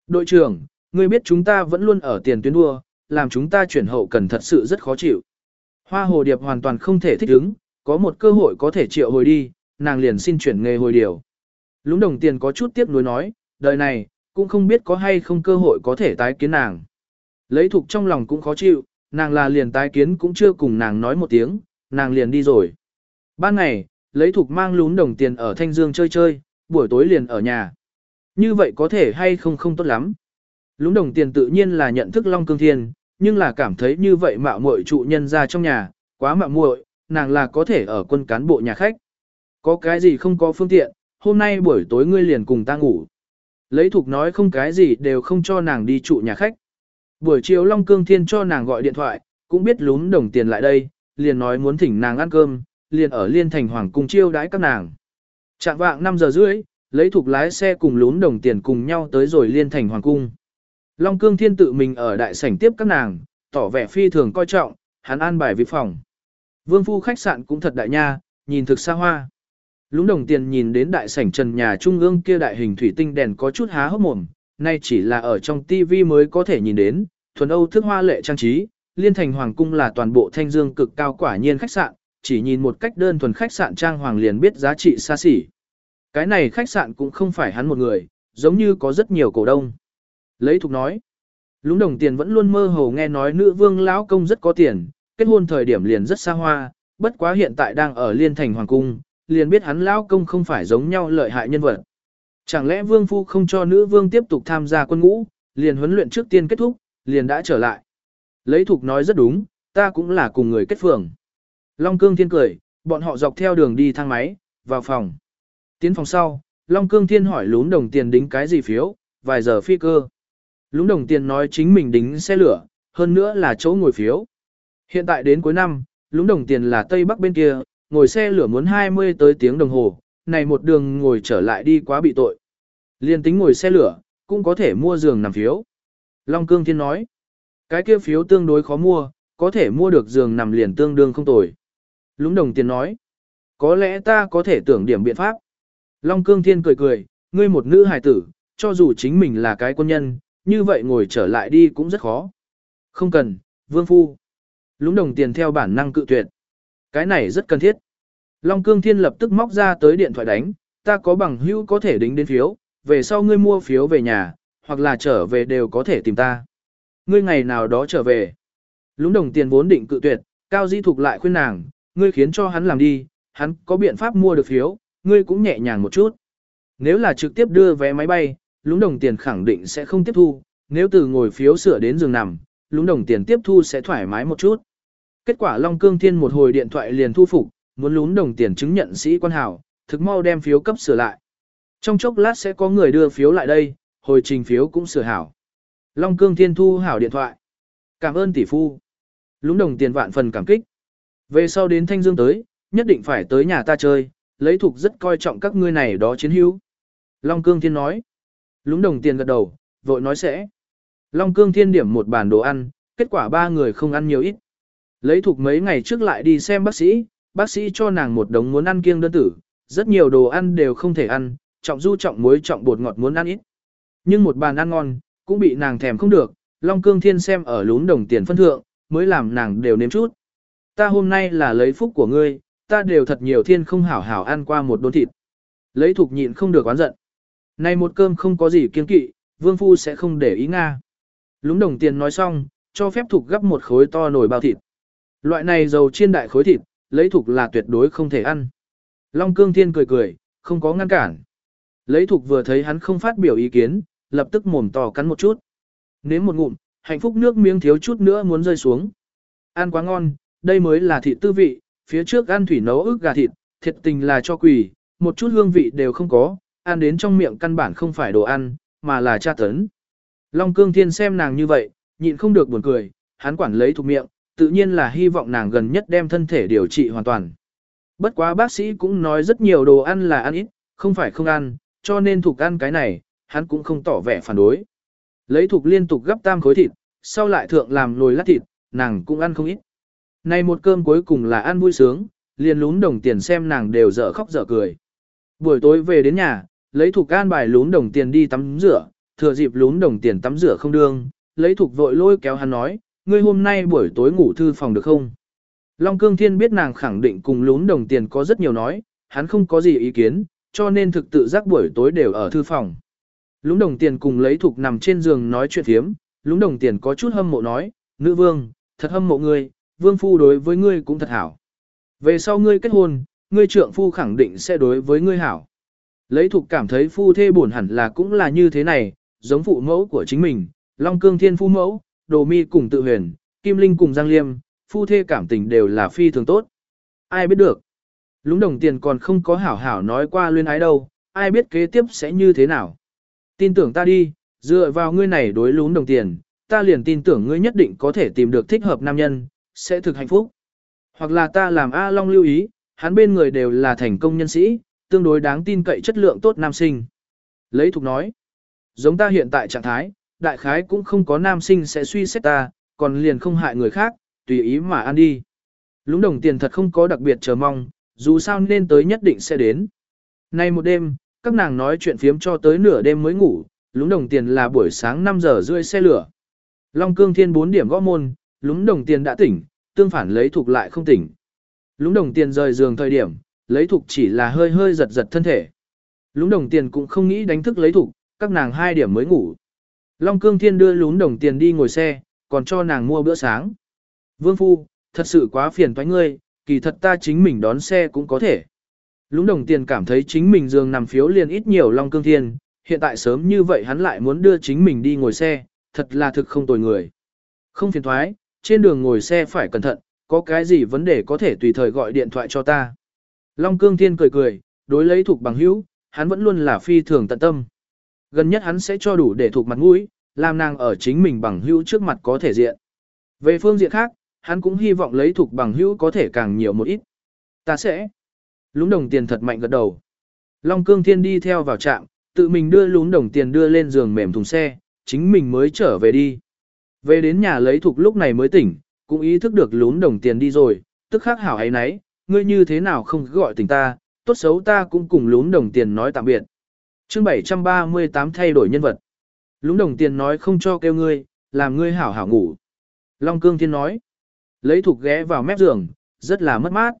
Đội trưởng, ngươi biết chúng ta vẫn luôn ở tiền tuyến đua, làm chúng ta chuyển hậu cần thật sự rất khó chịu. Hoa hồ điệp hoàn toàn không thể thích ứng, có một cơ hội có thể triệu hồi đi, nàng liền xin chuyển nghề hồi điều. Lũng đồng tiền có chút tiếc nuối nói, đời này, cũng không biết có hay không cơ hội có thể tái kiến nàng. Lấy thục trong lòng cũng khó chịu, nàng là liền tái kiến cũng chưa cùng nàng nói một tiếng, nàng liền đi rồi. Ban ngày, lấy thục mang lún đồng tiền ở Thanh Dương chơi chơi, buổi tối liền ở nhà. Như vậy có thể hay không không tốt lắm. Lún đồng tiền tự nhiên là nhận thức Long Cương Thiên, nhưng là cảm thấy như vậy mạo muội trụ nhân ra trong nhà, quá mạo muội, nàng là có thể ở quân cán bộ nhà khách. Có cái gì không có phương tiện, hôm nay buổi tối ngươi liền cùng ta ngủ. Lấy thục nói không cái gì đều không cho nàng đi trụ nhà khách. Buổi chiều Long Cương Thiên cho nàng gọi điện thoại, cũng biết lún đồng tiền lại đây, liền nói muốn thỉnh nàng ăn cơm, liền ở Liên Thành Hoàng cung chiêu đãi các nàng. Trạng vạng 5 giờ rưỡi, lấy thục lái xe cùng lún đồng tiền cùng nhau tới rồi Liên Thành Hoàng cung. Long Cương Thiên tự mình ở đại sảnh tiếp các nàng, tỏ vẻ phi thường coi trọng, hắn an bài vị phòng. Vương phu khách sạn cũng thật đại nha, nhìn thực xa hoa. Lúng đồng tiền nhìn đến đại sảnh trần nhà trung ương kia đại hình thủy tinh đèn có chút há hốc mồm, nay chỉ là ở trong TV mới có thể nhìn đến, thuần Âu thức hoa lệ trang trí, liên thành hoàng cung là toàn bộ thanh dương cực cao quả nhiên khách sạn, chỉ nhìn một cách đơn thuần khách sạn trang hoàng liền biết giá trị xa xỉ. Cái này khách sạn cũng không phải hắn một người, giống như có rất nhiều cổ đông. Lấy thục nói, lúng đồng tiền vẫn luôn mơ hồ nghe nói nữ vương lão công rất có tiền, kết hôn thời điểm liền rất xa hoa, bất quá hiện tại đang ở liên thành hoàng cung, liền biết hắn lão công không phải giống nhau lợi hại nhân vật. Chẳng lẽ vương phu không cho nữ vương tiếp tục tham gia quân ngũ, liền huấn luyện trước tiên kết thúc, liền đã trở lại. Lấy thục nói rất đúng, ta cũng là cùng người kết phường. Long cương thiên cười, bọn họ dọc theo đường đi thang máy, vào phòng. Tiến phòng sau, Long cương thiên hỏi lún đồng tiền đính cái gì phiếu, vài giờ phi cơ. Lún đồng tiền nói chính mình đính xe lửa, hơn nữa là chỗ ngồi phiếu. Hiện tại đến cuối năm, lún đồng tiền là Tây Bắc bên kia, ngồi xe lửa muốn 20 tới tiếng đồng hồ, này một đường ngồi trở lại đi quá bị tội. Liên tính ngồi xe lửa, cũng có thể mua giường nằm phiếu. Long Cương Thiên nói, cái kia phiếu tương đối khó mua, có thể mua được giường nằm liền tương đương không tồi. Lũng đồng tiền nói, có lẽ ta có thể tưởng điểm biện pháp. Long Cương Thiên cười cười, ngươi một nữ hài tử, cho dù chính mình là cái quân nhân, như vậy ngồi trở lại đi cũng rất khó. Không cần, vương phu. Lũng đồng tiền theo bản năng cự tuyệt. Cái này rất cần thiết. Long Cương Thiên lập tức móc ra tới điện thoại đánh, ta có bằng hữu có thể đính đến phiếu, về sau ngươi mua phiếu về nhà, hoặc là trở về đều có thể tìm ta. Ngươi ngày nào đó trở về. Lũng đồng tiền vốn định cự tuyệt, Cao Di Thục lại khuyên nàng, ngươi khiến cho hắn làm đi, hắn có biện pháp mua được phiếu, ngươi cũng nhẹ nhàng một chút. Nếu là trực tiếp đưa vé máy bay, lũng đồng tiền khẳng định sẽ không tiếp thu, nếu từ ngồi phiếu sửa đến giường nằm, lũng đồng tiền tiếp thu sẽ thoải mái một chút. Kết quả Long Cương Thiên một hồi điện thoại liền thu phục, muốn lún đồng tiền chứng nhận sĩ quan hảo, thực mau đem phiếu cấp sửa lại. Trong chốc lát sẽ có người đưa phiếu lại đây, hồi trình phiếu cũng sửa hảo. Long Cương Thiên thu hảo điện thoại. Cảm ơn tỷ phu. Lún đồng tiền vạn phần cảm kích. Về sau đến Thanh Dương tới, nhất định phải tới nhà ta chơi, lấy thuộc rất coi trọng các ngươi này đó chiến hữu. Long Cương Thiên nói. Lúng đồng tiền gật đầu, vội nói sẽ. Long Cương Thiên điểm một bàn đồ ăn, kết quả ba người không ăn nhiều ít. Lấy thuộc mấy ngày trước lại đi xem bác sĩ, bác sĩ cho nàng một đống muốn ăn kiêng đơn tử, rất nhiều đồ ăn đều không thể ăn, trọng du trọng muối trọng bột ngọt muốn ăn ít. Nhưng một bàn ăn ngon, cũng bị nàng thèm không được, Long Cương Thiên xem ở lún đồng tiền phân thượng, mới làm nàng đều nếm chút. Ta hôm nay là lấy phúc của ngươi, ta đều thật nhiều thiên không hảo hảo ăn qua một đốn thịt. Lấy thục nhịn không được oán giận. Này một cơm không có gì kiên kỵ, vương phu sẽ không để ý Nga. Lúng đồng tiền nói xong, cho phép thục gấp một khối to nồi bao thịt. Loại này dầu chiên đại khối thịt, lấy thục là tuyệt đối không thể ăn. Long cương thiên cười cười, không có ngăn cản. Lấy thục vừa thấy hắn không phát biểu ý kiến, lập tức mồm to cắn một chút. Nếm một ngụm, hạnh phúc nước miếng thiếu chút nữa muốn rơi xuống. Ăn quá ngon, đây mới là thịt tư vị, phía trước ăn thủy nấu ức gà thịt, thiệt tình là cho quỷ, một chút hương vị đều không có, ăn đến trong miệng căn bản không phải đồ ăn, mà là tra tấn. Long cương thiên xem nàng như vậy, nhịn không được buồn cười, hắn quản lấy thuộc miệng, tự nhiên là hy vọng nàng gần nhất đem thân thể điều trị hoàn toàn. Bất quá bác sĩ cũng nói rất nhiều đồ ăn là ăn ít, không phải không ăn, cho nên thuộc ăn cái này, hắn cũng không tỏ vẻ phản đối. Lấy thuộc liên tục gấp tam khối thịt, sau lại thượng làm nồi lát thịt, nàng cũng ăn không ít. Này một cơm cuối cùng là ăn vui sướng, liền lún đồng tiền xem nàng đều dở khóc dở cười. Buổi tối về đến nhà, lấy thuộc can bài lún đồng tiền đi tắm rửa, thừa dịp lún đồng tiền tắm rửa không đương, lấy thuộc vội lôi kéo hắn nói, ngươi hôm nay buổi tối ngủ thư phòng được không? Long Cương Thiên biết nàng khẳng định cùng lún đồng tiền có rất nhiều nói, hắn không có gì ý kiến, cho nên thực tự giác buổi tối đều ở thư phòng. Lúng đồng tiền cùng lấy thục nằm trên giường nói chuyện thiếm, lúng đồng tiền có chút hâm mộ nói, nữ vương, thật hâm mộ ngươi, vương phu đối với ngươi cũng thật hảo. Về sau ngươi kết hôn, ngươi trượng phu khẳng định sẽ đối với ngươi hảo. Lấy thục cảm thấy phu thê buồn hẳn là cũng là như thế này, giống phụ mẫu của chính mình, Long Cương Thiên phu mẫu, Đồ Mi cùng Tự Huyền, Kim Linh cùng Giang Liêm, phu thê cảm tình đều là phi thường tốt. Ai biết được. Lúng đồng tiền còn không có hảo hảo nói qua luyên ái đâu, ai biết kế tiếp sẽ như thế nào. Tin tưởng ta đi, dựa vào ngươi này đối lúng đồng tiền, ta liền tin tưởng ngươi nhất định có thể tìm được thích hợp nam nhân, sẽ thực hạnh phúc. Hoặc là ta làm A Long lưu ý, hắn bên người đều là thành công nhân sĩ, tương đối đáng tin cậy chất lượng tốt nam sinh. Lấy thục nói, giống ta hiện tại trạng thái, đại khái cũng không có nam sinh sẽ suy xét ta, còn liền không hại người khác, tùy ý mà ăn đi. Lũng đồng tiền thật không có đặc biệt chờ mong, dù sao nên tới nhất định sẽ đến. Nay một đêm, các nàng nói chuyện phiếm cho tới nửa đêm mới ngủ, lúng đồng tiền là buổi sáng 5 giờ rưỡi xe lửa. Long cương thiên 4 điểm gõ môn, lúng đồng tiền đã tỉnh, tương phản lấy thuộc lại không tỉnh. Lúng đồng tiền rời giường thời điểm, lấy thuộc chỉ là hơi hơi giật giật thân thể. Lúng đồng tiền cũng không nghĩ đánh thức lấy thuộc, các nàng hai điểm mới ngủ. Long cương thiên đưa lún đồng tiền đi ngồi xe, còn cho nàng mua bữa sáng. Vương Phu, thật sự quá phiền toái ngươi, kỳ thật ta chính mình đón xe cũng có thể. Lũng đồng tiền cảm thấy chính mình giường nằm phiếu liền ít nhiều Long Cương Thiên, hiện tại sớm như vậy hắn lại muốn đưa chính mình đi ngồi xe, thật là thực không tồi người. Không phiền thoái, trên đường ngồi xe phải cẩn thận, có cái gì vấn đề có thể tùy thời gọi điện thoại cho ta. Long Cương Thiên cười cười, đối lấy thuộc bằng hữu, hắn vẫn luôn là phi thường tận tâm. Gần nhất hắn sẽ cho đủ để thuộc mặt mũi, làm nàng ở chính mình bằng hữu trước mặt có thể diện. Về phương diện khác, hắn cũng hy vọng lấy thuộc bằng hữu có thể càng nhiều một ít. Ta sẽ. Lúng đồng tiền thật mạnh gật đầu. Long cương thiên đi theo vào trạm, tự mình đưa lún đồng tiền đưa lên giường mềm thùng xe, chính mình mới trở về đi. Về đến nhà lấy thuộc lúc này mới tỉnh, cũng ý thức được lún đồng tiền đi rồi, tức khắc hảo ấy nấy, ngươi như thế nào không gọi tỉnh ta, tốt xấu ta cũng cùng lún đồng tiền nói tạm biệt chương 738 thay đổi nhân vật. Lún đồng tiền nói không cho kêu ngươi, làm ngươi hảo hảo ngủ. Long cương thiên nói. Lấy thục ghé vào mép giường, rất là mất mát.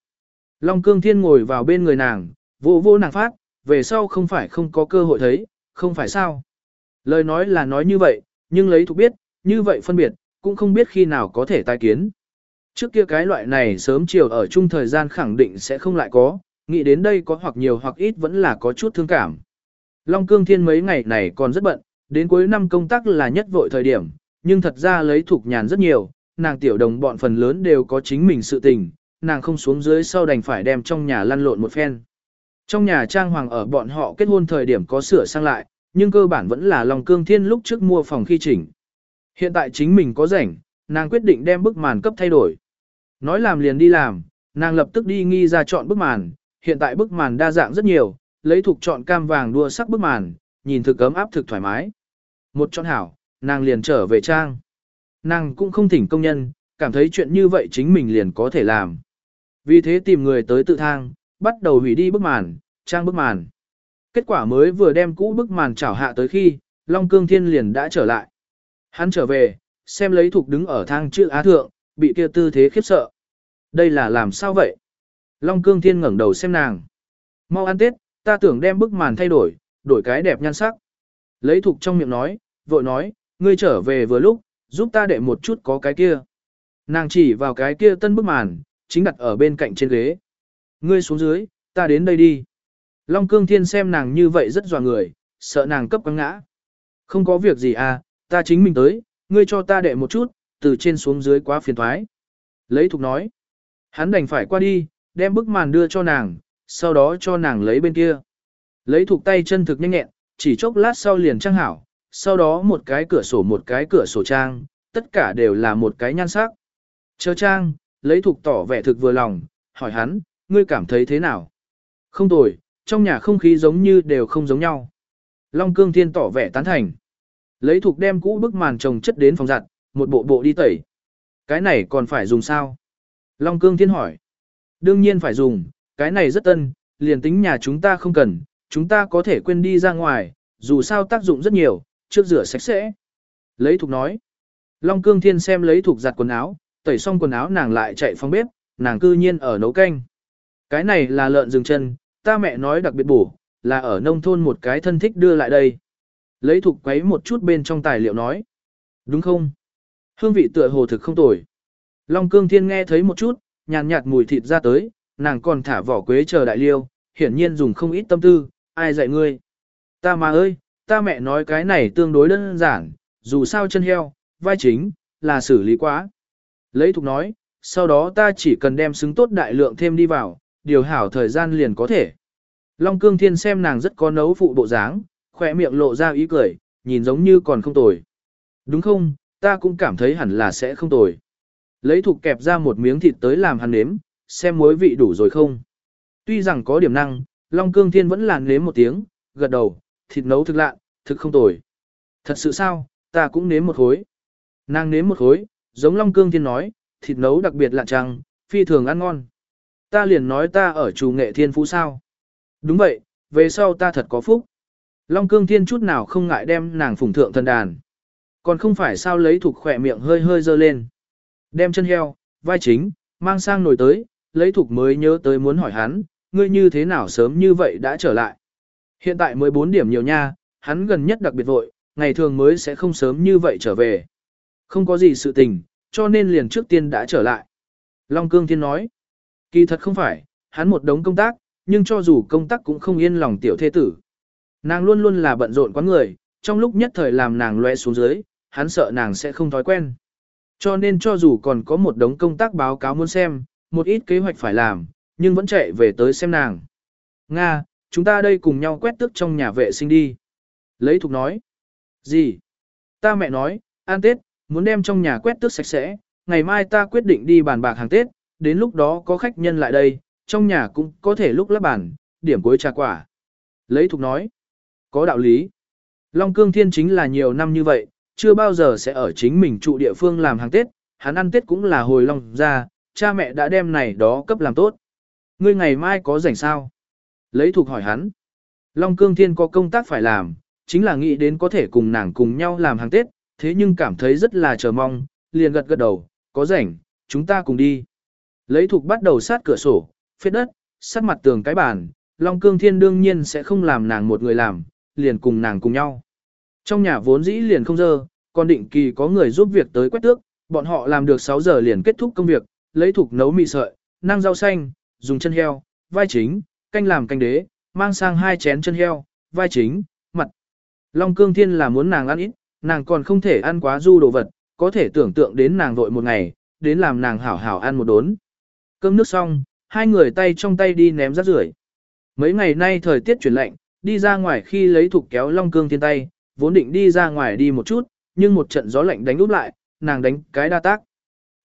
Long cương thiên ngồi vào bên người nàng, vô vô nàng phát, về sau không phải không có cơ hội thấy, không phải sao. Lời nói là nói như vậy, nhưng lấy thục biết, như vậy phân biệt, cũng không biết khi nào có thể tai kiến. Trước kia cái loại này sớm chiều ở chung thời gian khẳng định sẽ không lại có, nghĩ đến đây có hoặc nhiều hoặc ít vẫn là có chút thương cảm. Long Cương Thiên mấy ngày này còn rất bận, đến cuối năm công tác là nhất vội thời điểm, nhưng thật ra lấy thuộc nhàn rất nhiều, nàng tiểu đồng bọn phần lớn đều có chính mình sự tình, nàng không xuống dưới sau đành phải đem trong nhà lăn lộn một phen. Trong nhà trang hoàng ở bọn họ kết hôn thời điểm có sửa sang lại, nhưng cơ bản vẫn là Long cương thiên lúc trước mua phòng khi chỉnh. Hiện tại chính mình có rảnh, nàng quyết định đem bức màn cấp thay đổi. Nói làm liền đi làm, nàng lập tức đi nghi ra chọn bức màn, hiện tại bức màn đa dạng rất nhiều, lấy thuộc chọn cam vàng đua sắc bức màn, nhìn thực ấm áp thực thoải mái. Một chọn hảo, nàng liền trở về trang. Nàng cũng không thỉnh công nhân, cảm thấy chuyện như vậy chính mình liền có thể làm. Vì thế tìm người tới tự thang, bắt đầu hủy đi bức màn, trang bức màn. Kết quả mới vừa đem cũ bức màn chảo hạ tới khi, Long Cương Thiên liền đã trở lại. Hắn trở về, xem lấy thục đứng ở thang chữ Á Thượng, bị kia tư thế khiếp sợ. Đây là làm sao vậy? Long Cương Thiên ngẩng đầu xem nàng. Mau ăn Tết, ta tưởng đem bức màn thay đổi, đổi cái đẹp nhan sắc. Lấy thục trong miệng nói, vội nói, ngươi trở về vừa lúc, giúp ta để một chút có cái kia. Nàng chỉ vào cái kia tân bức màn, chính đặt ở bên cạnh trên ghế. Ngươi xuống dưới, ta đến đây đi. Long cương thiên xem nàng như vậy rất dò người, sợ nàng cấp quăng ngã. Không có việc gì à, ta chính mình tới, ngươi cho ta đệ một chút, từ trên xuống dưới quá phiền thoái. Lấy thục nói. Hắn đành phải qua đi, đem bức màn đưa cho nàng, sau đó cho nàng lấy bên kia. Lấy thuộc tay chân thực nhanh nhẹn, chỉ chốc lát sau liền trang hảo, sau đó một cái cửa sổ một cái cửa sổ trang, tất cả đều là một cái nhan sắc. Chờ trang, lấy thuộc tỏ vẻ thực vừa lòng, hỏi hắn, ngươi cảm thấy thế nào? Không tồi, trong nhà không khí giống như đều không giống nhau. Long Cương Thiên tỏ vẻ tán thành. Lấy thuộc đem cũ bức màn trồng chất đến phòng giặt, một bộ bộ đi tẩy. Cái này còn phải dùng sao? Long Cương Thiên hỏi. Đương nhiên phải dùng, cái này rất tân, liền tính nhà chúng ta không cần, chúng ta có thể quên đi ra ngoài, dù sao tác dụng rất nhiều, trước rửa sạch sẽ. Lấy thục nói. Long Cương Thiên xem lấy thục giặt quần áo, tẩy xong quần áo nàng lại chạy phòng bếp, nàng cư nhiên ở nấu canh. Cái này là lợn rừng chân, ta mẹ nói đặc biệt bổ, là ở nông thôn một cái thân thích đưa lại đây. Lấy thục quấy một chút bên trong tài liệu nói. Đúng không? Hương vị tựa hồ thực không tồi. Long cương thiên nghe thấy một chút, nhàn nhạt mùi thịt ra tới, nàng còn thả vỏ quế chờ đại liêu, hiển nhiên dùng không ít tâm tư, ai dạy ngươi. Ta mà ơi, ta mẹ nói cái này tương đối đơn giản, dù sao chân heo, vai chính, là xử lý quá. Lấy thục nói, sau đó ta chỉ cần đem xứng tốt đại lượng thêm đi vào, điều hảo thời gian liền có thể. Long cương thiên xem nàng rất có nấu phụ bộ dáng, khỏe miệng lộ ra ý cười, nhìn giống như còn không tồi. Đúng không, ta cũng cảm thấy hẳn là sẽ không tồi. Lấy thục kẹp ra một miếng thịt tới làm hắn nếm, xem muối vị đủ rồi không. Tuy rằng có điểm năng, Long Cương Thiên vẫn làn nếm một tiếng, gật đầu, thịt nấu thực lạ, thực không tồi. Thật sự sao, ta cũng nếm một khối. Nàng nếm một khối, giống Long Cương Thiên nói, thịt nấu đặc biệt lạ trăng, phi thường ăn ngon. Ta liền nói ta ở chủ nghệ thiên phú sao. Đúng vậy, về sau ta thật có phúc. Long cương thiên chút nào không ngại đem nàng phủng thượng thần đàn. Còn không phải sao lấy thuộc khỏe miệng hơi hơi dơ lên. Đem chân heo, vai chính, mang sang nồi tới, lấy thuộc mới nhớ tới muốn hỏi hắn, ngươi như thế nào sớm như vậy đã trở lại. Hiện tại mới 4 điểm nhiều nha, hắn gần nhất đặc biệt vội, ngày thường mới sẽ không sớm như vậy trở về. Không có gì sự tình, cho nên liền trước tiên đã trở lại. Long Cương Thiên nói, kỳ thật không phải, hắn một đống công tác, nhưng cho dù công tác cũng không yên lòng tiểu thế tử. Nàng luôn luôn là bận rộn quá người, trong lúc nhất thời làm nàng loe xuống dưới, hắn sợ nàng sẽ không thói quen. Cho nên cho dù còn có một đống công tác báo cáo muốn xem, một ít kế hoạch phải làm, nhưng vẫn chạy về tới xem nàng. Nga, chúng ta đây cùng nhau quét tước trong nhà vệ sinh đi. Lấy thục nói. Gì? Ta mẹ nói, an Tết, muốn đem trong nhà quét tước sạch sẽ, ngày mai ta quyết định đi bàn bạc hàng Tết, đến lúc đó có khách nhân lại đây, trong nhà cũng có thể lúc lắp bàn, điểm cuối trà quả. Lấy thục nói. Có đạo lý. Long Cương Thiên chính là nhiều năm như vậy, chưa bao giờ sẽ ở chính mình trụ địa phương làm hàng Tết, hắn ăn Tết cũng là hồi Long ra, cha mẹ đã đem này đó cấp làm tốt. Ngươi ngày mai có rảnh sao? Lấy thuộc hỏi hắn. Long Cương Thiên có công tác phải làm, chính là nghĩ đến có thể cùng nàng cùng nhau làm hàng Tết, thế nhưng cảm thấy rất là chờ mong, liền gật gật đầu, có rảnh, chúng ta cùng đi. Lấy thuộc bắt đầu sát cửa sổ, phết đất, sát mặt tường cái bàn, Long Cương Thiên đương nhiên sẽ không làm nàng một người làm, liền cùng nàng cùng nhau. Trong nhà vốn dĩ liền không dơ, còn định kỳ có người giúp việc tới quét tước, bọn họ làm được 6 giờ liền kết thúc công việc, lấy thục nấu mì sợi, năng rau xanh, dùng chân heo, vai chính, canh làm canh đế, mang sang hai chén chân heo, vai chính, mặt. Long cương thiên là muốn nàng ăn ít, nàng còn không thể ăn quá du đồ vật, có thể tưởng tượng đến nàng vội một ngày, đến làm nàng hảo hảo ăn một đốn. Cơm nước xong, hai người tay trong tay đi ném rác rưởi. Mấy ngày nay thời tiết chuyển lạnh, đi ra ngoài khi lấy thục kéo Long Cương Thiên tay, vốn định đi ra ngoài đi một chút, nhưng một trận gió lạnh đánh úp lại, nàng đánh cái đa tác.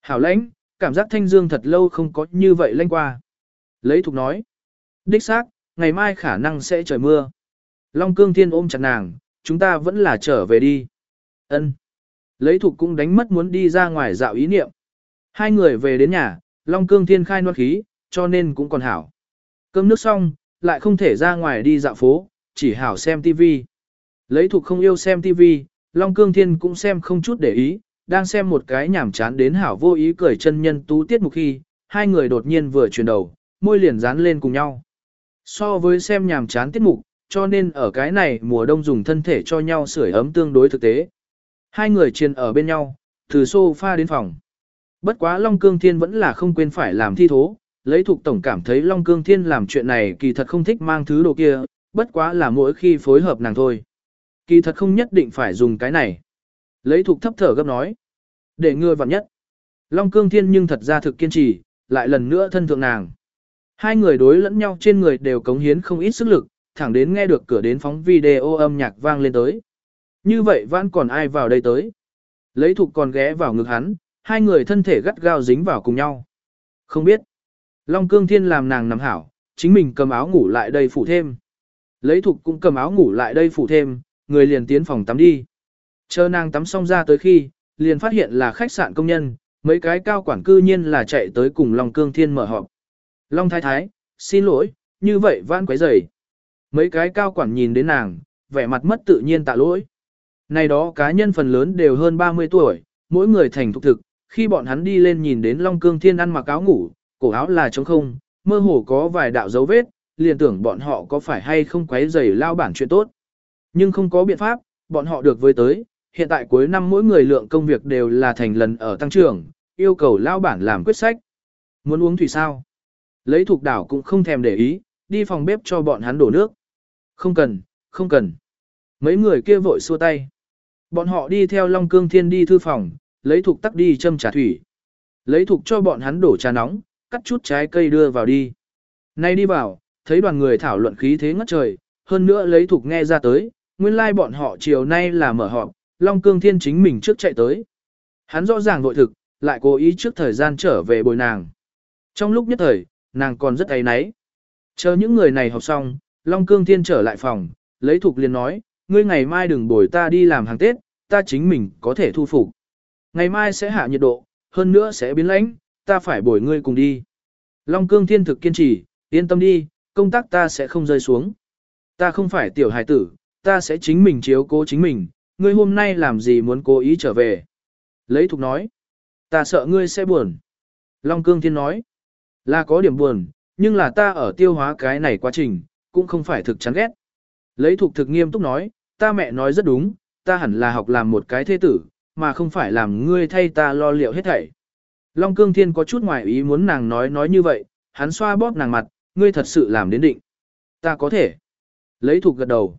Hảo lãnh, cảm giác thanh dương thật lâu không có như vậy lanh qua. Lấy thục nói, đích xác, ngày mai khả năng sẽ trời mưa. Long Cương Thiên ôm chặt nàng, chúng ta vẫn là trở về đi. Ân. Lấy thục cũng đánh mất muốn đi ra ngoài dạo ý niệm. Hai người về đến nhà, Long Cương Thiên khai nuốt khí, cho nên cũng còn hảo. Cơm nước xong, lại không thể ra ngoài đi dạo phố, chỉ hảo xem TV. Lấy thuộc không yêu xem TV, Long Cương Thiên cũng xem không chút để ý, đang xem một cái nhảm chán đến hảo vô ý cười chân nhân tú tiết mục khi, hai người đột nhiên vừa chuyển đầu, môi liền dán lên cùng nhau. So với xem nhảm chán tiết mục, cho nên ở cái này mùa đông dùng thân thể cho nhau sưởi ấm tương đối thực tế. Hai người chiền ở bên nhau, từ sofa đến phòng. Bất quá Long Cương Thiên vẫn là không quên phải làm thi thố, lấy thuộc tổng cảm thấy Long Cương Thiên làm chuyện này kỳ thật không thích mang thứ đồ kia, bất quá là mỗi khi phối hợp nàng thôi. Kỳ thật không nhất định phải dùng cái này. Lấy thuộc thấp thở gấp nói. Để ngươi vặn nhất. Long Cương Thiên nhưng thật ra thực kiên trì, lại lần nữa thân thượng nàng. Hai người đối lẫn nhau trên người đều cống hiến không ít sức lực, thẳng đến nghe được cửa đến phóng video âm nhạc vang lên tới. Như vậy vẫn còn ai vào đây tới. Lấy thục còn ghé vào ngực hắn, hai người thân thể gắt gao dính vào cùng nhau. Không biết. Long cương thiên làm nàng nằm hảo, chính mình cầm áo ngủ lại đây phủ thêm. Lấy thục cũng cầm áo ngủ lại đây phủ thêm, người liền tiến phòng tắm đi. Chờ nàng tắm xong ra tới khi, liền phát hiện là khách sạn công nhân, mấy cái cao quản cư nhiên là chạy tới cùng Long Cương Thiên mở họp. Long Thái Thái, xin lỗi, như vậy vãn quấy rầy. Mấy cái cao quản nhìn đến nàng, vẻ mặt mất tự nhiên tạ lỗi. Này đó cá nhân phần lớn đều hơn 30 tuổi, mỗi người thành thục thực, khi bọn hắn đi lên nhìn đến Long Cương Thiên ăn mặc áo ngủ, cổ áo là trống không, mơ hồ có vài đạo dấu vết, liền tưởng bọn họ có phải hay không quấy rầy lao bản chuyện tốt. Nhưng không có biện pháp, bọn họ được với tới, hiện tại cuối năm mỗi người lượng công việc đều là thành lần ở tăng trưởng, yêu cầu lao bản làm quyết sách. Muốn uống thủy sao? Lấy thuộc đảo cũng không thèm để ý, đi phòng bếp cho bọn hắn đổ nước. Không cần, không cần. Mấy người kia vội xua tay. Bọn họ đi theo Long Cương Thiên đi thư phòng, lấy thuộc tắc đi châm trà thủy. Lấy thuộc cho bọn hắn đổ trà nóng, cắt chút trái cây đưa vào đi. Nay đi vào, thấy đoàn người thảo luận khí thế ngất trời, hơn nữa lấy thuộc nghe ra tới, nguyên lai like bọn họ chiều nay là mở họp, Long Cương Thiên chính mình trước chạy tới. Hắn rõ ràng vội thực, lại cố ý trước thời gian trở về bồi nàng. Trong lúc nhất thời, nàng còn rất ấy náy. Chờ những người này học xong, Long Cương Thiên trở lại phòng, lấy thục liền nói, ngươi ngày mai đừng bồi ta đi làm hàng Tết, ta chính mình có thể thu phục. Ngày mai sẽ hạ nhiệt độ, hơn nữa sẽ biến lãnh, ta phải bồi ngươi cùng đi. Long Cương Thiên thực kiên trì, yên tâm đi, công tác ta sẽ không rơi xuống. Ta không phải tiểu hài tử, ta sẽ chính mình chiếu cố chính mình, ngươi hôm nay làm gì muốn cố ý trở về. Lấy thục nói, ta sợ ngươi sẽ buồn. Long Cương Thiên nói, là có điểm buồn, nhưng là ta ở tiêu hóa cái này quá trình, cũng không phải thực chán ghét. Lấy thục thực nghiêm túc nói, ta mẹ nói rất đúng, ta hẳn là học làm một cái thế tử, mà không phải làm ngươi thay ta lo liệu hết thảy. Long Cương Thiên có chút ngoài ý muốn nàng nói nói như vậy, hắn xoa bóp nàng mặt, ngươi thật sự làm đến định. Ta có thể. Lấy thục gật đầu.